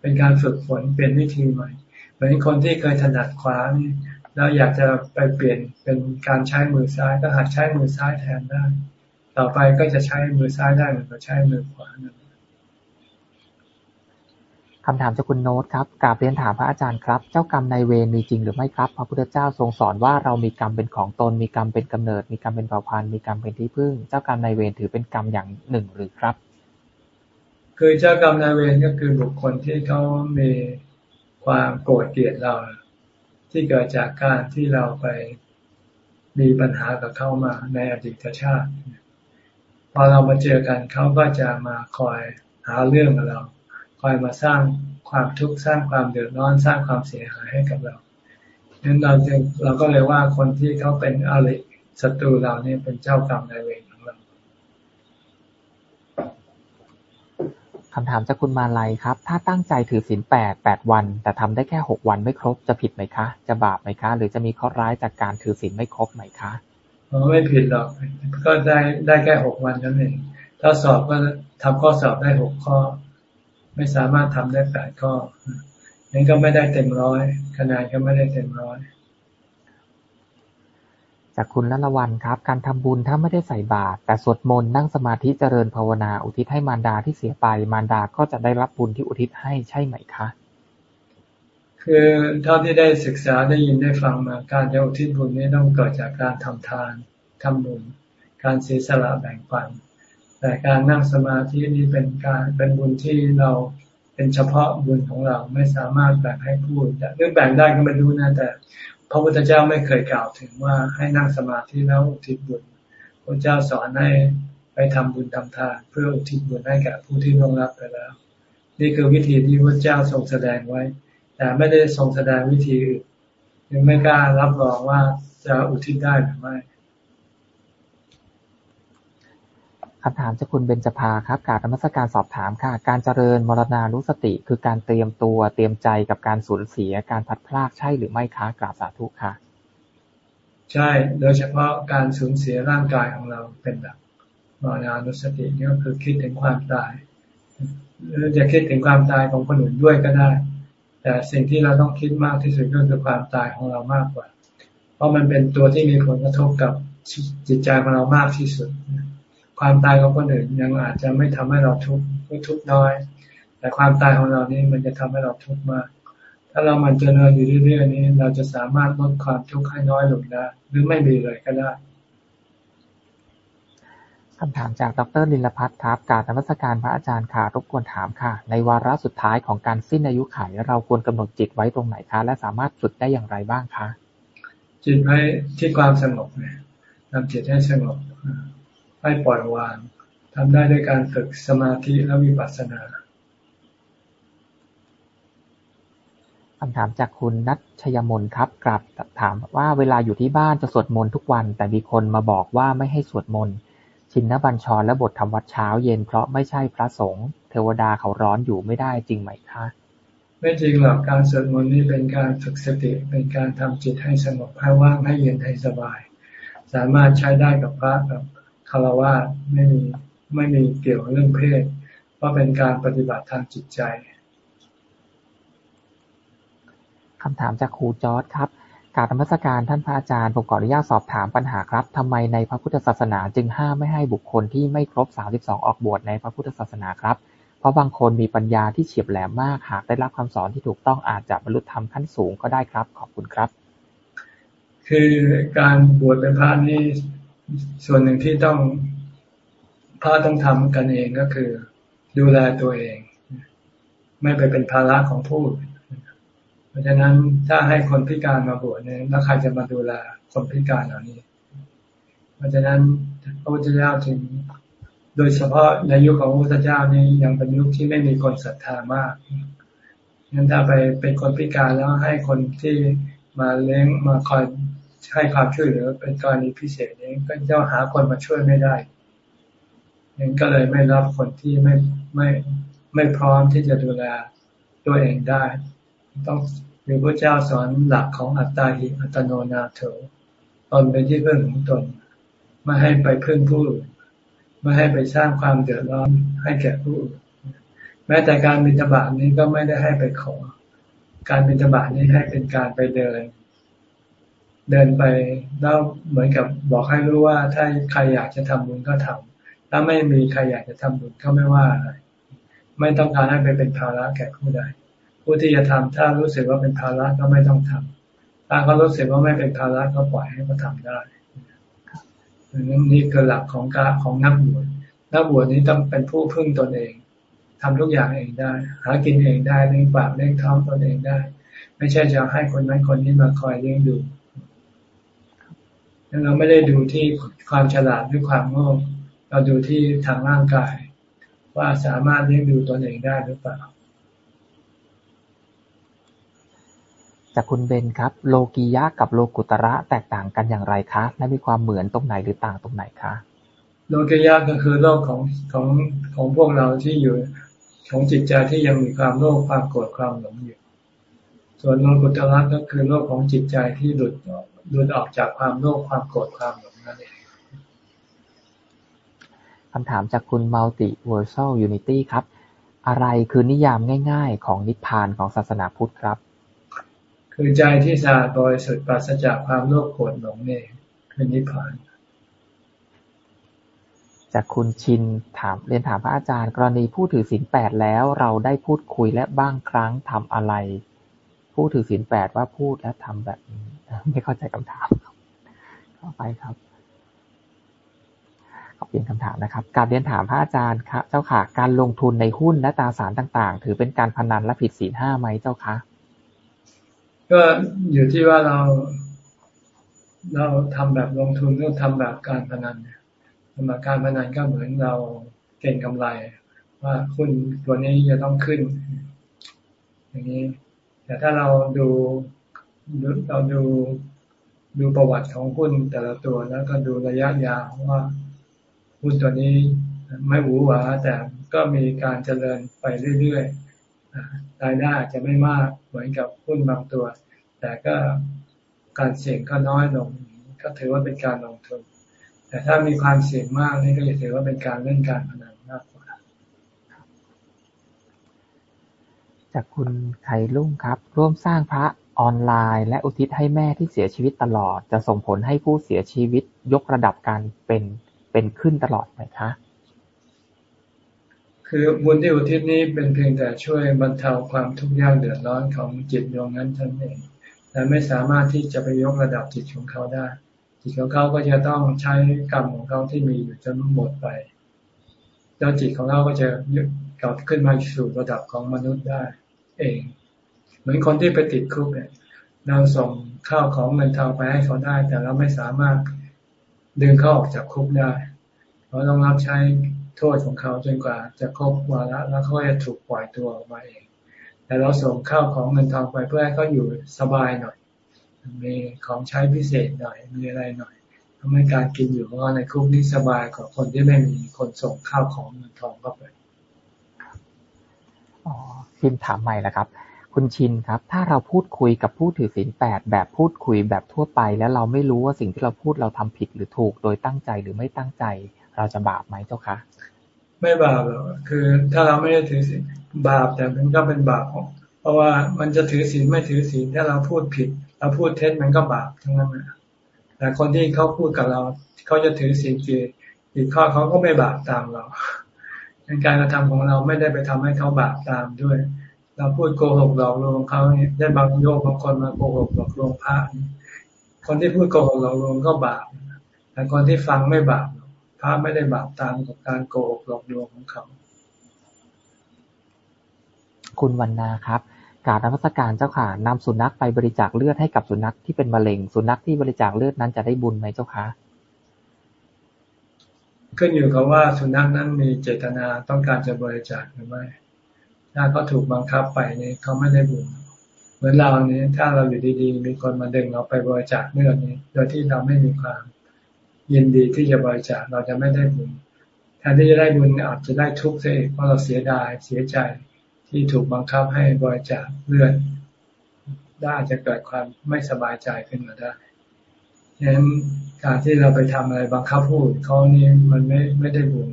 เป็นการฝึกฝนเปลี่ยนวิธีใหม่ เหมือนคนที่เคยถนัดขวานี่ แล้วอยากจะไปเปลี่ยนเป็นการใช้มือซ้ายก็หัดใช้มือซ้ายแทนได้ ต่อไปก็จะใช้มือซ้ายได้เหมือนกับใช้มือขวานั่นคำถามจากคุณโน้ตครับกราบเรียนถามพระอาจารย์ครับ เจ้ากรรมนายเวรมีจริงหรือไม่ครับ พระพุทธเจ้าทรงสอนว่าเรามีกรรมเป็นของตน มีกรรมเป็นกำเนิด มีกรรมเป็นเผ่าพันธุ์ มีกรรมเป็นที่พึ่ง เจ้ากรรมนายเวรถือเป็นกรรมอย่างหนึ่งหรือครับ คือเจ้ากรรมนายเวรก็คือบุคคลที่เขามีความโกรธเกลียดเรา ที่เกิดจากการที่เราไปมีปัญหากับเข้ามาในอดีตชาติ พอเรามาเจอกันเขาก็จะมาคอยหาเรื่องกับเรา คอยมาสร้างความทุกข์สร้างความเดือดร้อนสร้างความเสียหายให้กับเราดังนั้นเราจึงเราก็เลยว่าคนที่เขาเป็นอริศัตรูเราเนี่ยเป็นเจ้ากรรมนายเวร คำถามจากคุณมาลัยครับ ถ้าตั้งใจถือศีลแปดแปดวัน แต่ทำได้แค่หกวันไม่ครบ จะผิดไหมคะ จะบาปไหมคะ หรือจะมีข้อร้ายจากการถือศีลไม่ครบไหมคะไม่ผิดหรอก ก็ได้ได้แค่หกวันนั่นเอง ถ้าสอบก็ทำข้อสอบได้หกข้อ ไม่สามารถทำได้แปดข้อนั้นก็ไม่ได้เต็มร้อย คะแนนก็ไม่ได้เต็มร้อย จากคุณละละวันครับ การทำบุญถ้าไม่ได้ใส่บาตรแต่สวดมนต์นั่งสมาธิเจริญภาวนา อุทิศให้มารดาที่เสียไป มารดาก็จะได้รับบุญที่อุทิศให้ใช่ไหมคะ คือเท่าที่ได้ศึกษาได้ยินได้ฟังมาการจะอุทิศบุญนี้ต้องเกิดจากการทำทานทำบุญ การเสียสละแบ่งปัน แต่การนั่งสมาธินี้เป็นการเป็นบุญที่เราเป็นเฉพาะบุญของเราไม่สามารถแบ่งให้พูดหรือแบ่งได้ก็ไม่รู้นะแต่ ระพุทธเจ้าไม่เคยกล่าวถึงว่าให้นั่งสมาธิแล้วอุทิศบุญพระเจ้าสอนให้ไปทำบุญทำทานเพื่ออุทิศบุญให้แก่ผู้ที่ล่วงลับไปแล้ว นี่คือวิธีที่พระเจ้าทรงแสดงไว้ แต่ไม่ได้ทรงแสดงวิธีอื่นยังไม่กล้ารับรองว่าจะอุทิศได้หรือไม่ คำถามจากคุณเบญจภาครับการธรรมสการสอบถามค่ะ การเจริญมรณานุสติ คือการเตรียมตัวเตรียมใจกับการสูญเสียการพัดพลากใช่หรือไม่คะกราบสาธุค่ะ ใช่ โดยเฉพาะการสูญเสียร่างกายของเราเป็นแบบมรณานุสตินี่ก็คือคิดถึงความตายหรือจะคิดถึงความตายของคนอื่นด้วยก็ได้ แต่สิ่งที่เราต้องคิดมากที่สุดก็คือความตายของเรามากกว่า เพราะมันเป็นตัวที่มีผลกระทบกับจิตใจของเรามากที่สุด ความตายของคนอื่นยังอาจจะไม่ทำให้เราทุกข์ทุกข์น้อย แต่ความตายของเรานี่มันจะทำให้เราทุกข์มาก ถ้าเรามันเจริญอยู่เรื่อยๆนี้เราจะสามารถลดความทุกข์ให้น้อยลงได้หรือไม่มีเลยก็ได้คำถามจากดรลินลพัฒน์ครับการธรรมสการพระอาจารย์ค่ะรบกวนถามค่ะ ในวาระสุดท้ายของการสิ้นอายุขัยเราควรกำหนดจิตไว้ตรงไหนคะ และสามารถฝึกได้อย่างไรบ้างคะจิตไว้ที่ความสงบเนี่ยทำจิตให้สงบ ให้ปล่อยวางทำได้ด้วยการฝึกสมาธิและวิปัสสนาคำถามจากคุณนัทชยมนครับกลับถามว่าเวลาอยู่ที่บ้านจะสวดมนต์ทุกวัน แต่มีคนมาบอกว่าไม่ให้สวดมนต์ชินนบัญชรและบททำวัดเช้าเย็นเพราะไม่ใช่พระสงฆ์เทวดาเขาร้อนอยู่ไม่ได้จริงไหมคะไม่จริงหรอกการสวดมนต์นี่เป็นการฝึกสติเป็นการทำจิตให้สงบให้ว่างให้เย็นให้สบาย สามารถใช้ได้กับพระกับ คารวะไม่มีไม่มีเกี่ยวเรื่องเพศเพราะเป็นการปฏิบัติทางจิตใจคำถามจากครูจอร์ดครับการธรรมสการท่านพระอาจารย์ผมขออนุญาตสอบถามปัญหาครับทำไมในพระพุทธศาสนาจึงห้ามไม่ให้บุคคลที่ไม่ครบ 32 ออกบวชในพระพุทธศาสนาครับ เพราะบางคนมีปัญญาที่เฉียบแหลมมากหากได้รับคำสอนที่ถูกต้องอาจจะบรรลุธรรมขั้นสูงก็ได้ครับ ขอบคุณครับ คือการบวชเป็นพระนี่ ส่วนหนึ่งที่ต้องพระต้องทำกันเองก็คือ ดูแลตัวเอง ไม่ไปเป็นภาระของผู้เพราะฉะนั้นถ้าให้คนพิการมาบวชเนี่ยแล้วใครจะมาดูแลคนพิการเหล่านี้ เพราะฉะนั้นพระพุทธเจ้าจึง โดยเฉพาะในยุคของพระพุทธเจ้านี้ยังเป็นยุคที่ไม่มีคนศรัทธามากงั้นถ้าไปเป็นคนพิการแล้วให้คนที่มาเลี้ยงมาคอย ให้ความช่วยเหลือเป็นกรณีพิเศษนี้ก็จะหาคนมาช่วยไม่ได้ยังก็เลยไม่รับคนที่ไม่ไม่ไม่พร้อมที่จะดูแลตัวเองได้ ต้องมีพระเจ้าสอนหลักของอัตตาหิอัตโนนาเถตนเป็นที่พึ่งของตนไม่ให้ไปพึ่งผู้อื่นไม่ให้ไปสร้างความเดือดร้อนให้แก่ผู้อื่นแม้แต่การบิณฑบาตนี้ก็ไม่ได้ให้ไปขอ การบิณฑบาตนี้ให้เป็นการไปเดิน เดินไปแล้วเหมือนกับบอกให้รู้ว่าถ้าใครอยากจะทำบุญก็ทำถ้าไม่มีใครอยากจะทำบุญก็ไม่ว่าอะไร ไม่ต้องการให้ไปเป็นภาระแก่ผู้ใด ผู้ที่จะทำถ้ารู้สึกว่าเป็นภาระก็ไม่ต้องทำถ้าเขารู้สึกว่าไม่เป็นภาระก็ปล่อยให้เขาทาได้นั่นนี่คือหลักของการของนักบวช นักบวชนี้ต้องเป็นผู้พึ่งตนเองทำทุกอย่างเองได้ หากินเองได้เลี้ยงปากเลี้ยงท้องตนเองได้ ไม่ใช่จะให้คนนั้นคนนี้มาคอยเลี้ยงดู เราไม่ได้ดูที่ความฉลาดหรือความโง่เราดูที่ทางร่างกาย ว่าสามารถเลี้ยงดูตนเองได้หรือเปล่าจากคุณเบนครับ โลกียะกับโลกุตระแตกต่างกันอย่างไรคะและมีความเหมือนตรงไหนหรือต่างตรงไหนคะโลกียะก็คือโลกของของของพวกเราที่อยู่ของจิตใจที่ยังมีความโลภความโกรธความหลงอยู่ ส่วนโลกุตระก็คือโลกของจิตใจที่หลุดออก หลุดออกจากความโลภความโกรธความหลงนั่นเองคำถามจากคุณ Multiversal Unity ครับ อะไรคือนิยามง่าย ๆ ของนิพพานของศาสนาพุทธครับ คือใจที่สะอาดบริสุทธิ์ปราศจากความโลภโกรธหลงนี่คือนิพพาน จากคุณชินถามเรียนถามพระอาจารย์ กรณีผู้ถือศีลแปดแล้วเราได้พูดคุยและบ้างครั้งทำอะไร ผู้ถือศีลแปดว่าพูดและทำแบบนี้ ไม่เข้าใจคำถามครับต่อไปครับขอเปลี่ยนคำถามนะครับ การเรียนถามพระอาจารย์ครับเจ้าค่ะ การลงทุนในหุ้นและตราสารต่าง ๆ ถือเป็นการพนันและผิดศีลห้าไหมเจ้าคะก็อยู่ที่ว่าเราเราทำแบบลงทุนหรือทำแบบการพนันเนี่ยทำแบบการพนันก็เหมือนเราเก่งกำไร ว่าหุ้นตัวนี้จะต้องขึ้น อย่างนี้ แต่ถ้าเราดู เราดูดูประวัติของหุ้นแต่ละตัวแล้วก็ดูระยะยาวว่าหุ้นตัวนี้ไม่หวือหวาแต่ก็มีการเจริญไปเรื่อยๆรายได้จะไม่มากเหมือนกับหุ้นบางตัว แต่ก็การเสี่ยงก็น้อยลง ก็ถือว่าเป็นการลงทุน แต่ถ้ามีความเสี่ยงมากนี่ก็จะถือว่าเป็นการเล่นการพนันมากกว่าจากคุณไข่ลุ่งครับ ร่วมสร้างพระ ออนไลน์และอุทิศให้แม่ที่เสียชีวิตตลอด จะส่งผลให้ผู้เสียชีวิตยกระดับการเป็นเป็นขึ้นตลอดไหมคะ คือบุญที่อุทิศนี้เป็นเพียงแต่ช่วยบรรเทาความทุกข์ยากเดือดร้อนของจิตดวงนั้นท่านเองแต่ไม่สามารถที่จะไปยกระดับจิตของเขาได้ จิตของเขาก็จะต้องใช้กรรมของเขาที่มีอยู่จนหมดไป แล้วจิตของเขาก็จะกลับขึ้นมาสู่ระดับของมนุษย์ได้ เอง เหมือนคนที่ไปติดคุกเนี่ยเราส่งข้าวของเงินทองไปให้เขาได้ แต่เราไม่สามารถดึงเขาออกจากคุกได้เราต้องรับใช้โทษของเขาจนกว่าจะครบวาระแล้วเขาจะถูกปล่อยตัวออกมาเอง แต่เราส่งข้าวของเงินทองไปเพื่อให้เขาอยู่สบายหน่อย มีของใช้พิเศษหน่อย มีอะไรหน่อยทำให้การกินอยู่ของเขาในคุกนี้สบายกว่าคนที่ไม่มีคนส่งข้าวของเงินทองเข้าไป อ๋อพิมถามใหม่แล้วครับ คุณชินครับ ถ้าเราพูดคุยกับผู้ถือศีลแปดแบบพูดคุยแบบทั่วไป แล้วเราไม่รู้ว่าสิ่งที่เราพูดเราทำผิดหรือถูก โดยตั้งใจหรือไม่ตั้งใจ เราจะบาปไหมเจ้าคะไม่บาปหรอกคือถ้าเราไม่ได้ถือศีลบาปแต่มันก็เป็นบาปเพราะว่ามันจะถือศีลไม่ถือศีลถ้าเราพูดผิด เราพูดเท็จมันก็บาปทั้งนั้นนะแต่คนที่เขาพูดกับเราเขาจะถือศีลกี่อีกข้อเขาก็ไม่บาปตามเราการกระทำของเราไม่ได้ไปทำให้เขาบาปตามด้วย เราพูดโกหกหลอกลวงเขาเนี่ยได้บางโยกบางคนมาโกหกหลอกลวงพระคนที่พูดโกหกหลอกลวงก็บาปแต่คนที่ฟังไม่บาปพระไม่ได้บาปตามกับการโกหกหลอกลวงของเขา คุณวันนาครับการนมัสการเจ้าค่ะนำสุนัขไปบริจาคเลือดให้กับสุนัขที่เป็นมะเร็ง สุนัขที่บริจาคเลือดนั้นจะได้บุญไหมเจ้าคะขึ้นอยู่กับว่าสุนัขนั้นมีเจตนาต้องการจะบริจาคหรือไม่ ถ้าเขาถูกบังคับไปนี่เขาไม่ได้บุญเหมือนเราเนี่ยถ้าเราอยู่ดีๆ มีคนมาดึงเราไปบริจาคเลือดนี้ โดยที่เราไม่มีความยินดีที่จะบริจาคเราจะไม่ได้บุญแทนที่จะได้บุญอาจจะได้ทุกข์เสียเพราะเราเสียดายเสียใจที่ถูกบังคับให้บริจาคเลือดได้าจะเกิดความไม่สบายใจขึ้นมาได้ฉะนั้นการที่เราไปทำอะไรบังคับพูดเขานี่มันไม่ไม่ได้บุญ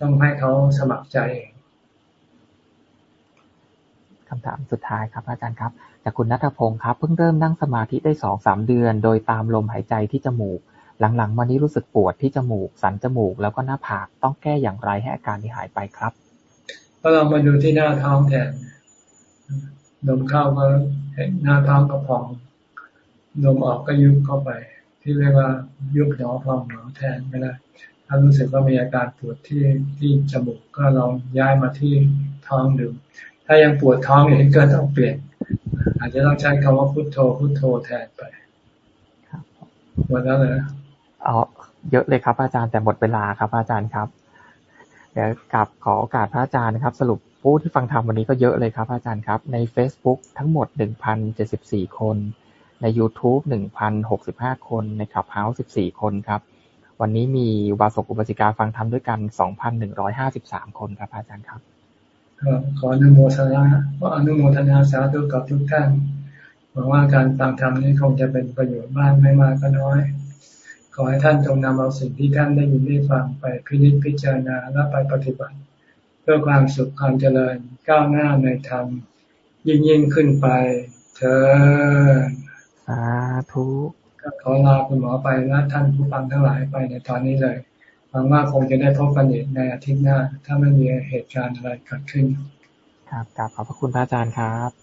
ต้องให้เขาสมัครใจเอง คำถามสุดท้ายครับอาจารย์ครับ จากคุณนัทพงศ์ครับ เพิ่งเริ่มนั่งสมาธิได้สองสามเดือน โดยตามลมหายใจที่จมูก หลังๆมานี้รู้สึกปวดที่จมูก สันจมูก แล้วก็หน้าผากต้องแก้อย่างไรให้อาการนี้หายไปครับ ก็ลองมาดูที่หน้าท้องแทนลมเข้าก็เหน้าท้องก็พองลมออกก็ยุบเข้าไป ที่เรียกว่ายุบหนอพองหนอแทนก็ได้ถ้ารู้สึกว่ามีอาการปวดที่ที่จมูกก็ลองย้ายมาที่ท้องดู ถ้ายังปวดท้องอยู่ก็ต้องเปลี่ยน อาจจะต้องใช้คำว่าพุทโธพุทโธแทนไปหมดแล้วเลยอ๋อเยอะเลยครับ อาจารย์แต่หมดเวลาครับ อาจารย์ครับเดี๋ยวกลับขอโอกาสพระอาจารย์นะครับ สรุปผู้ที่ฟังธรรมวันนี้ก็เยอะเลยครับ อาจารย์ครับ ใน Facebook ทั้งหมด 1,074 คน ใน YouTube 1,065 คน ในขับเฮาส์14 คนครับ วันนี้มีวาสกอุปสิกาฟังธรรมด้วยกัน 2,153 คนครับ อาจารย์ครับ ก็ขออนุโมทนาว่าอนุโมทนาสาธุกับทุกท่านหวังว่าการฟังธรรมนี้คงจะเป็นประโยชน์บ้างไม่มากก็น้อย ขอให้ท่านจงนำเอาสิ่งที่ท่านได้ยินได้ฟังไปพิจิตพิจารณาและไปปฏิบัติ เพื่อความสุขความเจริญก้าวหน้าในธรรม ยิ่งยิ่งขึ้นไปเถิดสาธุขอลาคุณหมอไปและท่านผู้ฟังทั้งหลายไปในตอนนี้เลย หวังว่าคงจะได้พบกันอีกในอาทิตย์หน้า ถ้าไม่มีเหตุการณ์อะไรเกิดขึ้น ครับกลับขอบพระคุณพระอาจารย์ครับ